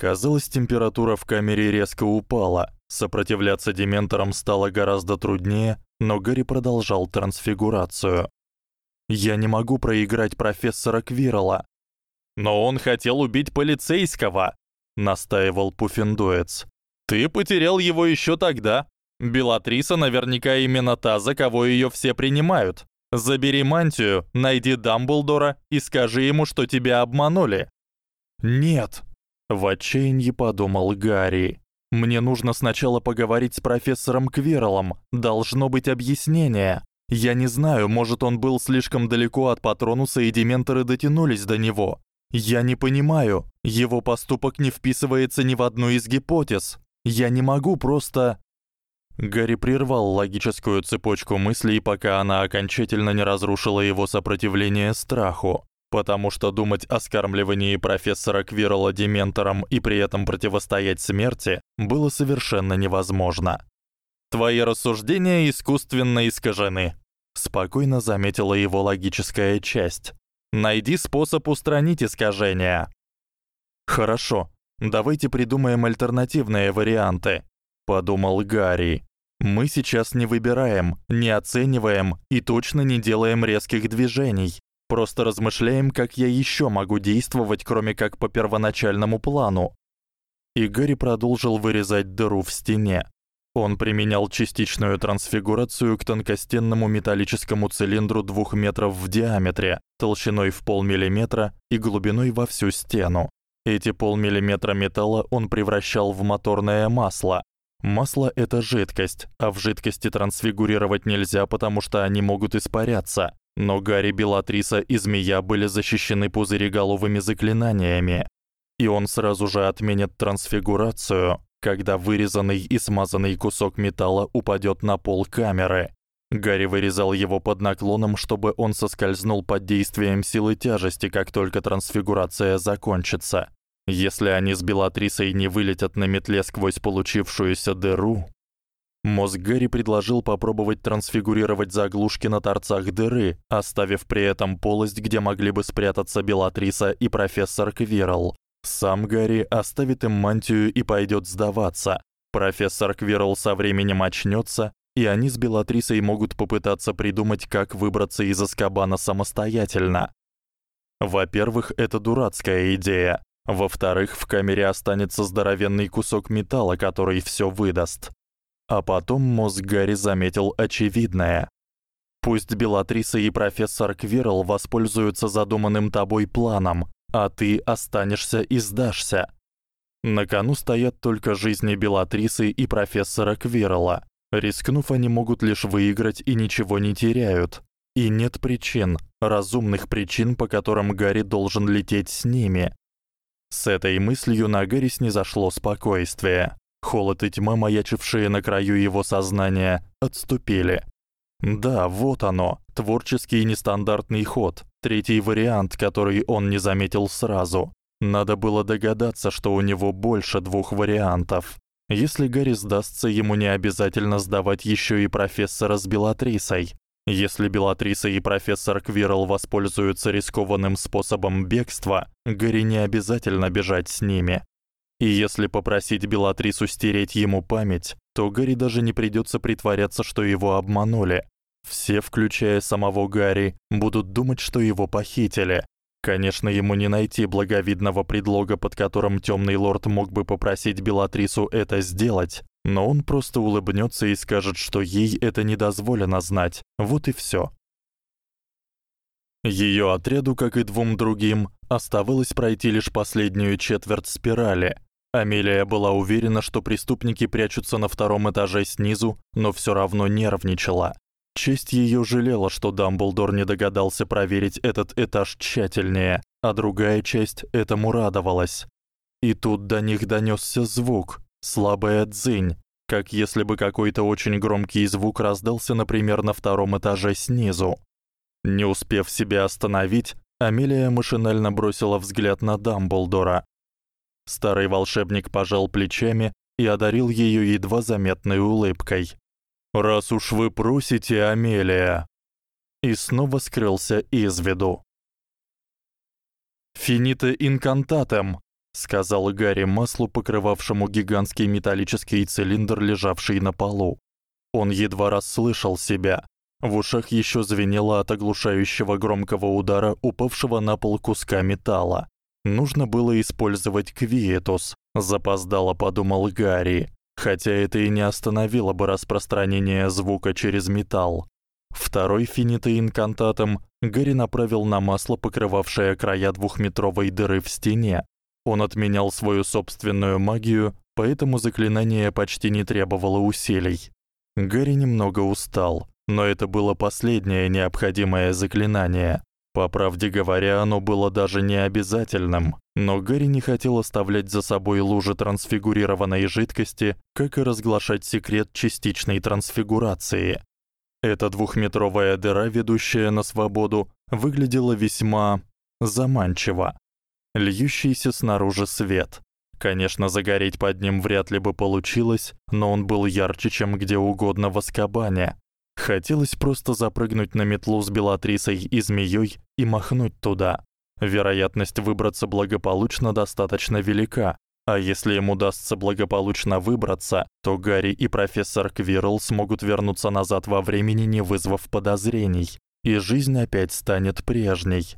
Казалось, температура в камере резко упала. Сопротивляться дементорам стало гораздо труднее, но Гарри продолжал трансфигурацию. Я не могу проиграть профессора Квирла.
Но он хотел убить полицейского, настаивал Пуффендуец. Ты потерял его ещё тогда. Белатриса наверняка именно та, за кого её все принимают. Забери мантию, найди Дамблдора и скажи ему, что тебя обманули.
Нет, в отчаянии подумал Гарри. Мне нужно сначала поговорить с профессором Квирлом. Должно быть объяснение. Я не знаю, может, он был слишком далеко от Патронуса и дементоры дотянулись до него. Я не понимаю. Его поступок не вписывается ни в одну из гипотез. Я не могу просто Гарри прервал логическую цепочку мыслей, пока она окончательно не разрушила его сопротивление страху, потому что думать о скармливании профессора Квирла дементором и при этом противостоять смерти было совершенно невозможно.
Твои рассуждения искусственно искажены, спокойно заметила его логическая часть. Найди способ устранить искажения.
Хорошо. Давайте придумаем альтернативные варианты, подумал Гарри. Мы сейчас не выбираем, не оцениваем и точно не делаем резких движений. Просто размышляем, как я ещё могу действовать, кроме как по первоначальному плану. И Гарри продолжил вырезать дыру в стене. Он применял частичную трансфигурацию к тонкостенному металлическому цилиндру 2 метров в диаметре, толщиной в полмиллиметра и глубиной во всю стену. Эти полмиллиметра металла он превращал в моторное масло. Масло это жидкость, а в жидкости трансфигурировать нельзя, потому что они могут испаряться. Но Гарри, Белатриса и Змея были защищены пузыреголовыми заклинаниями, и он сразу же отменит трансфигурацию, когда вырезанный и смазанный кусок металла упадёт на пол камеры. Гарри вырезал его под наклоном, чтобы он соскользнул под действием силы тяжести, как только трансфигурация закончится. Если они с Белатрисой не вылетят на метле сквозь получившуюся дыру, Мозг Гэри предложил попробовать трансфигурировать заглушки на торцах дыры, оставив при этом полость, где могли бы спрятаться Белатриса и профессор Квирл. Сам Гарри оставит им мантию и пойдёт сдаваться. Профессор Квирл со временем очнётся, и они с Белатрисой могут попытаться придумать, как выбраться из Азкабана самостоятельно. Во-первых, это дурацкая идея. Во-вторых, в камере останется здоровенный кусок металла, который всё выдаст. А потом мозг Гарри заметил очевидное. Пусть Белатриса и профессор Квирл воспользуются задуманным тобой планом, а ты останешься и сдашься. На кону стоят только жизни Белатрисы и профессора Квирла. Рискнув, они могут лишь выиграть и ничего не теряют. И нет причин, разумных причин, по которым Гарри должен лететь с ними. С этой мыслью на Гарри снизошло спокойствие. Холод и тьма, маячившие на краю его сознания, отступили. Да, вот оно, творческий нестандартный ход, третий вариант, который он не заметил сразу. Надо было догадаться, что у него больше двух вариантов. Если Гарри сдастся, ему не обязательно сдавать ещё и профессора с Белатрисой. Если Белатриса и профессор Квирл воспользуются рискованным способом бегства, Гарри не обязательно бежать с ними. И если попросить Белатрису стереть ему память, то Гарри даже не придётся притворяться, что его обманули. Все, включая самого Гарри, будут думать, что его похитили. Конечно, ему не найти благовидного предлога, под которым Тёмный лорд мог бы попросить Белатрису это сделать, но он просто улыбнётся и скажет, что ей это не дозволено знать. Вот и всё. Её отряду, как и двум другим, оставалось пройти лишь последнюю четверть спирали, Амелия была уверена, что преступники прячутся на втором этаже снизу, но всё равно нервничала. Честь её жалела, что Дамблдор не догадался проверить этот этаж тщательнее, а другая часть этому радовалась. И тут до них донёсся звук, слабая дзынь, как если бы какой-то очень громкий звук раздался, например, на втором этаже снизу. Не успев себя остановить, Амелия машинально бросила взгляд на Дамблдора. Старый волшебник пожал плечами и одарил её едва заметной улыбкой. Раз уж вы просите, Амелия, и снова скрылся из виду. Финита инкантатем, сказал Гарри маслу, покрывавшему гигантский металлический цилиндр, лежавший на полу. Он едва расслышал себя. В ушах ещё звенело от оглушающего громкого удара упавшего на пол куска металла. Нужно было использовать квиетус, запоздало подумал Гарри, хотя это и не остановило бы распространение звука через металл. Второй финитой инкантатом Гарри направил на масло, покрывавшее края двухметровой дыры в стене. Он отменял свою собственную магию, поэтому заклинание почти не требовало усилий. Гарри немного устал, но это было последнее необходимое заклинание. По правде говоря, оно было даже не обязательным, но Гарри не хотел оставлять за собой лужи трансфигурированной жидкости, как и разглашать секрет частичной трансфигурации. Эта двухметровая дыра, ведущая на свободу, выглядела весьма заманчиво. Льющийся снаружи свет. Конечно, загореть под ним вряд ли бы получилось, но он был ярче, чем где угодно в Аскабане. Хотелось просто запрыгнуть на метлу с Белатрисой и змеёй и махнуть туда. Вероятность выбраться благополучно достаточно велика. А если им удастся благополучно выбраться, то Гарри и профессор Квирл смогут вернуться назад во времени, не вызвав подозрений, и жизнь опять станет прежней.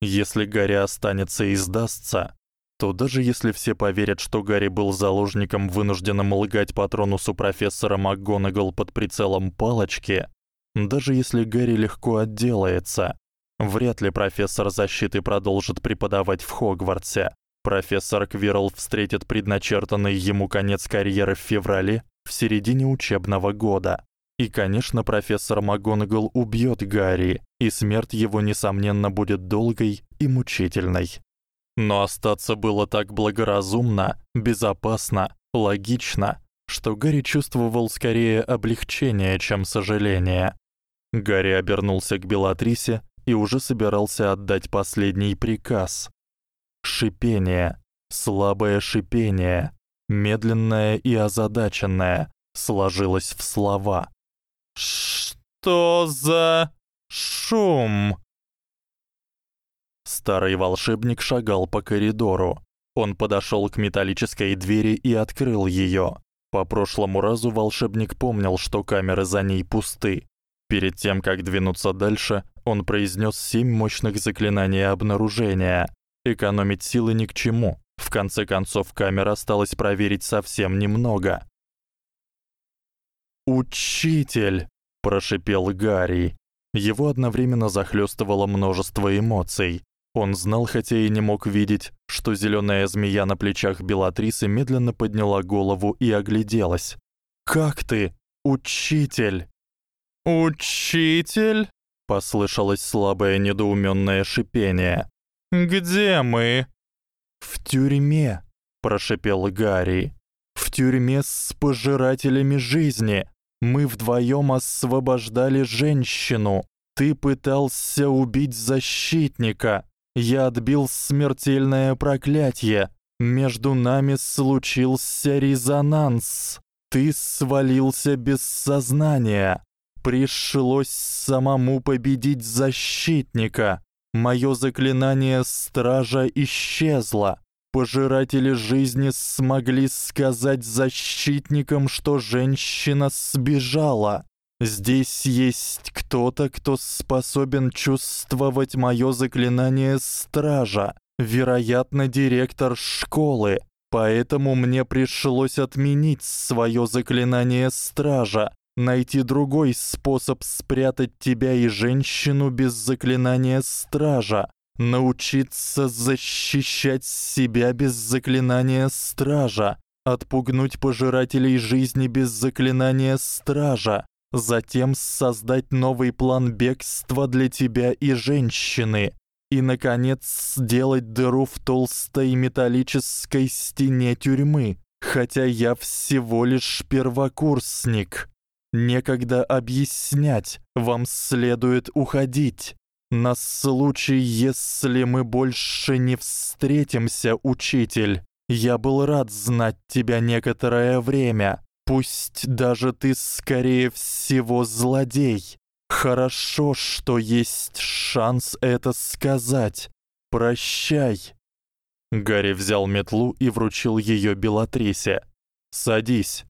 Если Гарри останется и сдастся, то даже если все поверят, что Гарри был заложником, вынужденным лгать патронусу профессора МакГонагал под прицелом палочки, даже если Гарри легко отделается, вряд ли профессор защиты продолжит преподавать в Хогвартсе. Профессор Квирл встретит предначертанный ему конец карьеры в феврале, в середине учебного года. И, конечно, профессор МакГонагал убьёт Гарри, и смерть его несомненно будет долгой и мучительной. Но остаться было так благоразумно, безопасно, логично, что Гарри чувствовал скорее облегчение, чем сожаление. Гарри обернулся к Белатрисе и уже собирался отдать последний приказ. Шипение. Слабое шипение, медленное и озадаченное, сложилось в слова.
Что за шум?
Старый волшебник шагал по коридору. Он подошёл к металлической двери и открыл её. По прошлому разу волшебник помнил, что камеры за ней пусты. Перед тем как двинуться дальше, он произнёс семь мощных заклинаний обнаружения. Экономить силы ни к чему. В конце концов, камер осталось проверить совсем немного. "Учитель", прошипел Гарри. Его одновременно захлёстывало множество эмоций. Он знал, хотя и не мог видеть, что зелёная змея на плечах Белатрисы медленно подняла голову и огляделась. "Как ты, учитель?"
"Учитель?"
послышалось слабое недоумённое шипение.
"Где мы?"
"В тюрьме", прошипел Гарри. "В тюрьме с пожирателями жизни. Мы вдвоём освобождали женщину. Ты пытался убить защитника. Я отбил смертельное проклятие. Между нами случился резонанс. Ты свалился без сознания. Пришлось самому победить защитника. Моё заклинание стража исчезло. Пожиратели жизни смогли сказать защитникам, что женщина сбежала. Здесь есть кто-то, кто способен чувствовать моё заклинание стража, вероятно, директор школы. Поэтому мне пришлось отменить своё заклинание стража, найти другой способ спрятать тебя и женщину без заклинания стража, научиться защищать себя без заклинания стража, отпугнуть пожирателей жизни без заклинания стража, затем создать новый план бегства для тебя и женщины, и наконец сделать дыру в толстой металлической стене тюрьмы, хотя я всего лишь первокурсник. Некогда объяснять, вам следует уходить. На случай, если мы больше не встретимся, учитель. Я был рад знать тебя некоторое время. Пусть даже ты скорее всего злодей. Хорошо, что есть шанс это сказать. Прощай. Гарри взял метлу и вручил её Белатрисе. Садись.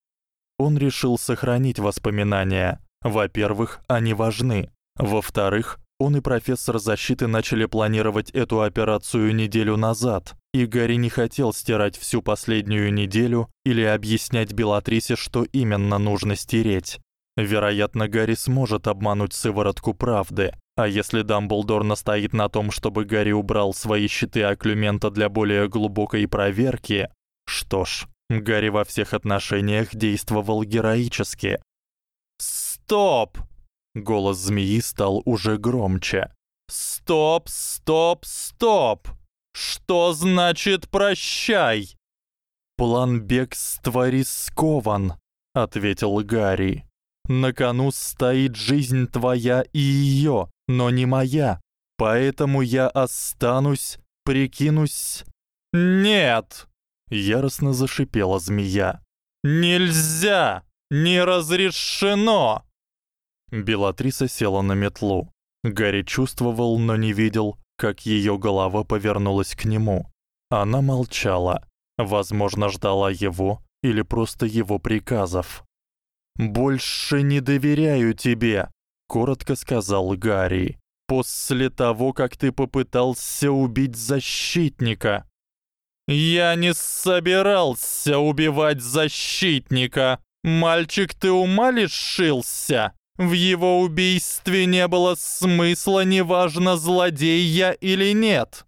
Он решил сохранить воспоминания. Во-первых, они важны. Во-вторых, он и профессор защиты начали планировать эту операцию неделю назад, и Гарри не хотел стирать всю последнюю неделю или объяснять Белатрисе, что именно нужно стереть. Вероятно, Гарри сможет обмануть сыворотку правды. А если Дамблдор настоит на том, чтобы Гарри убрал свои щиты Оклюмента для более глубокой проверки, что ж, Гарри во всех отношениях действовал героически.
Стоп,
Голос змеи стал уже громче.
Стоп, стоп, стоп. Что значит прощай?
План бегства рискован, ответил Гарри. На кону стоит жизнь твоя и её, но не моя. Поэтому я останусь, прикинусь.
Нет,
яростно зашипела змея.
Нельзя, не разрешено.
Белатриса села на метлу. Гарри чувствовал, но не видел, как её голова повернулась к нему. Она молчала, возможно, ждала его или просто его приказов. "Больше не доверяю тебе", коротко сказал Гарри. "После того, как ты попытался убить защитника".
"Я не собирался убивать защитника. Мальчик, ты ума лишился?" В его убийстве не было смысла, неважно, злодей я или нет.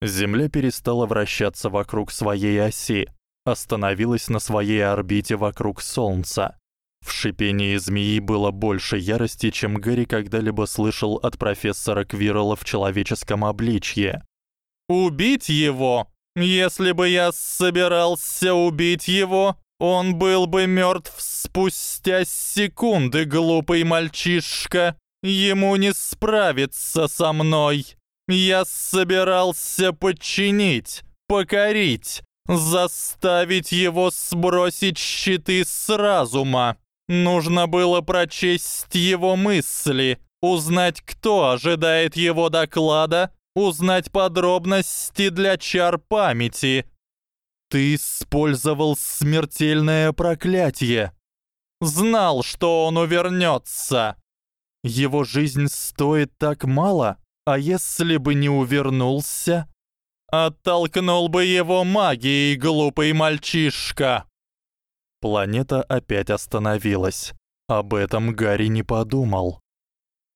Земля перестала вращаться вокруг своей оси, остановилась на своей орбите вокруг солнца. В шипении змеи было больше ярости, чем Гэри когда-либо слышал от профессора Квирла в человеческом обличье.
Убить его? Если бы я собирался убить его, он был бы мёртв спустя секунды, глупый мальчишка. Ему не справиться со мной. Я собирался подчинить, покорить, заставить его сбросить щиты с разума. Нужно было прочесть его мысли, узнать, кто ожидает его доклада, узнать подробности для чар памяти. Ты использовал смертельное проклятие. Знал, что он увернется. Его жизнь стоит так мало, а если бы не увернулся, оттолкнул бы его магией, глупый мальчишка. Планета опять остановилась. Об этом Гарри не подумал.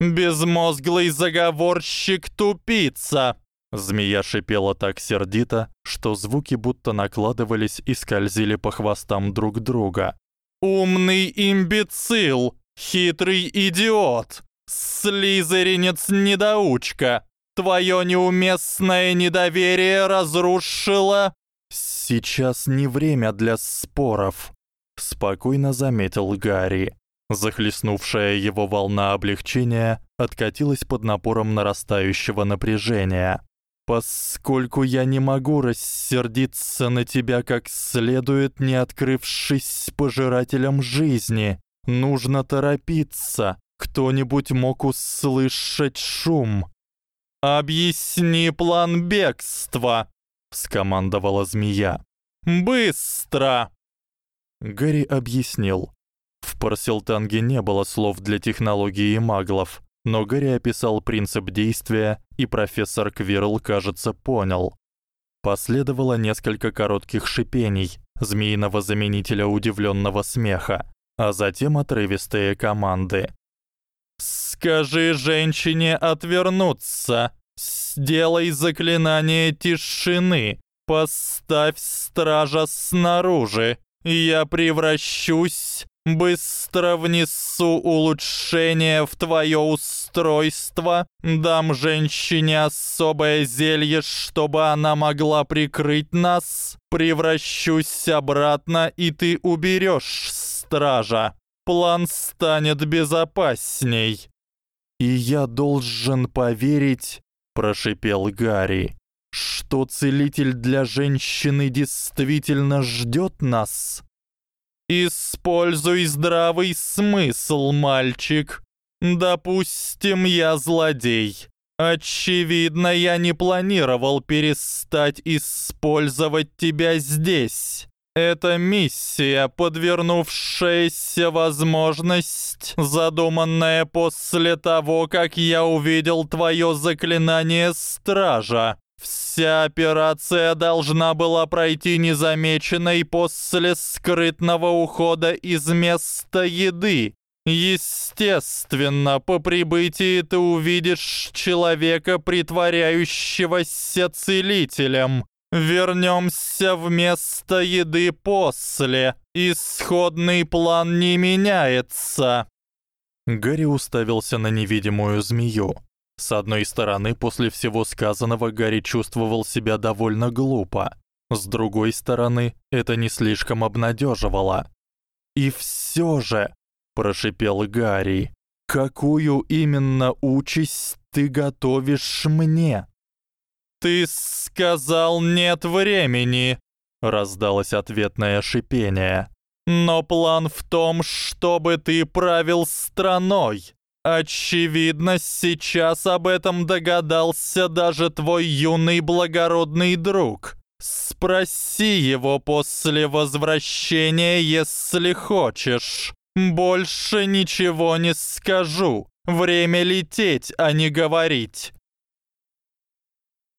Безмозглый заговорщик тупица. Змея шипела так сердито, что звуки будто накладывались и скользили по хвостам друг друга. Умный имбецил, хитрый идиот, слизеринец-недоучка. Твоё неуместное недоверие разрушило Сейчас не время для споров, спокойно заметил Гарри. Захлестнувшая его волна облегчения откатилась под напором нарастающего напряжения. Поскольку я не могу рассердиться на тебя как следует, не открывшись пожирателям жизни, нужно торопиться. Кто-нибудь мог услышать шум. Объясни план бегства, скомандовала змея. Быстро. Гарри объяснил. В Парселтанге не было слов для технологии маглов, но Гарри описал принцип действия, и профессор Квирл, кажется, понял. Последовало несколько коротких шипений, змеиного заменителя удивлённого смеха, а затем отрывистые команды. Скажи женщине отвернуться. Сделай заклинание тишины. Поставь стража снаружи. Я превращусь, быстро внесу улучшение в твоё устройство, дам женщине особое зелье, чтобы она могла прикрыть нас, превращусь обратно, и ты уберёшь стража. План станет безопасней. И я должен поверить, прошипел Гарри что целитель для женщины действительно ждёт нас? Используй здравый смысл, мальчик. Допустим, я злодей. Очевидно, я не планировал перестать использовать тебя здесь. Это миссия, подвернувшаяся возможность, задуманная после того, как я увидел твоё заклинание стража. Вся операция должна была пройти незамеченной после скрытного ухода из места еды. Естественно, по прибытии ты увидишь человека, притворяющегося целителем. Вернёмся в место еды после. Исходный план не меняется. Гарри уставился на невидимую змею. С одной стороны, после всего сказанного Гарри чувствовал себя довольно глупо. С другой стороны, это не слишком обнадеживало. И всё же, прошипел Гарри, какую именно участь ты готовишь мне? Ты сказал нет времени, раздалось ответное шипение. Но план в том, чтобы ты правил страной. Очевидно, сейчас об этом догадался даже твой юный благородный друг. Спроси его после возвращения, если хочешь. Больше ничего не скажу. Время лететь, а не говорить.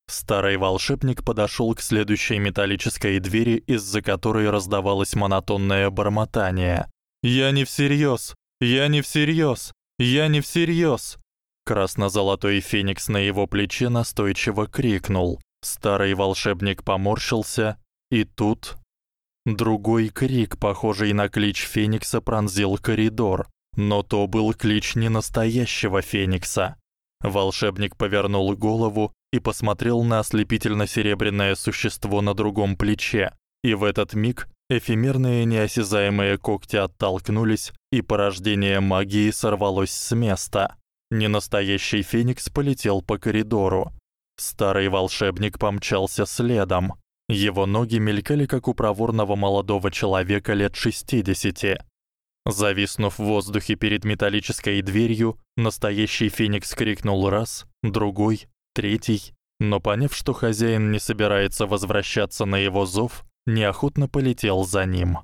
Старый волшебник подошёл к следующей металлической двери, из-за которой раздавалось монотонное бормотание. Я не всерьёз. Я не всерьёз. Я не всерьёз. Красно-золотой феникс на его плече настойчиво крикнул. Старый волшебник поморщился, и тут другой крик, похожий на клич феникса, пронзил коридор, но то был клич не настоящего феникса. Волшебник повернул голову и посмотрел на ослепительно-серебряное существо на другом плече. И в этот миг Эфемерные неосязаемые когти оттолкнулись, и порождение магии сорвалось с места. Ненастоящий феникс полетел по коридору. Старый волшебник помчался следом.
Его ноги мелькали как у проворного молодого человека лет 60. Зависнув в воздухе перед металлической дверью, настоящий феникс крикнул раз, другой, третий, но поняв, что хозяин не собирается возвращаться на его зов, неохотно полетел за ним.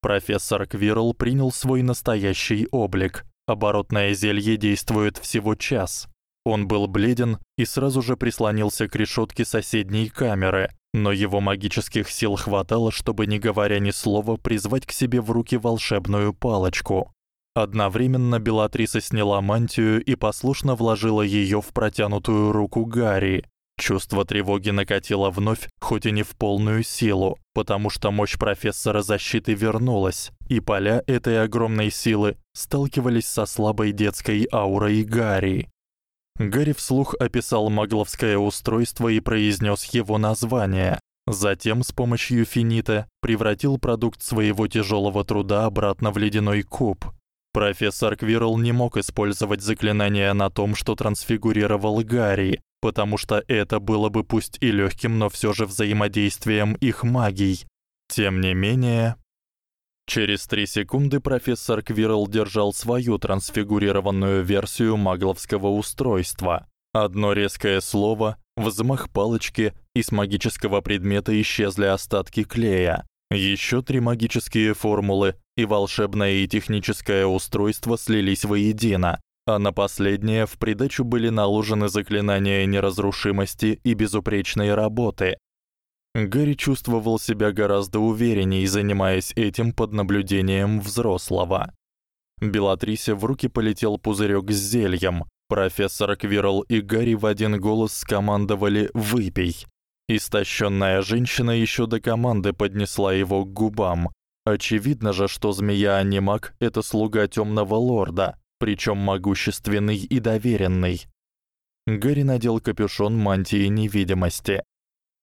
Профессор Квирл принял свой настоящий облик. Оборотное зелье действует всего час. Он был бледен и сразу же прислонился к решётке соседней камеры, но его магических сил хватало, чтобы не говоря ни слова призвать к себе в руки волшебную палочку. Одновременно Белатриса сняла мантию и послушно вложила её в протянутую руку Гарри. Чувство тревоги накатило вновь, хоть и не в полную силу, потому что мощь профессора защиты вернулась, и поля этой огромной силы сталкивались со слабой детской аурой Гарри. Гарри вслух описал магловское устройство и произнёс его название. Затем с помощью финита превратил продукт своего тяжёлого труда обратно в ледяной куб. Профессор Квирл не мог использовать заклинание на том, что трансфигурировал Гарри, потому что это было бы пусть и лёгким, но всё же взаимодействием их магий. Тем не менее, через 3 секунды профессор Квирл держал свою трансфигурированную версию магловского устройства. Одно резкое слово, взмах палочки, и с магического предмета исчезли остатки клея. Ещё три магические формулы, и волшебное и техническое устройство слились воедино, а на последнее в придачу были наложены заклинания неразрушимости и безупречной работы. Гарри чувствовал себя гораздо увереннее, занимаясь этим под наблюдением взрослого. Белатрисе в руки полетел пузырёк с зельем. Профессор Квирл и Гарри в один голос скомандовали: "Выпей". Истощённая женщина ещё до команды поднесла его к губам. Очевидно же, что змея-анимак это слуга Тёмного лорда, причём могущественный и доверенный. Гарри надел капюшон мантии невидимости.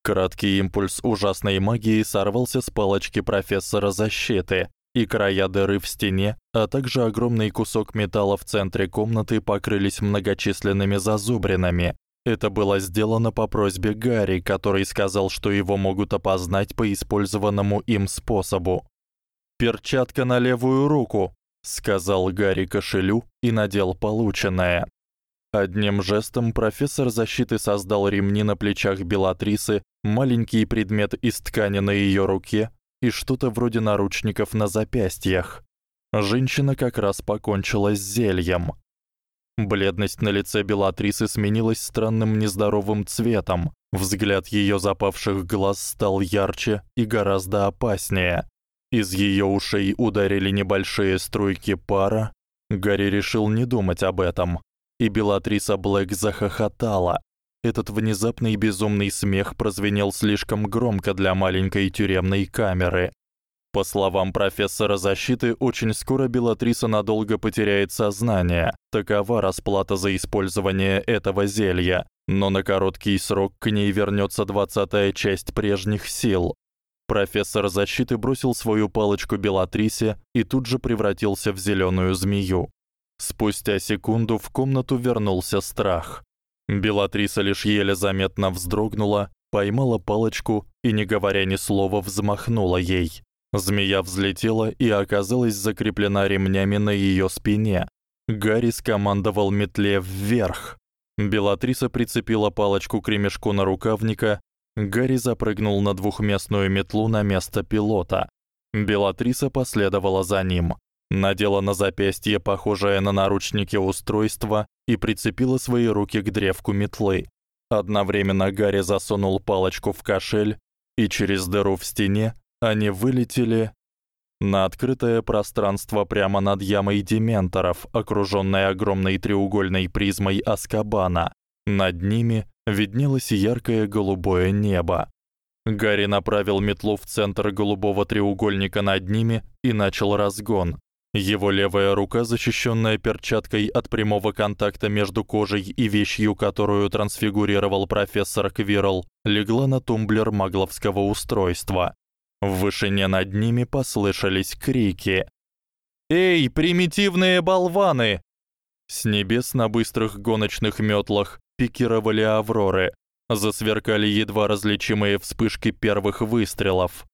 Краткий импульс ужасной магии сорвался с палочки профессора защиты, и края дыры в стене, а также огромный кусок металла в центре комнаты покрылись многочисленными зазубринами. Это было сделано по просьбе Гарри, который сказал, что его могут опознать по использованному им способу. Перчатка на левую руку, сказал Гарри кошелю и надел полученное. Одним жестом профессор защиты создал ремни на плечах Белатрисы, маленький предмет из ткани на её руке и что-то вроде наручников на запястьях. Женщина как раз покончила с зельем. Бледность на лице Белатрисы сменилась странным нездоровым цветом. Взгляд её запавших глаз стал ярче и гораздо опаснее. Из её ушей ударили небольшие струйки пара. Гарри решил не думать об этом, и Белатриса Блэк захохотала. Этот внезапный безумный смех прозвенел слишком громко для маленькой тюремной камеры. По словам профессора защиты, очень скоро Белатриса надолго потеряет сознание. Такова расплата за использование этого зелья. Но на короткий срок к ней вернётся двадцатая часть прежних сил. Профессор защиты бросил свою палочку Белатрисе и тут же превратился в зелёную змею. Спустя секунду в комнату вернулся страх. Белатриса лишь еле заметно вздрогнула, поймала палочку и, не говоря ни слова, взмахнула ей. Змея взлетела и оказалась закреплена ремнями на её спине. Гарри скомандовал метле вверх. Белатриса прицепила палочку к ремешку на рукавника Гарри запрыгнул на двухместную метлу на место пилота. Белатриса последовала за ним. Надела на запястье похожее на наручники устройство и прицепила свои руки к древку метлы. Одновременно Гарри засунул палочку в кошель, и через дыру в стене они вылетели на открытое пространство прямо над ямой дементоров, окружённой огромной треугольной призмой Аскабана. Над ними виднелось яркое голубое небо. Гарри направил метлу в центр голубого треугольника над ними и начал разгон. Его левая рука, защищённая перчаткой от прямого контакта между кожей и вещью, которую трансфигурировал профессор Квирл, легла на тумблер магловского устройства. В вышине над ними послышались крики. «Эй, примитивные болваны!» С небес на быстрых гоночных мётлах пикировали авроры. Засверкали едва различимые вспышки первых выстрелов.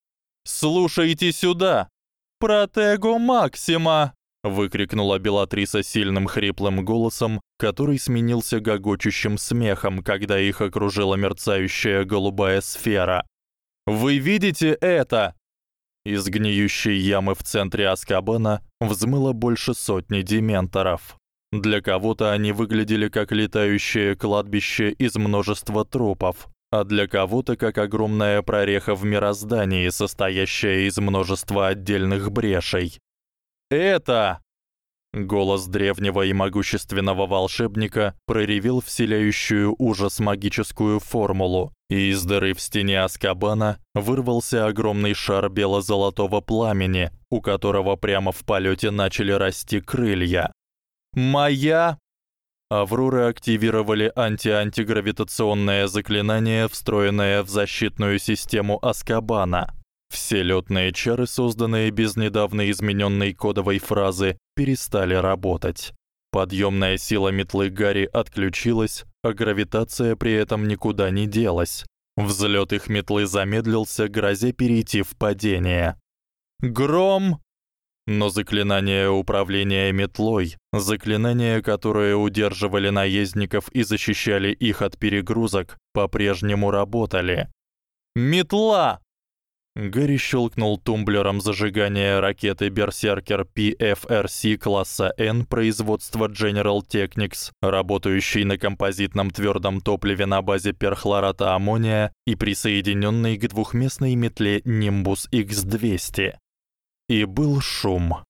«Слушайте сюда! Протего Максима!»
выкрикнула Белатриса сильным хриплым голосом, который сменился гогочущим смехом, когда их окружила мерцающая голубая сфера.
Вы видите это?
Из гниющей ямы в центре Аскабана взмыло больше сотни дементоров. Для кого-то они выглядели как летающее кладбище из множества трупов, а для кого-то как огромная прореха в мироздании, состоящая из множества отдельных брешей.
Это
голос древнего и могущественного волшебника проревел вселяющую ужас магическую формулу, и из дыры в стене Аскабана вырвался огромный шар бело-золотого пламени, у которого прямо в полёте начали расти крылья.
Моя
Авроры активировали анти-антигравитационное заклинание, встроенное в защитную систему Аскабана. Все лётные чары, созданные без недавно изменённой кодовой фразы, перестали работать. Подъёмная сила метлы Гарри отключилась, а гравитация при этом никуда не делась. Взлёт их метлы замедлился, грозя перейти в падение.
Гром
но заклинания управления метлой, заклинания, которые удерживали наездников и защищали их от перегрузок, по-прежнему работали.
Метла
Гэри щелкнул тумблером зажигания ракеты Берсеркер PFRC класса N производства General Technics, работающей на композитном твёрдом топливе на базе перхлората аммония и присоединённой к двухместной метле Nimbus X200. И был шум.